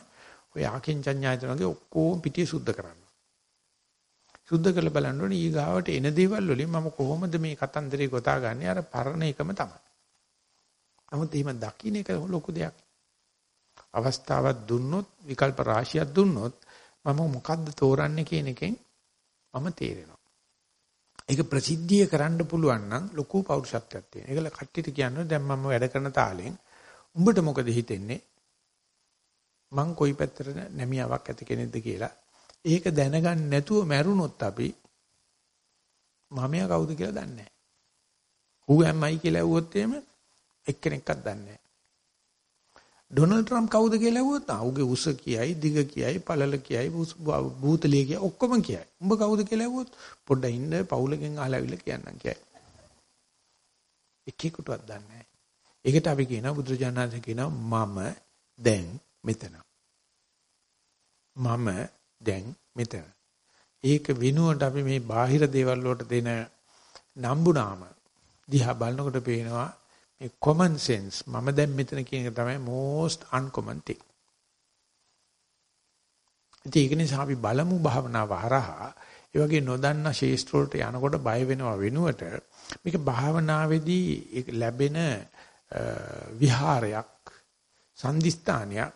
ඔය ආකින්චඤ්ඤායතනගේ ඔක්කොම පිටිය සුද්ධ කරන්න. සුද්ධ කරලා බලන්න ඕනේ ඊගාවට එන දේවල් වලින් මම කොහොමද මේ කතන්දරේ ගොතාගන්නේ අර පරණ එකම තමයි. නමුත් එහෙම දකින්න එක ලොකු දෙයක්. අවස්ථාවක් දුන්නොත් විකල්ප රාශියක් දුන්නොත් මම මොකද්ද තෝරන්නේ කියන එකෙන් මම තේරෙනවා. ඒක ප්‍රසිද්ධිය කරන්න පුළුවන් නම් ලොකු පෞරුෂත්වයක් තියෙනවා. ඒකල කට්ටියට කියන්නේ දැන් මම වැඩ කරන තාලෙන් උඹට මොකද හිතෙන්නේ? මං කොයි පැත්තට නැමියාවක් ඇති කෙනෙක්ද කියලා ඒක දැනගන්න නැතුව මැරුණොත් අපි මමයා කවුද කියලා දන්නේ නැහැ. who am I කියලා ඇහුවොත් එහෙම එක්කෙනෙක්වත් දන්නේ නැහැ. ඩොනල්ඩ් ට්‍රම්ප් කවුද කියලා ඇහුවොත් ආ우ගේ උස කියයි, දිග කියයි, පළල කියයි, භූතලිය කියයි ඔක්කොම කියයි. උඹ කවුද කියලා ඇහුවොත් පොඩ්ඩක් ඉන්න පවුලකින් අහලා අවිල කියන්නම් කියයි. එකෙකුටවත් දන්නේ නැහැ. ඒකට අපි කියනවා බුදුරජාණන් කියනවා මම දැන් මෙතන. මම දැන් මෙතන. ඒක විනුවට අපි මේ බාහිර දේවල් වලට දෙන නම්බුනාම දිහා බලනකොට පේනවා මේ common sense මම දැන් මෙතන කියන එක තමයි most uncommon thing. ඒක නිසා අපි බලමු භාවනාව හරහා ඒ වගේ නොදන්නා ශේෂ්ත්‍ර වලට යනකොට බය වෙනවා වෙනුවට මේක භාවනාවේදී ලැබෙන විහාරයක් සම්දිස්ථානයක්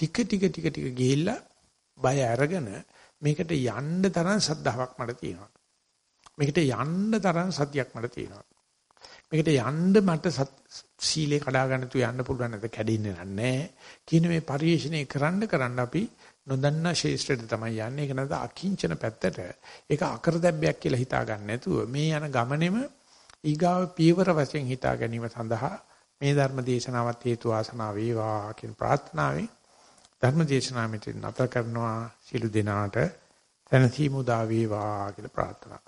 ටික ටික ටික ටික ගිහිල්ලා බය අරගෙන මේකට යන්න තරම් සද්ධාාවක් මට තියෙනවා. මේකට යන්න තරම් සතියක් මට තියෙනවා. මේකට යන්න මට සීලේ කඩා ගන්න තු යන්න පුළුවන් නැද කැඩෙන්නේ නැහැ. කියන මේ පරිශ්‍රණය කරන්න කරන්න අපි නොදන්නා ශේෂ්ත්‍රයට තමයි යන්නේ. ඒක නේද අකිංචන පැත්තට. ඒක අකරදැබ්බයක් කියලා හිතා ගන්න නැතුව මේ යන ගමනේම ඊගාව පීවර වශයෙන් හිතා ගැනීම සඳහා මේ ධර්ම දේශනාවත් හේතු ආසනාව වේවා කියන ප්‍රාර්ථනාවෙන් ධර්ම දේශනාව මෙතන නැත කරනවා. සිළු දිනාට තනසි මුදා වේවා කියලා ප්‍රාර්ථනා